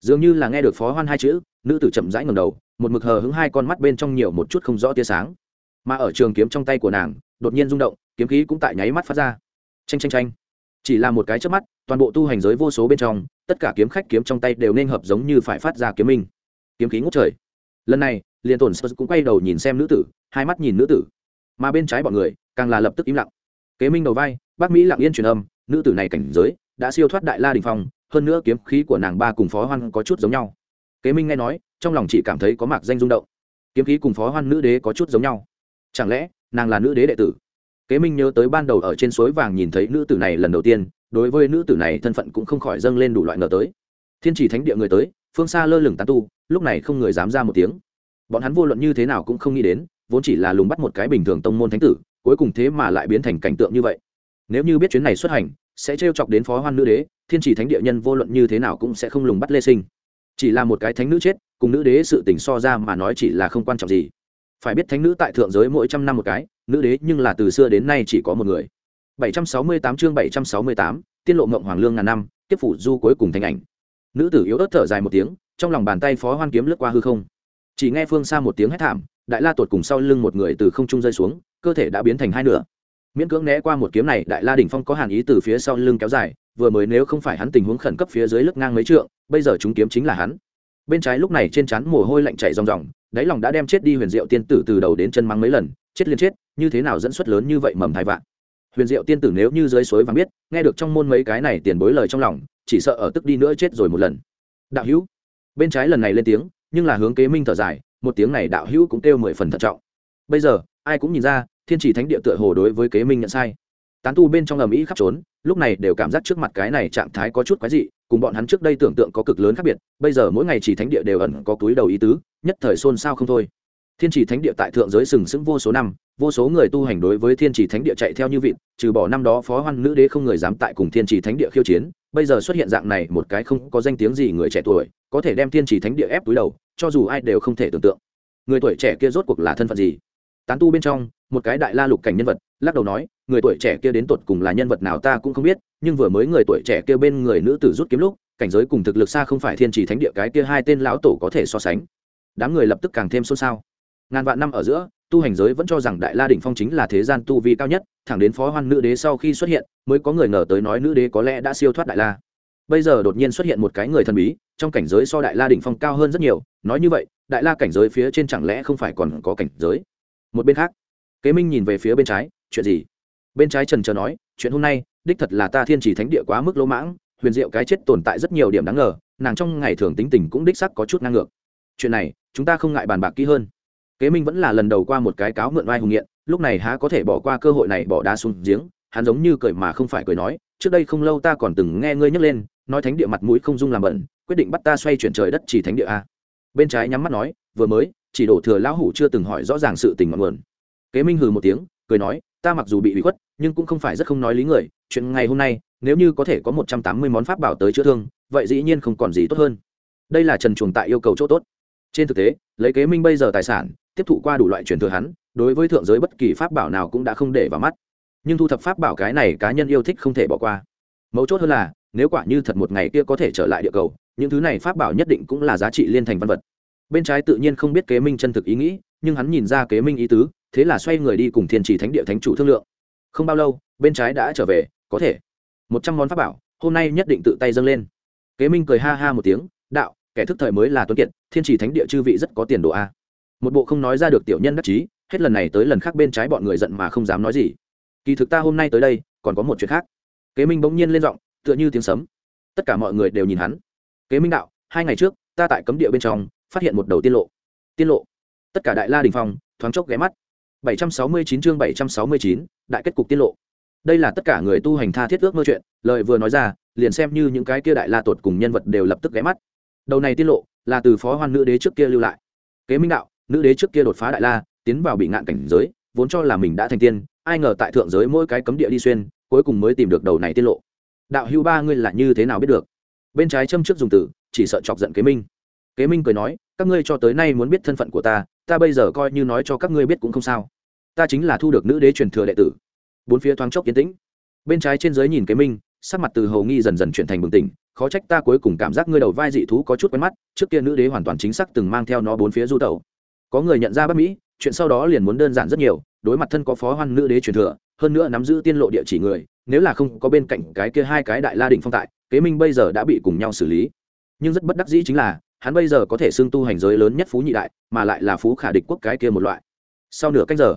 dường như là nghe được phó hoan hai chữ, nữ tử chậm rãi ngầm đầu, một mực hờ hứng hai con mắt bên trong nhiều một chút không rõ tia sáng. Mà ở trường kiếm trong tay của nàng, đột nhiên rung động, kiếm khí cũng tại nháy mắt phát ra. Tranh tranh tranh chỉ là một cái trước mắt, toàn bộ tu hành giới vô số bên trong, tất cả kiếm khách kiếm trong tay đều nên hợp giống như phải phát ra kiếm minh. Kiếm khí ngút trời. Lần này, liền tổn sơ cũng quay đầu nhìn xem nữ tử, hai mắt nhìn nữ tử. Mà bên trái bọn người, càng là lập tức im lặng. Kế minh đầu vai, bác mỹ lặng yên truyền âm, nữ tử này cảnh giới, đã siêu thoát đại la đình phong hơn nữa kiếm khí của nàng ba cùng phó hoan có chút giống nhau. Kế minh nghe nói, trong lòng chị cảm thấy có mạc danh rung động. Kiếm khí cùng phó hoan nữ đế có chút giống nhau. Chẳng lẽ, nàng là nữ đế đệ tử? Kế minh nhớ tới ban đầu ở trên suối vàng nhìn thấy nữ tử này lần đầu tiên, đối với nữ tử này thân phận cũng không khỏi dâng lên đủ loại ngờ tới. Thiên chỉ thánh địa người tới, phương xa lơ lửng tán tu, lúc này không người dám ra một tiếng. Bọn hắn vô luận như thế nào cũng không nghĩ đến, vốn chỉ là lùng bắt một cái bình thường tông môn thánh tử, cuối cùng thế mà lại biến thành cảnh tượng như vậy. Nếu như biết chuyến này xuất hành sẽ trêu chọc đến phó hoan nữ đế thiên chỉ thánh địa nhân vô luận như thế nào cũng sẽ không lùng bắt lê sinh. Chỉ là một cái thánh nữ chết cùng nữ đế sự tình so ra mà nói chỉ là không quan trọng gì. Phải biết thánh nữ tại thượng giới mỗi trăm năm một cái nữ đế nhưng là từ xưa đến nay chỉ có một người. 768 chương 768, tiên lộ ngộng hoàng lương ngàn năm tiếp phủ du cuối cùng thành ảnh. Nữ tử yếu ớt thở dài một tiếng trong lòng bàn tay phó hoan kiếm lướt qua hư không. Chỉ nghe phương xa một tiếng hét thảm đại la tột cùng sau lưng một người từ không trung rơi xuống cơ thể đã biến thành hai nửa miễn cưỡng né qua một kiếm này, đại la đỉnh phong có hàn ý từ phía sau lưng kéo dài, vừa mới nếu không phải hắn tình huống khẩn cấp phía dưới lướt ngang mấy trượng, bây giờ chúng kiếm chính là hắn. Bên trái lúc này trên trán mồ hôi lạnh chảy ròng ròng, đáy lòng đã đem chết đi huyền diệu tiên tử từ đầu đến chân mắng mấy lần, chết liên chết, như thế nào dẫn xuất lớn như vậy mầm thai vạn. Huyền diệu tiên tử nếu như dưới suối vàng biết, nghe được trong môn mấy cái này tiền bối lời trong lòng, chỉ sợ ở tức đi nữa chết rồi một lần. Đạo hữu. Bên trái lần này lên tiếng, nhưng là hướng kế minh thở dài, một tiếng này đạo hữu cũng kêu mười phần thận trọng. Bây giờ, ai cũng nhìn ra thiên chỉ thánh địa tựa hồ đối với kế minh nhận sai. Tán tu bên trong ầm ĩ khắp trốn, lúc này đều cảm giác trước mặt cái này trạng thái có chút quái dị, cùng bọn hắn trước đây tưởng tượng có cực lớn khác biệt, bây giờ mỗi ngày chỉ thánh địa đều ẩn có túi đầu ý tứ, nhất thời xôn xao không thôi. Thiên chỉ thánh địa tại thượng giới sừng sững vô số năm, vô số người tu hành đối với thiên chỉ thánh địa chạy theo như vịt, trừ bỏ năm đó phó hoan nữ đế không người dám tại cùng thiên chỉ thánh địa khiêu chiến, bây giờ xuất hiện dạng này một cái không có danh tiếng gì người trẻ tuổi, có thể đem thiên chỉ thánh địa ép túi đầu, cho dù ai đều không thể tưởng tượng. Người tuổi trẻ kia rốt cuộc là thân phận gì? Tán tu bên trong một cái đại la lục cảnh nhân vật, lắc đầu nói, người tuổi trẻ kia đến tột cùng là nhân vật nào ta cũng không biết, nhưng vừa mới người tuổi trẻ kia bên người nữ tử rút kiếm lúc, cảnh giới cùng thực lực xa không phải thiên chỉ thánh địa cái kia hai tên lão tổ có thể so sánh. Đám người lập tức càng thêm xôn xao. Ngàn vạn năm ở giữa, tu hành giới vẫn cho rằng đại la đỉnh phong chính là thế gian tu vi cao nhất, thẳng đến phó hoan nữ đế sau khi xuất hiện, mới có người ngờ tới nói nữ đế có lẽ đã siêu thoát đại la. Bây giờ đột nhiên xuất hiện một cái người thần bí, trong cảnh giới so đại la đỉnh phong cao hơn rất nhiều, nói như vậy, đại la cảnh giới phía trên chẳng lẽ không phải còn có cảnh giới? Một bên khác kế minh nhìn về phía bên trái, chuyện gì? Bên trái trần trờ nói, chuyện hôm nay, đích thật là ta thiên chỉ thánh địa quá mức lỗ mãng, huyền diệu cái chết tồn tại rất nhiều điểm đáng ngờ, nàng trong ngày thường tính tình cũng đích sắc có chút ngang ngược. Chuyện này, chúng ta không ngại bàn bạc kỹ hơn. Kế minh vẫn là lần đầu qua một cái cáo mượn vai hùng nghiện, lúc này há có thể bỏ qua cơ hội này bỏ đá xuống giếng, hắn giống như cười mà không phải cười nói, trước đây không lâu ta còn từng nghe ngươi nhắc lên, nói thánh địa mặt mũi không dung làm bẩn, quyết định bắt ta xoay chuyển trời đất chỉ thánh địa a. Bên trái nhắm mắt nói, vừa mới, chỉ đổ thừa lão hủ chưa từng hỏi rõ ràng sự tình ngọn nguồn kế minh hừ một tiếng, cười nói, ta mặc dù bị bị khuất, nhưng cũng không phải rất không nói lý người. Chuyện ngày hôm nay, nếu như có thể có một trăm tám mươi món pháp bảo tới chữa thương, vậy dĩ nhiên không còn gì tốt hơn. Đây là trần chuồng tại yêu cầu chỗ tốt. Trên thực tế, lấy kế minh bây giờ tài sản, tiếp thụ qua đủ loại truyền thừa hắn, đối với thượng giới bất kỳ pháp bảo nào cũng đã không để vào mắt. Nhưng thu thập pháp bảo cái này cá nhân yêu thích không thể bỏ qua. Mấu chốt hơn là, nếu quả như thật một ngày kia có thể trở lại địa cầu, những thứ này pháp bảo nhất định cũng là giá trị liên thành văn vật. Bên trái tự nhiên không biết kế minh chân thực ý nghĩ, nhưng hắn nhìn ra kế minh ý tứ thế là xoay người đi cùng thiên trì thánh địa thánh chủ thương lượng. Không bao lâu, bên trái đã trở về, có thể. Một trăm món pháp bảo, hôm nay nhất định tự tay dâng lên. Kế minh cười ha ha một tiếng, đạo, kẻ thức thời mới là tuấn kiệt, thiên trì thánh địa chư vị rất có tiền đồ a. Một bộ không nói ra được tiểu nhân đắc chí, hết lần này tới lần khác bên trái bọn người giận mà không dám nói gì. Kỳ thực ta hôm nay tới đây, còn có một chuyện khác. Kế minh bỗng nhiên lên giọng, tựa như tiếng sấm. Tất cả mọi người đều nhìn hắn. Kế minh đạo, hai ngày trước, ta tại cấm địa bên trong, phát hiện một đầu tiên lộ. Tiên lộ. Tất cả đại la đình phong, thoáng chốc ghé mắt. 769 chương 769, đại kết cục tiết lộ. Đây là tất cả người tu hành tha thiết ước mơ chuyện lời vừa nói ra liền xem như những cái kia đại la tột cùng nhân vật đều lập tức ghé mắt. Đầu này tiết lộ là từ phó hoan nữ đế trước kia lưu lại. Kế minh đạo nữ đế trước kia đột phá đại la tiến vào bị ngạn cảnh giới vốn cho là mình đã thành tiên ai ngờ tại thượng giới mỗi cái cấm địa đi xuyên cuối cùng mới tìm được đầu này tiết lộ. Đạo hưu ba ngươi là như thế nào biết được? Bên trái châm trước dùng tử, chỉ sợ chọc giận kế minh. Kế minh cười nói các ngươi cho tới nay muốn biết thân phận của ta ta bây giờ coi như nói cho các ngươi biết cũng không sao. Ta chính là thu được nữ đế truyền thừa đệ tử. Bốn phía thoáng chốc yên tĩnh. Bên trái trên giới nhìn kế minh, sắc mặt từ hầu nghi dần dần chuyển thành bừng tỉnh, khó trách ta cuối cùng cảm giác ngươi đầu vai dị thú có chút quen mắt, trước kia nữ đế hoàn toàn chính xác từng mang theo nó bốn phía du tẩu. Có người nhận ra bắc mỹ, chuyện sau đó liền muốn đơn giản rất nhiều, đối mặt thân có phó hoan nữ đế truyền thừa, hơn nữa nắm giữ tiên lộ địa chỉ người, nếu là không có bên cạnh cái kia hai cái đại la đỉnh phong tại, kế minh bây giờ đã bị cùng nhau xử lý. Nhưng rất bất đắc dĩ chính là hắn bây giờ có thể xưng tu hành giới lớn nhất phú nhị đại, mà lại là phú khả địch quốc cái kia một loại. Sau nửa cách giờ,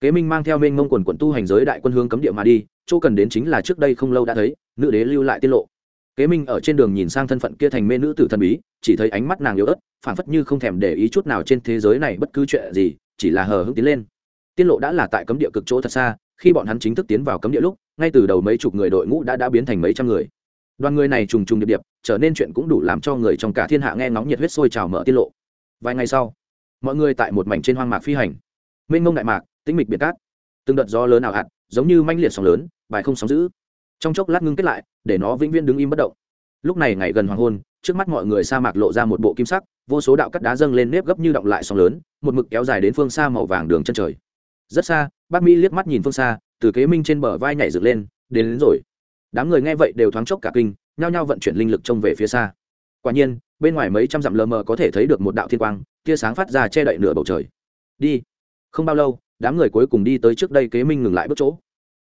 kế minh mang theo mênh mông quần quận tu hành giới đại quân hướng cấm địa mà đi, chỗ cần đến chính là trước đây không lâu đã thấy, nữ đế lưu lại tiết lộ. Kế minh ở trên đường nhìn sang thân phận kia thành mê nữ tử thần bí, chỉ thấy ánh mắt nàng yếu ớt, phảng phất như không thèm để ý chút nào trên thế giới này bất cứ chuyện gì, chỉ là hờ hững tiến lên. Tiết lộ đã là tại cấm địa cực chỗ thật xa, khi bọn hắn chính thức tiến vào cấm địa lúc, ngay từ đầu mấy chục người đội ngũ đã đã biến thành mấy trăm người đoàn người này trùng trùng điệp điệp trở nên chuyện cũng đủ làm cho người trong cả thiên hạ nghe ngóng nhiệt huyết sôi trào mở tiết lộ. Vài ngày sau mọi người tại một mảnh trên hoang mạc phi hành. Mênh mông đại mạc tĩnh mịch biệt cát. Từng đợt gió lớn ảo hạt giống như manh liệt sóng lớn bài không sóng giữ. Trong chốc lát ngưng kết lại để nó vĩnh viễn đứng im bất động. Lúc này ngày gần hoàng hôn trước mắt mọi người sa mạc lộ ra một bộ kim sắc vô số đạo cắt đá dâng lên nếp gấp như động lại sóng lớn một mực kéo dài đến phương xa màu vàng đường chân trời. Rất xa bác mỹ liếc mắt nhìn phương xa từ kế minh trên bờ vai nhảy dựng lên đến, đến rồi đám người nghe vậy đều thoáng chốc cả kinh, nhao nhao vận chuyển linh lực trông về phía xa. Quả nhiên, bên ngoài mấy trăm dặm lờ mờ có thể thấy được một đạo thiên quang, tia sáng phát ra che đậy nửa bầu trời. Đi. Không bao lâu, đám người cuối cùng đi tới trước đây kế minh ngừng lại bước chỗ.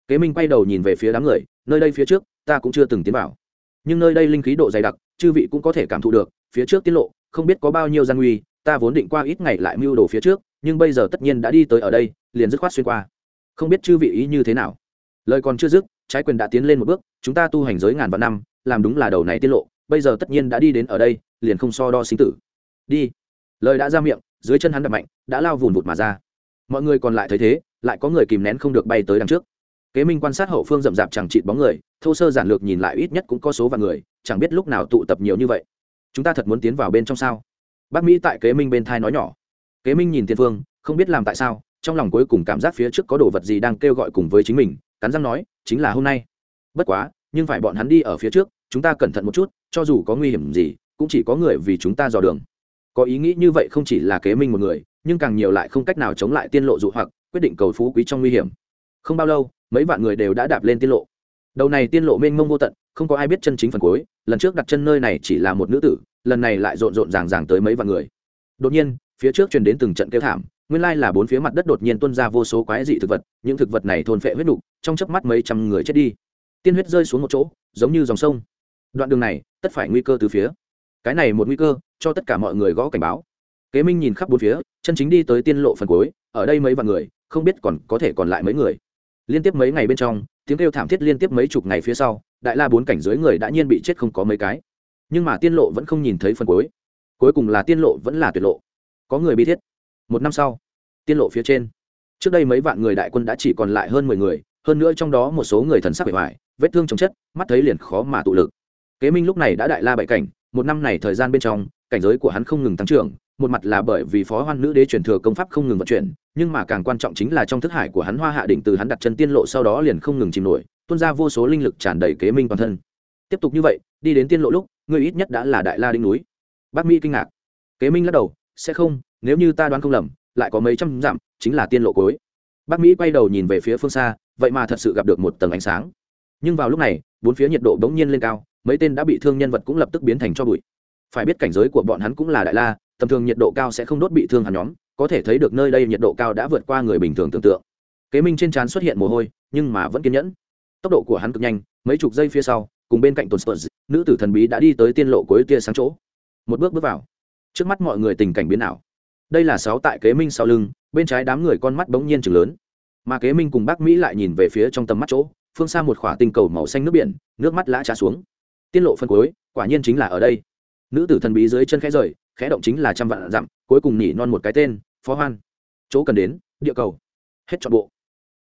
Kế minh quay đầu nhìn về phía đám người, nơi đây phía trước, ta cũng chưa từng tiến vào. Nhưng nơi đây linh khí độ dày đặc, chư vị cũng có thể cảm thụ được, phía trước tiết lộ, không biết có bao nhiêu gian nguy, ta vốn định qua ít ngày lại mưu đồ phía trước, nhưng bây giờ tất nhiên đã đi tới ở đây, liền dứt khoát xuyên qua. Không biết chư vị ý như thế nào. Lời còn chưa dứt trái quyền đã tiến lên một bước, chúng ta tu hành giới ngàn vạn năm, làm đúng là đầu này tiết lộ, bây giờ tất nhiên đã đi đến ở đây, liền không so đo sinh tử. Đi. Lời đã ra miệng, dưới chân hắn đập mạnh, đã lao vùn vụt mà ra. Mọi người còn lại thấy thế, lại có người kìm nén không được bay tới đằng trước. Kế minh quan sát hậu phương rậm rạp chẳng chịt bóng người, thô sơ giản lược nhìn lại ít nhất cũng có số vạn người, chẳng biết lúc nào tụ tập nhiều như vậy. Chúng ta thật muốn tiến vào bên trong sao? Bác mỹ tại kế minh bên thai nói nhỏ. Kế minh nhìn tiên phương không biết làm tại sao, trong lòng cuối cùng cảm giác phía trước có đồ vật gì đang kêu gọi cùng với chính mình cắn răng nói, chính là hôm nay. Bất quá, nhưng phải bọn hắn đi ở phía trước, chúng ta cẩn thận một chút, cho dù có nguy hiểm gì, cũng chỉ có người vì chúng ta dò đường. Có ý nghĩ như vậy không chỉ là kế minh một người, nhưng càng nhiều lại không cách nào chống lại tiên lộ dụ hoặc, quyết định cầu phú quý trong nguy hiểm. Không bao lâu, mấy vạn người đều đã đạp lên tiên lộ. Đầu này tiên lộ mênh mông vô tận, không có ai biết chân chính phần cuối, lần trước đặt chân nơi này chỉ là một nữ tử, lần này lại rộn rộn ràng ràng tới mấy vạn người. Đột nhiên, phía trước truyền đến từng trận kêu thảm nguyên lai là bốn phía mặt đất đột nhiên tuôn ra vô số quái dị thực vật, những thực vật này thôn phệ huyết đục trong chớp mắt mấy trăm người chết đi. Tiên huyết rơi xuống một chỗ, giống như dòng sông. Đoạn đường này, tất phải nguy cơ từ phía. Cái này một nguy cơ, cho tất cả mọi người gõ cảnh báo. Kế minh nhìn khắp bốn phía, chân chính đi tới tiên lộ phần cuối, ở đây mấy vạn người, không biết còn có thể còn lại mấy người. Liên tiếp mấy ngày bên trong, tiếng kêu thảm thiết liên tiếp mấy chục ngày phía sau, đại la bốn cảnh dưới người đã nhiên bị chết không có mấy cái. Nhưng mà tiên lộ vẫn không nhìn thấy phần cuối. Cuối cùng là tiên lộ vẫn là tuyệt lộ. Có người bi thiết một năm sau, tiên lộ phía trên. Trước đây mấy vạn người đại quân đã chỉ còn lại hơn mười người, hơn nữa trong đó một số người thần sắc bề ngoài, vết thương chồng chất, mắt thấy liền khó mà tụ lực. Kế minh lúc này đã đại la bảy cảnh, một năm này thời gian bên trong, cảnh giới của hắn không ngừng tăng trưởng, một mặt là bởi vì phó hoan nữ đế truyền thừa công pháp không ngừng vận chuyển, nhưng mà càng quan trọng chính là trong thức hải của hắn hoa hạ định từ hắn đặt chân tiên lộ sau đó liền không ngừng chìm nổi, tuôn ra vô số linh lực tràn đầy kế minh toàn thân. Tiếp tục như vậy, đi đến tiên lộ lúc, người ít nhất đã là đại la đinh núi. Bác mỹ kinh ngạc. Kế minh lắc đầu sẽ không, nếu như ta đoán không lầm, lại có mấy trăm dặm, chính là tiên lộ cuối. Bác mỹ quay đầu nhìn về phía phương xa, vậy mà thật sự gặp được một tầng ánh sáng. Nhưng vào lúc này, bốn phía nhiệt độ bỗng nhiên lên cao, mấy tên đã bị thương nhân vật cũng lập tức biến thành cho bụi. Phải biết cảnh giới của bọn hắn cũng là đại la, tầm thường nhiệt độ cao sẽ không đốt bị thương hắn nhóm, có thể thấy được nơi đây nhiệt độ cao đã vượt qua người bình thường tưởng tượng. Kế minh trên trán xuất hiện mồ hôi, nhưng mà vẫn kiên nhẫn. Tốc độ của hắn cực nhanh, mấy chục giây phía sau, cùng bên cạnh tuần spurs, nữ tử thần bí đã đi tới tiên lộ cuối tia sáng chỗ. Một bước bước vào trước mắt mọi người tình cảnh biến ảo. Đây là sáu tại kế minh sau lưng, bên trái đám người con mắt bỗng nhiên chừng lớn. Mà kế minh cùng bác mỹ lại nhìn về phía trong tầm mắt chỗ, phương xa một khỏa tinh cầu màu xanh nước biển, nước mắt lã trá xuống. Tiết lộ phân cuối, quả nhiên chính là ở đây. Nữ tử thần bí dưới chân khẽ rời, khẽ động chính là trăm vạn dặm, cuối cùng nỉ non một cái tên, phó hoan. Chỗ cần đến, địa cầu. Hết chọn bộ.